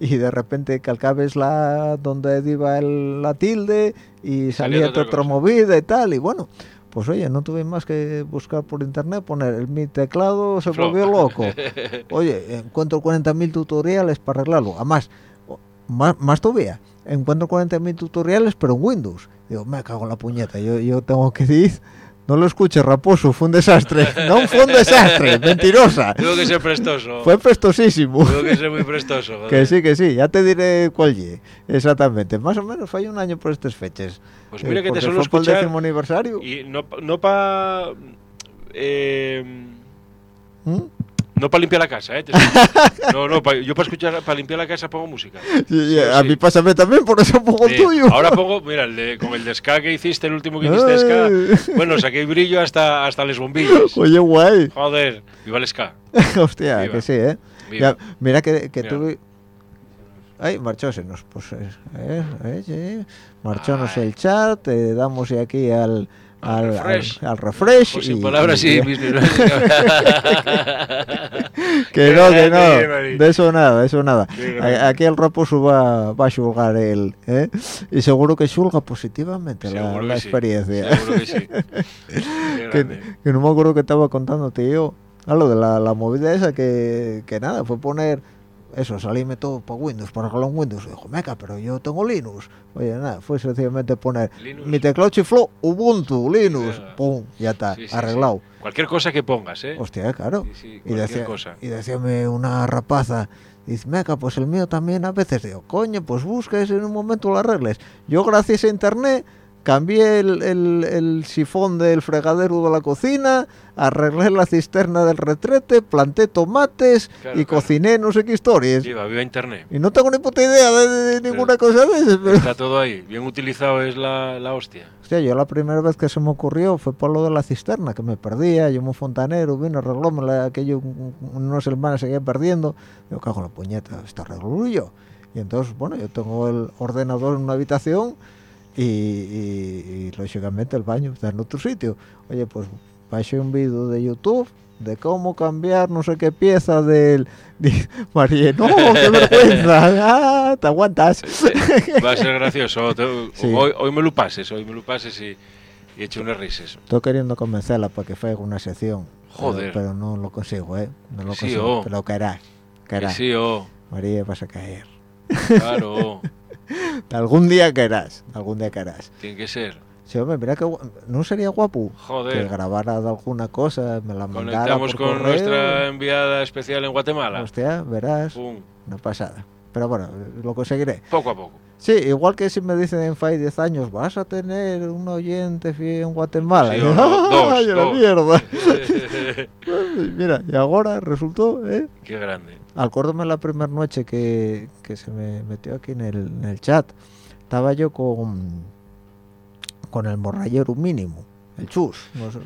y de repente calcabes la donde iba el- la tilde y Salía otra otra movida y tal. Y bueno, pues oye, no tuve más que buscar por internet, poner el mi teclado se volvió loco. Oye, encuentro 40.000 tutoriales para arreglarlo. Además, o- más, más todavía, encuentro 40.000 tutoriales, pero en Windows. Digo, me cago en la puñeta, yo, yo tengo que decir, no lo escuches, raposo, fue un desastre. No fue un desastre, mentirosa. Tengo que ser prestoso. Fue prestosísimo. Tengo que ser muy prestoso. joder. Que sí, que sí, ya te diré cuál ye. Exactamente, más o menos fue un año por estas fechas. Pues Eh, mira que te suelo fue el décimo aniversario. Y no, no para. ¿Mm? No para limpiar la casa, ¿eh? No, no, pa- yo para escuchar, para limpiar la casa pongo música. Sí, Sí, a sí. mí pásame también, por eso pongo el tuyo. Ahora pongo, mira, el de- con el de ska que hiciste, el último que hiciste de ska, bueno, saqué brillo hasta, hasta les bombillas. Oye, guay. Joder, viva el ska. Hostia, Viva. que sí, ¿eh? Ya, mira que, que Mira. tuve... Ay, marchósenos, pues, eh, eh, eh, sí. marchónos el chat, le damos aquí al, Al refresh. al- al refresh. Pues y- sin palabras, y- sí. mis- mis- Que no, que no, de eso nada, de eso nada. Aquí el Raposo va, va a xulgar él, ¿eh? Y seguro que xulga positivamente la, la sí, experiencia. Seguro que sí. Que, que no me acuerdo que estaba contándote yo. A lo de la, la movida esa que, que nada, fue poner eso, salíme todo para Windows, para arreglar Windows. Y dijo, meca, pero yo tengo Linux. Oye, nada, fue sencillamente poner Linux. mi teclado chifló, Ubuntu, Linux, pum, ya está, Sí, sí, arreglado. sí. Cualquier cosa que pongas, ¿eh? Hostia, claro. Y, decía, cosa. y decíame una rapaza, dice, meca, pues el mío también a veces. Digo, coño, pues busca ese en un momento lo arregles. Yo gracias a internet cambié el, el- el sifón del fregadero de la cocina, arreglé la cisterna del retrete, planté tomates Claro, y claro. cociné no sé qué historias. Viva, viva internet. Y no tengo ni puta idea de, de- ninguna cosa de esas, pero... Está todo ahí. Bien utilizado es la, la hostia. Hostia, yo la primera vez que se me ocurrió fue por lo de la cisterna, que me perdía, yo un fontanero, vino, arreglóme la, aquello, un- unas semanas seguía perdiendo, digo, cago en la puñeta, está arreglo yo. Y entonces, bueno, yo tengo el ordenador en una habitación y, y- y, lógicamente el baño está en otro sitio. Oye, pues bajé un vídeo de YouTube de cómo cambiar no sé qué pieza del... María, no, qué vergüenza, ah, te aguantas. Va a ser gracioso. Te- Sí. Hoy, hoy me lo pases, hoy me lo pases y, y eche unas risas. Estoy queriendo convencerla para que haga una sección. Joder. Pero, no lo consigo, ¿eh? No lo Sí, consigo. oh. Pero caerá. Caerá. sí, oh, María, vas a caer. claro, Algún día caerás. Algún día caerás. tiene que ser. Sí, hombre, mira que no sería guapo que Joder, grabara de alguna cosa, me la mandara conectamos por con correo. nuestra enviada especial en Guatemala. Hostia, verás, Pum, una pasada. Pero bueno, lo conseguiré. poco a poco. Sí, igual que si me dicen en FAI 10 años, vas a tener un oyente fiel en Guatemala. Sí, Y yo, no, dos, ¡ay, a la mierda! Mira, y ahora resultó, ¿eh? Qué grande. Acuérdame la primera noche que, que se me metió aquí en el, en el chat. Estaba yo con, con el morrayero mínimo, el chus. no sé.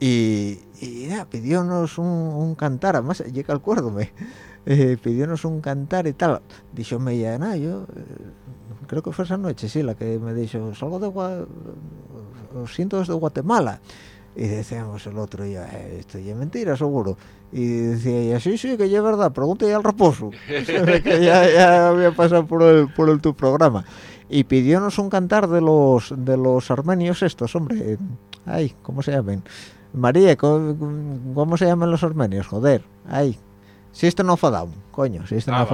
y, y ya, pidiónos un, un cantar, además, llega al acuérdome, eh, pidiónos un cantar y tal. Díxome ya, nada, yo eh, creo que fue esa noche, sí, la que me dijo, salgo de Gua os siento desde Guatemala. Y decíamos el otro, yo, eh, esto ya es mentira, seguro. Y decía ella, sí, sí, que ya es verdad, pregúntale al raposo. que ya, ya había pasado por el, por el tu programa. Y pidiónos un cantar de los de los armenios estos, hombre. Ay, ¿cómo se llaman? María, ¿cómo, cómo se llaman los armenios? Joder, ay. Si este no fadao, coño, si este Ah.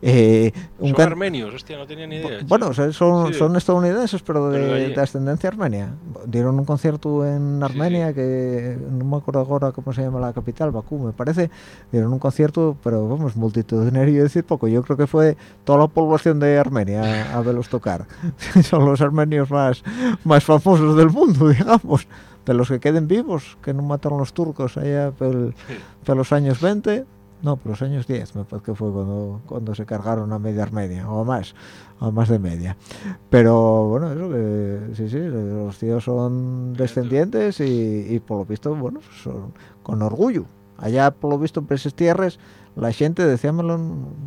Eh, Son can- armenios, hostia, no tenía ni idea. bueno, son, Sí. son estadounidenses, pero de, Pero de ascendencia armenia. Dieron un concierto en Armenia, que no me acuerdo ahora cómo se llama la capital, Bakú, me parece. Dieron un concierto, pero vamos, multitudinario, decir poco. Yo creo que fue toda la población de Armenia a, a verlos tocar. son los armenios más, más famosos del mundo, digamos. De los que queden vivos, que no mataron los turcos allá por, por los años 20. No, por los años 10, me parece que fue cuando, cuando se cargaron a media Armenia, o más, o más de media. Pero bueno, eso que sí, sí, los tíos son descendientes y, y por lo visto, bueno, son con orgullo. Allá, por lo visto, en esas tierras, la gente, decíamelo,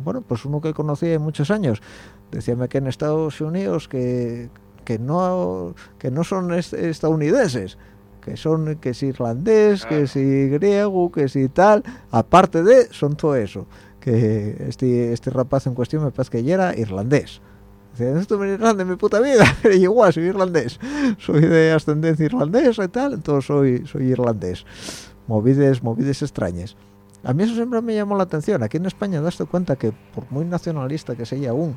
bueno, pues uno que conocía de muchos años, decíame que en Estados Unidos que, que no que no son est- estadounidenses, que son que es irlandés, que si griego, que si tal, aparte de, son todo eso. Que este, este rapaz en cuestión me parece que ya era irlandés. Dice, no estuve en Irlanda en mi puta vida, pero igual soy irlandés. Soy de ascendencia irlandesa y tal, entonces soy, soy irlandés. Movides, movides extrañas. A mí eso siempre me llamó la atención. Aquí en España das cuenta que por muy nacionalista que sea aún,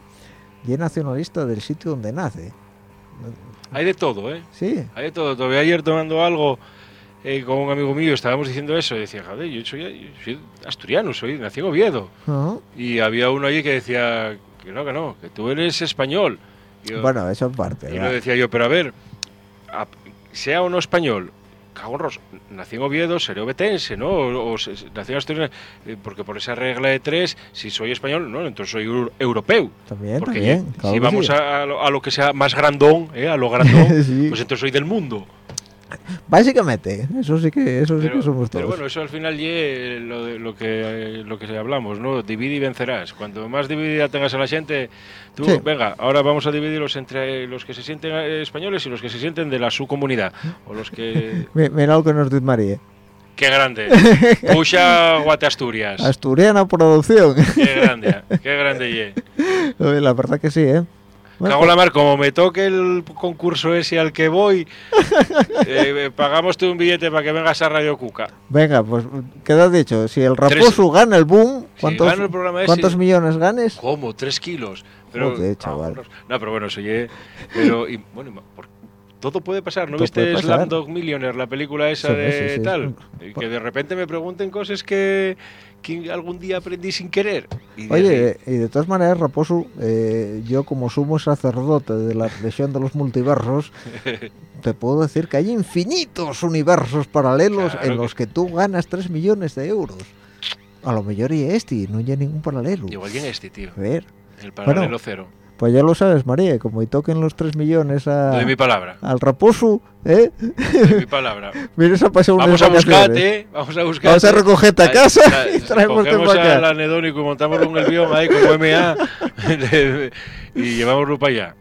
y es nacionalista del sitio donde nace. Hay de todo, ¿eh? Sí, Hay de todo. Todavía ayer tomando algo eh, con un amigo mío estábamos diciendo eso. Y decía, joder, yo soy, yo soy asturiano, soy, nací en Oviedo. Y había uno allí que decía que no, que no, que tú eres español. Yo- Bueno, eso en parte. y lo decía yo, pero a ver, a- sea o no español, cago en ros, nací en Oviedo, seré obetense, ¿no? O, o nací en Asturias, eh, porque por esa regla de tres, si soy español, no, entonces soy eu- europeo. También, Porque también. si claro vamos sí. a, a lo, a lo que sea más grandón, ¿eh? a lo grandón, Sí. pues entonces soy del mundo. Básicamente, eso sí que, eso sí Pero, que somos pero todos. bueno, eso al final ye lo, de- lo que lo que hablamos, ¿no? Divide y vencerás. Cuanto más dividida tengas a la gente, tú, Sí. venga, ahora vamos a dividirlos entre los que se sienten eh, españoles y los que se sienten de la su comunidad. O los que... Mi- Mira lo que nos dice María. ¡Qué grande! Puxa Guate Asturias. Asturiana producción. ¡Qué grande! ¡Qué grande ye! La verdad que sí, ¿eh? Cago la mar, como me toque el concurso ese al que voy, eh, pagamos un billete para que vengas a Radio Cuca. Venga, pues queda dicho, si el raposo gana el boom, Si ¿cuántos, el ese- ¿cuántos millones ganes? ¿Cómo? ¿Tres kilos? Pero, Joder, chaval. No, pero bueno, soy... eh, Pero, y, bueno, todo puede pasar. ¿No Todo viste pasar. Slumdog Millionaire, la película esa Sí, de sí, sí. tal? Que de repente me pregunten cosas que, que algún día aprendí sin querer. Y Oye, y de todas maneras, Raposo, eh, yo como sumo sacerdote de la religión de los multiversos, te puedo decir que hay infinitos universos paralelos Claro en que- los que tú ganas 3 millones de euros. A lo mejor y este, no hay ningún paralelo. Igual que en este, tío. A ver, El paralelo Bueno. cero. Pues ya lo sabes, María, como y toquen los 3 millones a, Doy mi palabra. al Raposo, ¿eh? Doy mi palabra. Vienes a pasar unas Vamos a buscarte, ¿eh? Vamos a buscarte. Vamos a recogerte a casa y traemos Cogemos acá. al anedónico y montamos un avión ahí como MA y llevámoslo para allá.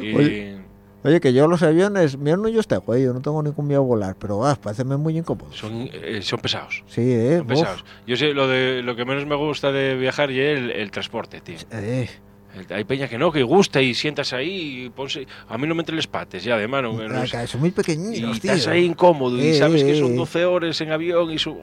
Y, Oye. Oye, que yo los aviones, mío no yo estoy, güey, yo no tengo ningún miedo a volar, pero ah, parece muy incómodo. son, eh, son pesados. Sí, eh, Son pesados. Yo sé, lo, de, lo que menos me gusta de viajar y es el, el transporte, tío. eh, hay peña que no, que gusta y sientas ahí y ponse... A mí no me entre los pates ya, de mano. no sé. que son muy y pequeñitos, tío. estás ahí incómodo y Eh, sabes que eh, son eh. 12 horas en avión y su...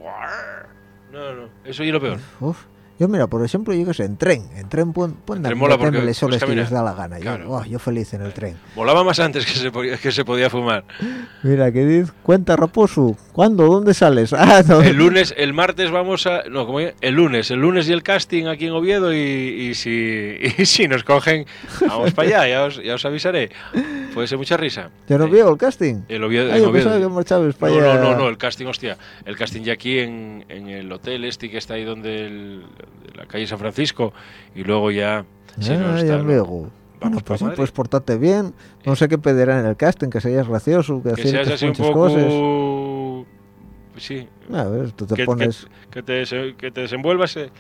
No, no, eso es lo peor. Uf. Yo, mira, por ejemplo, yo que sé, en tren. En tren pueden, pueden tren dar- mola meterme porque las horas puedes que les da la gana. Yo, oh, yo feliz en el tren. Volaba más antes que se podía, que se podía fumar. Mira, que dice, cuenta Raposo, ¿cuándo? ¿Dónde sales? Ah, no. El lunes, el martes vamos a... No. El lunes, el lunes y el casting aquí en Oviedo y, y si, y si nos cogen, vamos para allá, ya os, ya os avisaré. Puede ser mucha risa. Yo no veo el casting. El Oviedo, Ah, en yo Oviedo. pensaba que marchabas para No, allá. no, no, no, el casting, hostia. El casting ya aquí en, en el hotel este que está ahí donde el- la calle San Francisco y luego ya... no, ah, está, ya ¿no? luego. Bueno, pa' pues, sí, pues portate bien. No sé qué pedirán en el casting, que seas gracioso, que, Que seas así un poco... cosas. sí. A ver, tú te que, pones... que, que te, que te desenvuelvas, eh,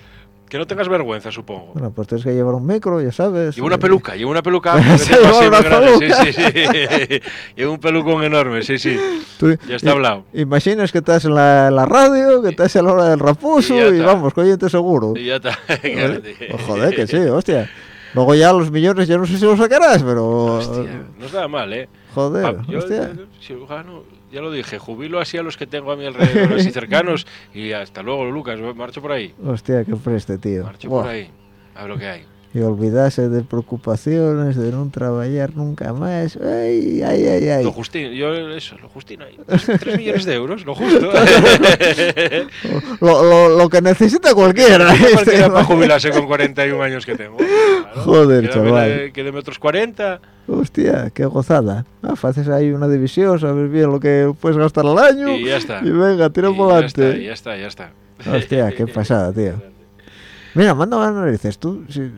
que no tengas vergüenza, supongo. Bueno, pues tienes que llevar un micro, ya sabes. Llevo una peluca, llevo una peluca. Lleva grande, Sí, sí, sí. llevo un pelucón enorme, sí, sí. tú- Ya está hablado. Imaginas que estás en la, la radio, que estás a la hora del raposo Y vamos, coñete seguro. Y ya está. Pues joder, que sí, hostia. Luego ya los millones ya no sé si los sacarás, pero... Hostia, no está mal, ¿eh? Joder, yo, hostia. yo, cirujano, ya lo dije, jubilo así a los que tengo a mi alrededor, así cercanos, y hasta luego, Lucas, marcho por ahí. Hostia, qué preste, tío. Marcho Buah. por ahí, a ver lo que hay. Y olvidarse de preocupaciones, de no trabajar nunca más. Ay, ay, ay, ay. Lo justino, yo eso, lo justino. Tres millones de euros, lo justo. Lo, lo- lo que necesita cualquiera. Cualquiera para jubilarse con 41 años que tengo. Claro. Joder, Quédame chaval. de- Quédeme otros 40. Hostia, qué gozada. Ah, haces ahí una división, sabes bien lo que puedes gastar al año. Y ya está. Y venga, tira por ya está, adelante. ya está, ya está. Hostia, qué pasada, tío. Mira, manda las narices, tú, si-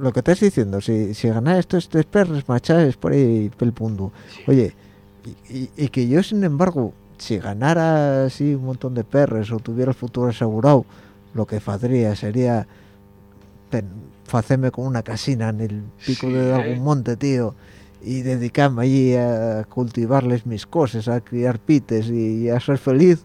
lo que estás diciendo, si, si ganas estos tres perros machajes por ahí pel mundo, oye, y, y- y que yo sin embargo, si ganara así un montón de perros o tuviera el futuro asegurado, lo que haría sería hacerme con una casina en el pico Sí, de algún monte, tío, y dedicarme allí a cultivarles mis cosas, a criar pites y a ser feliz.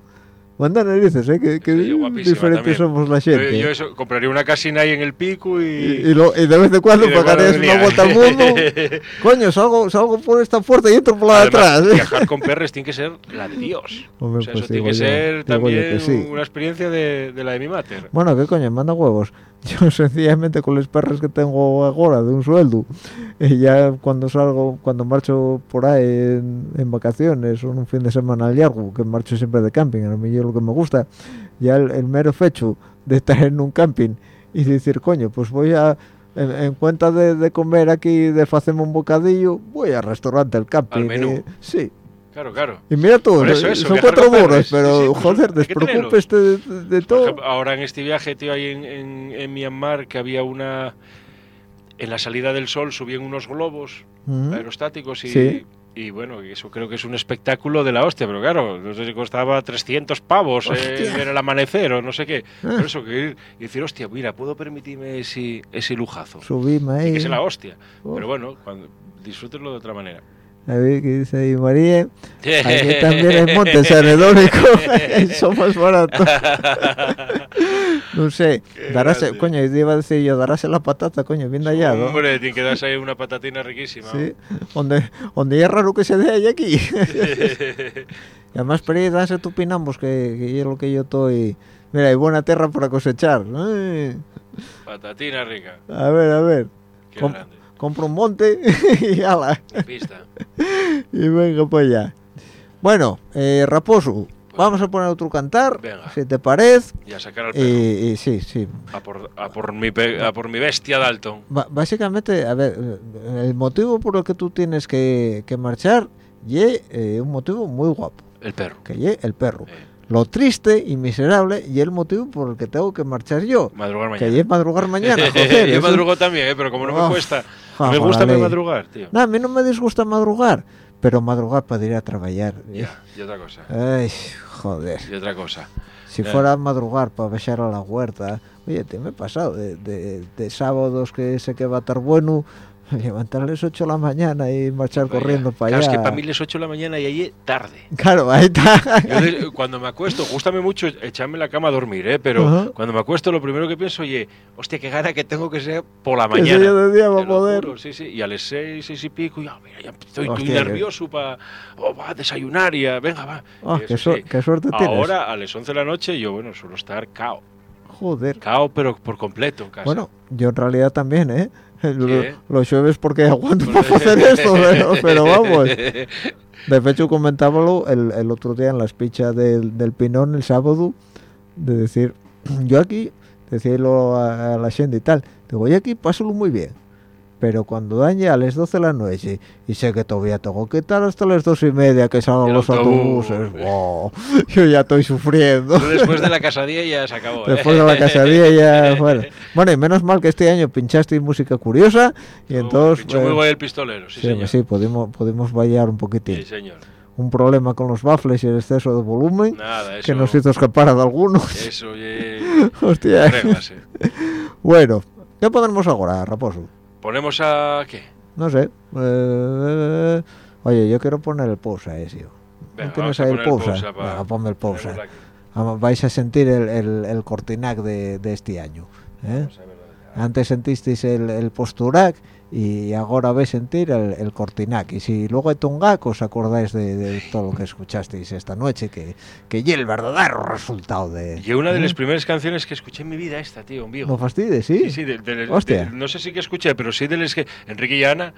Manda narices, ¿eh? Que, que diferentes somos la Yo, gente. yo eso, compraría una casina ahí en el pico y... y, y lo- y de vez en cuando pagarías una vuelta al mundo. Coño, salgo, salgo por esta puerta y entro por la de atrás. ¿eh? viajar con perros tiene que ser la de Dios. Hombre, o sea, pues eso tiene que yo, ser yo también que sí. una experiencia de, de la de mi mater. Bueno, ¿qué coño? Manda huevos. Yo sencillamente con los perros que tengo ahora de un sueldo, y ya cuando salgo, cuando marcho por ahí en, en vacaciones o en un fin de semana largo, que marcho siempre de camping, a mí es lo que me gusta, ya el, el mero fecho de estar en un camping y decir, coño, pues voy a, en, en cuenta de, de comer aquí, de hacerme un bocadillo, voy al restaurante del camping. menú. y- sí. Claro, claro. Y mira tú, eso, eso, son cuatro perros, duros, sí, pero sí, pues joder, tenerlos. despreocúpate de, de- de todo. ejemplo, ahora en este viaje, tío, ahí en, en, en Myanmar, que había una... En la salida del sol subían unos globos Ujú. aerostáticos y... Sí. Y bueno, eso creo que es un espectáculo de la hostia, pero claro, no sé si costaba 300 pavos eh, ver el amanecer o no sé qué. Ah. Por eso que ir y decir, hostia, mira, puedo permitirme ese, ese lujazo. Subíme ahí. Y que es la hostia. Oh. Pero bueno, cuando, disfrútenlo de otra manera. A ver qué dice ahí María. Aquí también hay montes anedónicos. Son más baratos. no sé. Qué Darás, grande. coño, iba a decir yo, darás la patata, coño, bien hallado. Hombre, tiene que darse ahí una patatina riquísima. Sí. Donde, donde es raro que se dé ahí aquí. y además, pero ahí danse tupinambos, que, que es lo que yo estoy. Mira, hay buena tierra para cosechar. Ay, Patatina rica. a ver, a ver. Qué Com- grande. Compro un monte y ala. Pista. Y venga para allá. Bueno, eh, Raposo, vamos a poner otro cantar, Venga. si te parece. Y a sacar al perro. Y, y sí, sí. A, por, a, por mi pe- a por mi bestia Dalton. Básicamente, a ver, eh, el motivo por el que tú tienes que, que marchar y eh, un motivo muy guapo, El perro. que ye el perro. Eh, Lo triste y miserable y el motivo por el que tengo que marchar yo, madrugar que mañana. ye madrugar mañana, joder. Yo madrugo también, eh, pero como no me Oh, cuesta, ja, me gusta madrugar, tío. No, a mí no me disgusta madrugar, pero madrugar para ir a trabajar. Ya, y otra cosa. Ay, joder. Y otra cosa. Si Ya. fuera a madrugar para bajar a la huerta, oye, te me he pasado de, de- de sábados que sé que va a estar bueno, levantar a las 8 de la mañana y marchar Vaya. corriendo para Claro, allá. es que para mí les 8 de la mañana y ahí tarde. Claro, ahí está. Yo cuando me acuesto, gustame mucho echarme en la cama a dormir, ¿eh? pero Ajá. cuando me acuesto lo primero que pienso, oye, hostia, qué gana que tengo que ser por la Que mañana. yo de día va Te a lo poder. juro, sí, sí. Y a las 6, 6 y pico, ya, mira, ya estoy, estoy Hostia, que- nervioso para va a desayunar y a, venga, va. Y qué, suer- sí. qué suerte tienes. Ahora, a las 11 de la noche, yo, bueno, suelo estar cao. Joder. Cao, pero por completo en casa. Bueno, yo en realidad también, ¿eh? Lo- ¿Qué? Los jueves porque aguanto para hacer esto, pero, pero vamos. De hecho, comentábalo el, el otro día en la espicha del, del Pinón el sábado, de decir, yo aquí, decirlo a, a la gente y tal, digo, yo aquí pásalo muy bien, pero cuando dan ya a las 12 de la noche y sé que todavía tengo que estar hasta las dos y media que salgan los autobús. autobuses, ¡buah! yo ya estoy sufriendo. Después de la casadilla ya se acabó. ¿eh? Después de la casadilla ya fuera. Bueno, y menos mal que este año pinchaste música curiosa y entonces... Pinchó muy eh, guay el pistolero, sí, sí, señor. sí, pudimos, pudimos bailar un poquitín. Sí, señor. un problema con los baffles y el exceso de volumen Nada, eso. que nos hizo escapar de algunos. Eso, oye. Hostia. Arréglase. Bueno, ¿qué ponemos ahora, Raposo? Ponemos a. ¿Qué? No sé. eh, oye, yo quiero poner el pausa, eh, tío. Venga, ¿No tienes ahí el pausa? pausa pa- Venga, ponme el pausa. Vais a sentir el, el, el cortinac de, de este año. ¿eh? Antes sentisteis el, el posturac y ahora vais a sentir el, el cortinac. Y si luego hay tungac, os acordáis de, de todo lo que escuchasteis esta noche, que, que y el verdadero resultado de... Y una de ¿eh? las primeras canciones que escuché en mi vida esta, tío, en Vigo. No fastidies, ¿sí? Sí, sí, de- de- de- Hostia. de- no sé si que escuché, pero sí de las que. Enrique y Ana,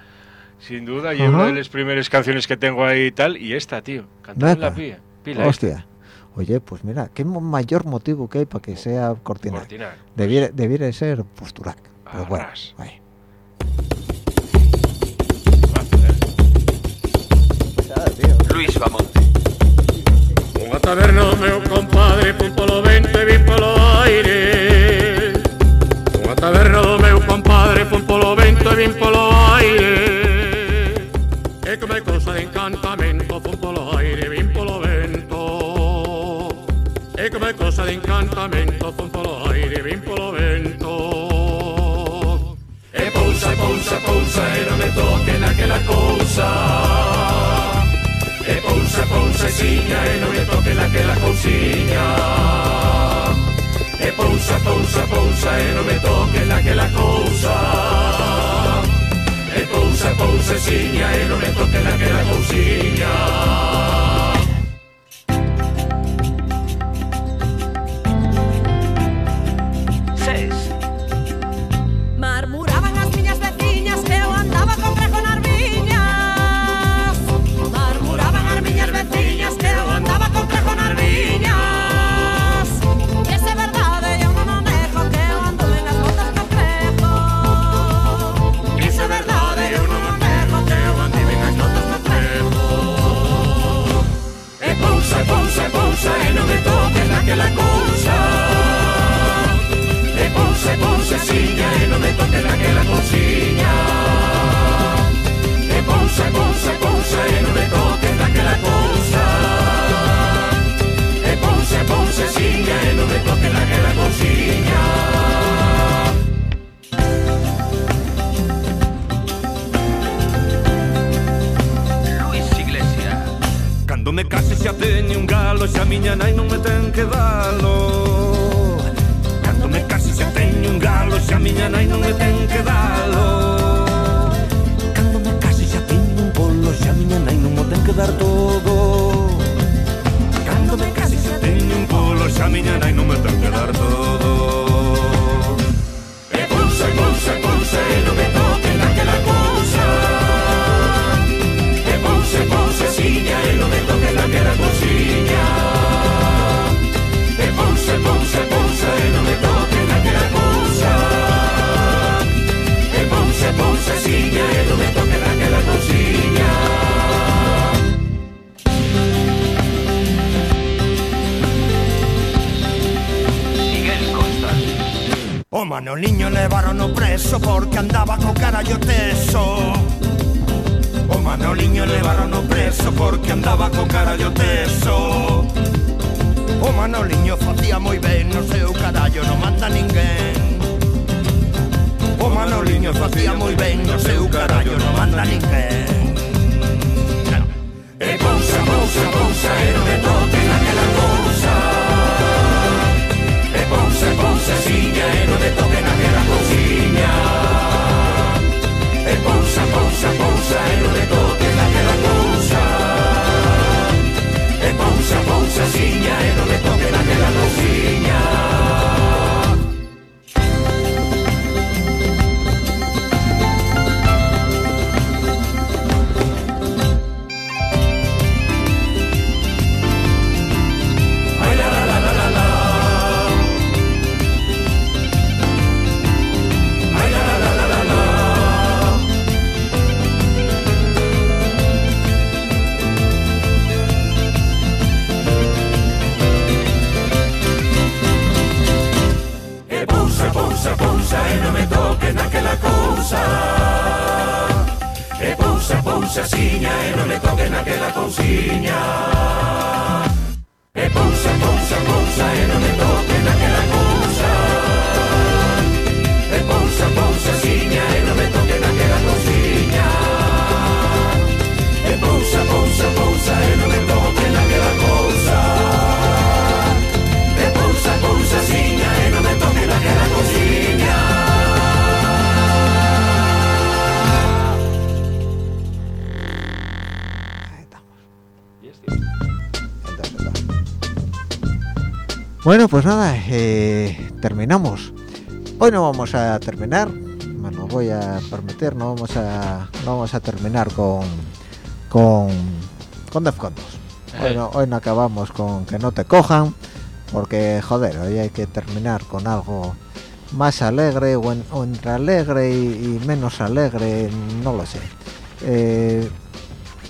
sin duda, y una de las primeras canciones que tengo ahí y tal, y esta, tío. Cantar en la Neta. pila. Hostia. Oye, pues mira, qué mayor motivo que hay para que sea esta. cortinac. Cortinar. Debiera, debiera de ser posturac. Pero bueno, ahí. Luis Bamonte. Unha taberna do meu compadre, pun polo vento e vin polo aire. Unha taberna do meu compadre, pun polo vento e vin polo aire. E come cosa de encantamento, pun polo aire, e vin polo vento. E come cosa de encantamento, pun polo aire, e vin polo vento. E pousa, pousa, pousa, e non me toquen aquela cousa cousasiña e non me toque laquela cousiña E pousa, pousa, pousa e non me toque laquela cousa. E pousa, pousasiña e non me toque laquela cousiña toque la cousa E pulsa, pulsa, siña E non me toque naquela cousiña E pulsa, pulsa, pulsa E non me toque naquela cousa E pulsa, pulsa, siña E non me toque naquela cousiña Non me case xa teño un galo Xa miña nai non me ten que dalo Cando me case xa teño un galo Xa miña nai non me ten que dalo Cando me case xa teño un polo Xa miña nai non me ten que dar todo Cando me case xa teño un polo Xa miña nai non me ten que dar todo eh, E pulsa, e pulsa E non me Pousa, pousa e non me toquen naquela cousa E pousa, pousa, siña e non me toquen aquela cousiña O oh, Manoliño levaron no preso porque andaba co carallo teso O oh, Manoliño levaron no preso porque andaba co carallo teso O Manoliño facía moi ben no seu carallo non manda ninguén. O Manoliño facía moi ben no seu carallo non manda ninguén. E pousa, pousa, pousa e non me toquen aquela cousa. E pousa, pousa, siña, e non me toquen aquela cousiña. E pousa, pousa, pousa e non me toquen pousa, siña E non me toque naquela cousiña Bueno, pues nada, eh, terminamos. Hoy no vamos a terminar, me voy a permitir, no vamos a, no vamos a terminar con con con Defcon 2. Hoy no, acabamos con que no te cojan, porque joder, hoy hay que terminar con algo más alegre o, en- o entre alegre y, y menos alegre, no lo sé. Eh,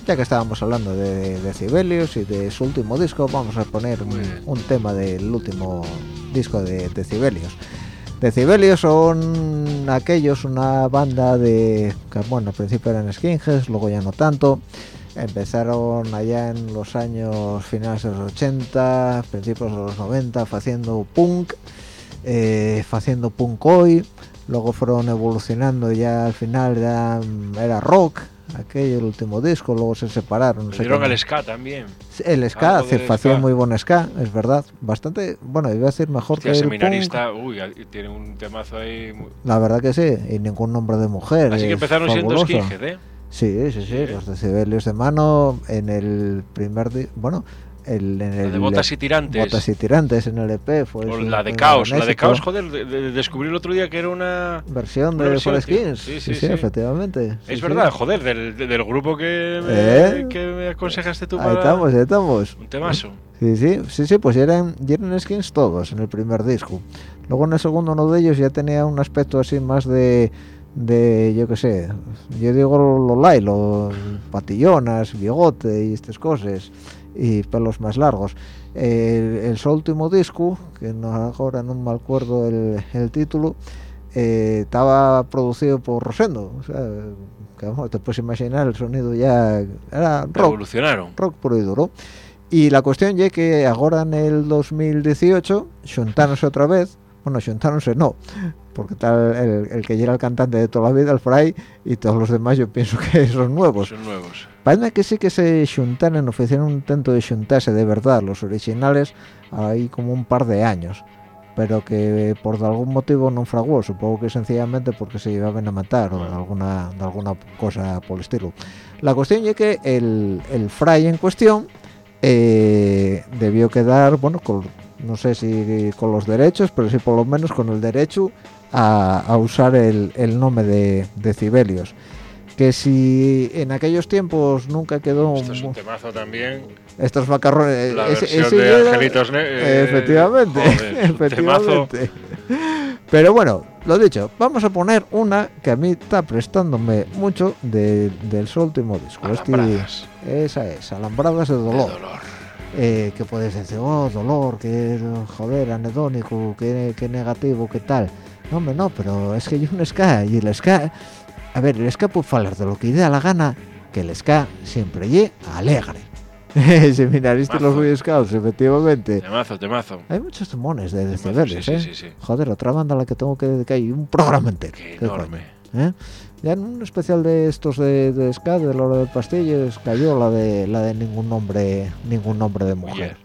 ya que estábamos hablando de, de Sibelius y de su último disco, vamos a poner un, tema del último disco de, de Sibelius. De Sibelius son aquellos, una banda de que bueno, al principio eran skinheads, luego ya no tanto. Empezaron allá en los años finales de los 80, principios de los 90, haciendo punk, eh, haciendo punk hoy. Luego fueron evolucionando ya al final mm, era rock, aquello el último disco, luego se separaron. no sé dieron al ska también. El ska, Algo hace- hacía muy buen ska, es verdad. Bastante, bueno, iba a decir mejor Hostia, que el punk. seminarista, uy, al- tiene un temazo ahí. muy- La verdad que sí, y ningún nombre de mujer. Así que empezaron siendo fabuloso. skinhead, ¿eh? Sí, sí, sí, Sí. los decibelios de mano en el primer, bueno, el, en el La de botas y tirantes. Botas y tirantes en el EP fue O la de Caos, la de. Caos, joder, de- de- descubrí el otro día que era una... Versión de tío. Kings. Sí, Sí, sí, sí, sí. efectivamente. Es verdad, joder, del, de- del grupo que me, ¿Eh? que me aconsejaste tú Ahí para estamos, ahí estamos. un temazo. Sí, sí, sí, sí, pues eran, eran skins todos en el primer disco. Luego en el segundo uno de ellos ya tenía un aspecto así más de, de yo qué sé, yo digo lo lailo, patillonas, bigote y estas cosas, y pelos más largos. El, el su último disco, que no, ahora no me acuerdo el, el título, eh, estaba producido por Rosendo, o sea, que vamos, te puedes imaginar el sonido ya era rock, Evolucionaron. rock puro y duro. Y la cuestión es que ahora en el 2018 xuntáronse otra vez, bueno, xuntáronse no, porque tal el, el que era el cantante de toda la vida, el Fray, y todos los demás yo pienso que son nuevos. Son nuevos. Parece que sí que se xuntaron, ofrecieron un intento de xuntarse de verdad, los originales, ahí como un par de años, pero que por algún motivo no fraguó, supongo que sencillamente porque se llevaban a matar o de alguna, de alguna cosa por el estilo. La cuestión es que el, el Fray en cuestión eh, debió quedar, bueno, con, no sé si con los derechos, pero sí por lo menos con el derecho a, a usar el, el nombre de, de Cibelios. Que si en aquellos tiempos nunca quedó... Esto es un temazo también. estos macarrones... La ese- versión ese de ya era- Angelitos Ne- eh, efectivamente, joder, efectivamente. Pero bueno, lo dicho, vamos a poner una que a mí está prestándome mucho de- del su último disco. Este- Alambradas. esa es, Alambradas de De Dolor. dolor. Eh, que puedes decir, oh, dolor, que joder, anedónico, que, que negativo, que tal. No, hombre, no, pero es que hay un ska y el ska... A ver, el ska puede hablar de lo que dé la gana, que el ska siempre lle alegre. Seminaristas los Mazo. Boy Scouts, efectivamente. Temazo, temazo. Hay muchos temones de decibelios, sí, ¿eh? sí, sí, sí. Joder, otra banda a la que tengo que dedicar y un programa entero. Qué ¿Qué enorme. ¿eh? Ya en un especial de estos de, de ska, de la hora del pastillo, cayó la de la de ningún nombre, ningún nombre de mujer. Mujer.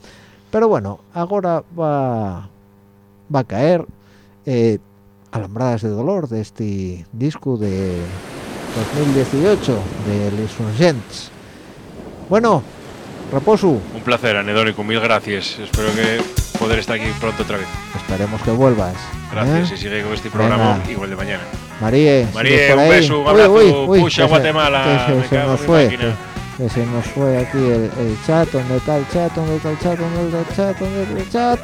Pero bueno, ahora va va a caer eh, Alambradas de Dolor de este disco de 2018 de Les Urgents. Bueno, Raposo, Un placer, Anedónico, mil gracias. Espero que poder estar aquí pronto otra vez. esperemos que vuelvas. Gracias ¿eh? y sigue con este programa Venga. igual de mañana. ¿sigues por un beso, un Uy, abrazo, uy, uy, pucha, que Guatemala, que se, me se nos fue, que, que se nos fue aquí el, el chat, ¿dónde está el chat? ¿Dónde está el chat? ¿Dónde está el chat? ¿Dónde está el chat?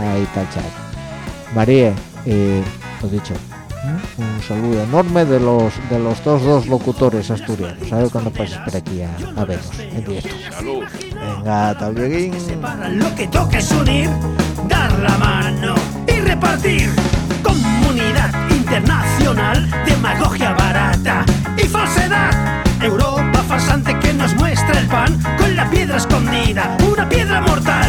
Ahí está el chat. Marie, eh, pues, lo dicho ¿eh? un saludo enorme de los de los dos dos locutores asturianos. A ver cuando pases por aquí a, a vernos en directo. Venga hasta lo que toca es unir dar la mano y repartir. Comunidad internacional demagogia barata y falsedad. Europa farsante que nos muestra el pan con la piedra escondida una piedra mortal.